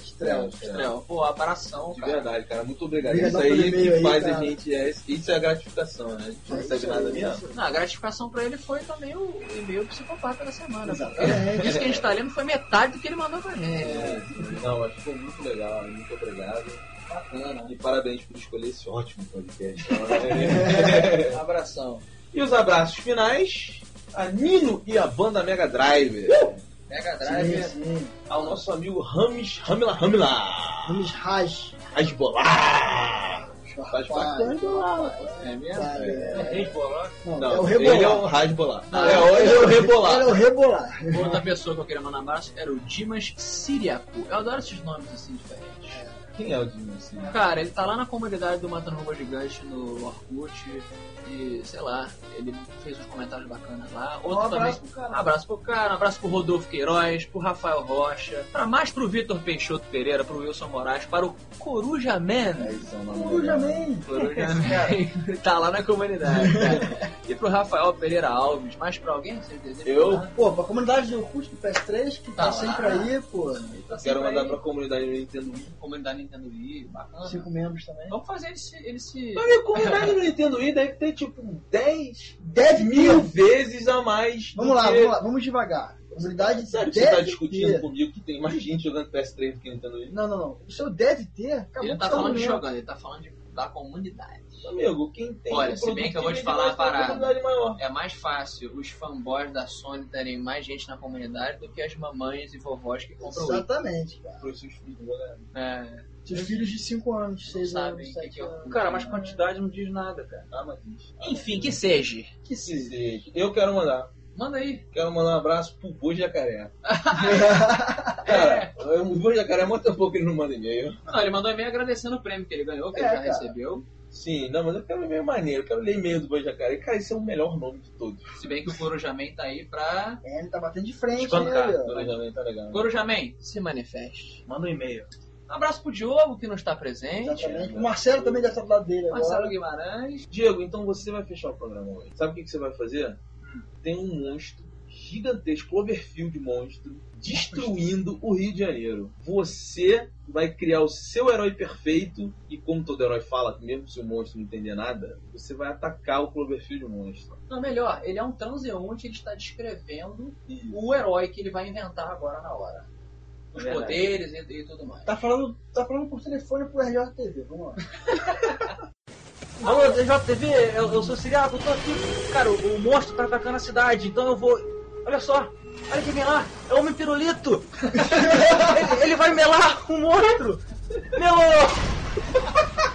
Speaker 2: Estrela.
Speaker 1: Estrela. Pô, abração,
Speaker 3: De
Speaker 1: cara.
Speaker 3: verdade, cara. Muito obrigado. Isso aí que
Speaker 2: aí,
Speaker 3: faz
Speaker 2: cara.
Speaker 3: a gente. É, isso é a gratificação, né? A gente não
Speaker 2: É
Speaker 3: recebe nada.
Speaker 1: Não, a gratificação pra ele foi também o e-mail psicopata da semana.
Speaker 2: Exatamente.
Speaker 1: Isso que a gente tá lendo foi metade do que ele mandou pra gente.
Speaker 3: É, não, mas ficou muito legal. Muito obrigado.
Speaker 1: Bacana.
Speaker 3: E parabéns por escolher esse ótimo podcast.
Speaker 1: Um abração.
Speaker 3: e os abraços finais. A Nino e a banda Mega Drive.
Speaker 1: Mega
Speaker 2: Sim,
Speaker 1: Drive.
Speaker 2: sim.
Speaker 3: Ao nosso amigo Rames Ramila Ramila.
Speaker 2: Vamos Raj.
Speaker 3: Rasbolar. Faz parte do Rasbolar.
Speaker 1: É mesmo?
Speaker 2: É, Não,
Speaker 3: Não,
Speaker 2: é o
Speaker 3: ele é o
Speaker 2: Rebolar.
Speaker 3: Rasbolar.
Speaker 1: Não,
Speaker 3: é, o- ele é o Rebolar.
Speaker 2: Ele é o Rebolar.
Speaker 1: Outra pessoa que eu queria mandar um abraço era o Dimas Siriaco. Eu adoro esses nomes assim diferentes.
Speaker 3: Quem é o Dino assim?
Speaker 1: Cara, ele tá lá na comunidade do Matando Robô Gigante no Orkut e, sei lá, ele fez uns comentários bacanas lá.
Speaker 3: Um
Speaker 1: Outro também.
Speaker 3: abraço pro cara.
Speaker 1: Um abraço pro cara, um abraço pro Rodolfo Queiroz, pro Rafael Rocha, pra mais pro Vitor Peixoto Pereira, pro Wilson Moraes, para o Coruja Man.
Speaker 3: É isso, é
Speaker 2: Coruja
Speaker 3: dele.
Speaker 2: Man.
Speaker 1: Coruja Man tá lá na comunidade, cara. E pro Rafael Pereira Alves, mais pra alguém? Vocês desejam
Speaker 3: Eu?
Speaker 1: falar?
Speaker 2: Pô, pra comunidade do Orkut do PS3, que tá,
Speaker 1: Tá
Speaker 2: sempre aí, pô.
Speaker 1: Tá
Speaker 3: Quero mandar
Speaker 1: aí.
Speaker 3: pra comunidade do Nintendo Wii.
Speaker 1: comunidade Nintendo Wii, bacana.
Speaker 2: Cinco membros também.
Speaker 1: Vamos fazer ele se. Ele se...
Speaker 3: Mas a comunidade do Nintendo Wii deve ter tipo 10
Speaker 2: Deve
Speaker 3: mil
Speaker 2: ter.
Speaker 3: vezes a mais. do
Speaker 2: Vamos lá,
Speaker 3: que-
Speaker 2: vamos lá, vamos devagar. Comunidade
Speaker 3: Sério que você tá discutindo
Speaker 2: ter.
Speaker 3: comigo que tem mais gente jogando PS3 do que Nintendo Wii?
Speaker 2: Não, não, não. O seu deve ter. acabou
Speaker 1: Ele tá falando de jogando, ele tá falando de, da comunidade.
Speaker 3: Amigo, quem tem.
Speaker 1: Olha, se bem que eu vou te falar uma parada. É mais fácil os fanboys da Sony terem mais gente na comunidade do que as mamães e vovós que compram.
Speaker 2: Exatamente, cara.
Speaker 3: Pros seus filhos, galera.
Speaker 1: É,
Speaker 2: Seus filhos de 5 anos, 6
Speaker 1: sabem
Speaker 2: anos,
Speaker 1: que
Speaker 2: 7
Speaker 1: que é o-
Speaker 2: anos.
Speaker 8: Cara, mas quantidade não diz nada, cara.
Speaker 3: Ah, mas isso.
Speaker 1: Enfim, que seja.
Speaker 2: Que seja.
Speaker 3: Eu quero mandar.
Speaker 1: Manda aí.
Speaker 3: Quero mandar um abraço pro Boi Jacaré. Cara, o Boi Jacaré há muito tempo que ele não manda e-mail.
Speaker 1: Não, ele mandou um e-mail agradecendo o prêmio que ele ganhou, que
Speaker 2: É,
Speaker 1: ele já
Speaker 2: cara.
Speaker 1: recebeu.
Speaker 3: Sim, não, mas eu quero um e-mail maneiro. Eu quero ler e-mail do Boi Jacaré. Cara, esse é o melhor nome de todos.
Speaker 1: Se bem que o Corujaman tá aí pra.
Speaker 2: É, ele tá batendo de frente,
Speaker 8: Espancar,
Speaker 2: né?
Speaker 3: Planejamento tá legal.
Speaker 1: Corujaman, se manifeste.
Speaker 8: Manda um e-mail.
Speaker 1: Um abraço pro Diogo, que não está presente.
Speaker 2: Exatamente. O Marcelo também deve estar do lado dele
Speaker 1: Marcelo
Speaker 2: agora.
Speaker 1: Guimarães.
Speaker 3: Diego, então você vai fechar o programa hoje. Sabe o que, que você vai fazer? Tem um monstro gigantesco, Cloverfield monstro, destruindo o Rio de Janeiro. Você vai criar o seu herói perfeito e como todo herói fala, mesmo se o monstro não entender nada, você vai atacar o Cloverfield monstro.
Speaker 1: Não, melhor, ele é um transeunte, ele está descrevendo o herói que ele vai inventar agora na hora. Os
Speaker 3: Verdade.
Speaker 1: poderes e, e tudo mais.
Speaker 2: Tá falando, tá falando por telefone pro RJTV, vamos lá.
Speaker 8: Alô, DJTV, eu, eu sou o Siriaco, eu tô aqui. Cara, o, o monstro tá atacando a cidade, então eu vou. Olha só, olha quem vem lá, é o Homem Pirulito! ele, ele vai melar o monstro! Melou!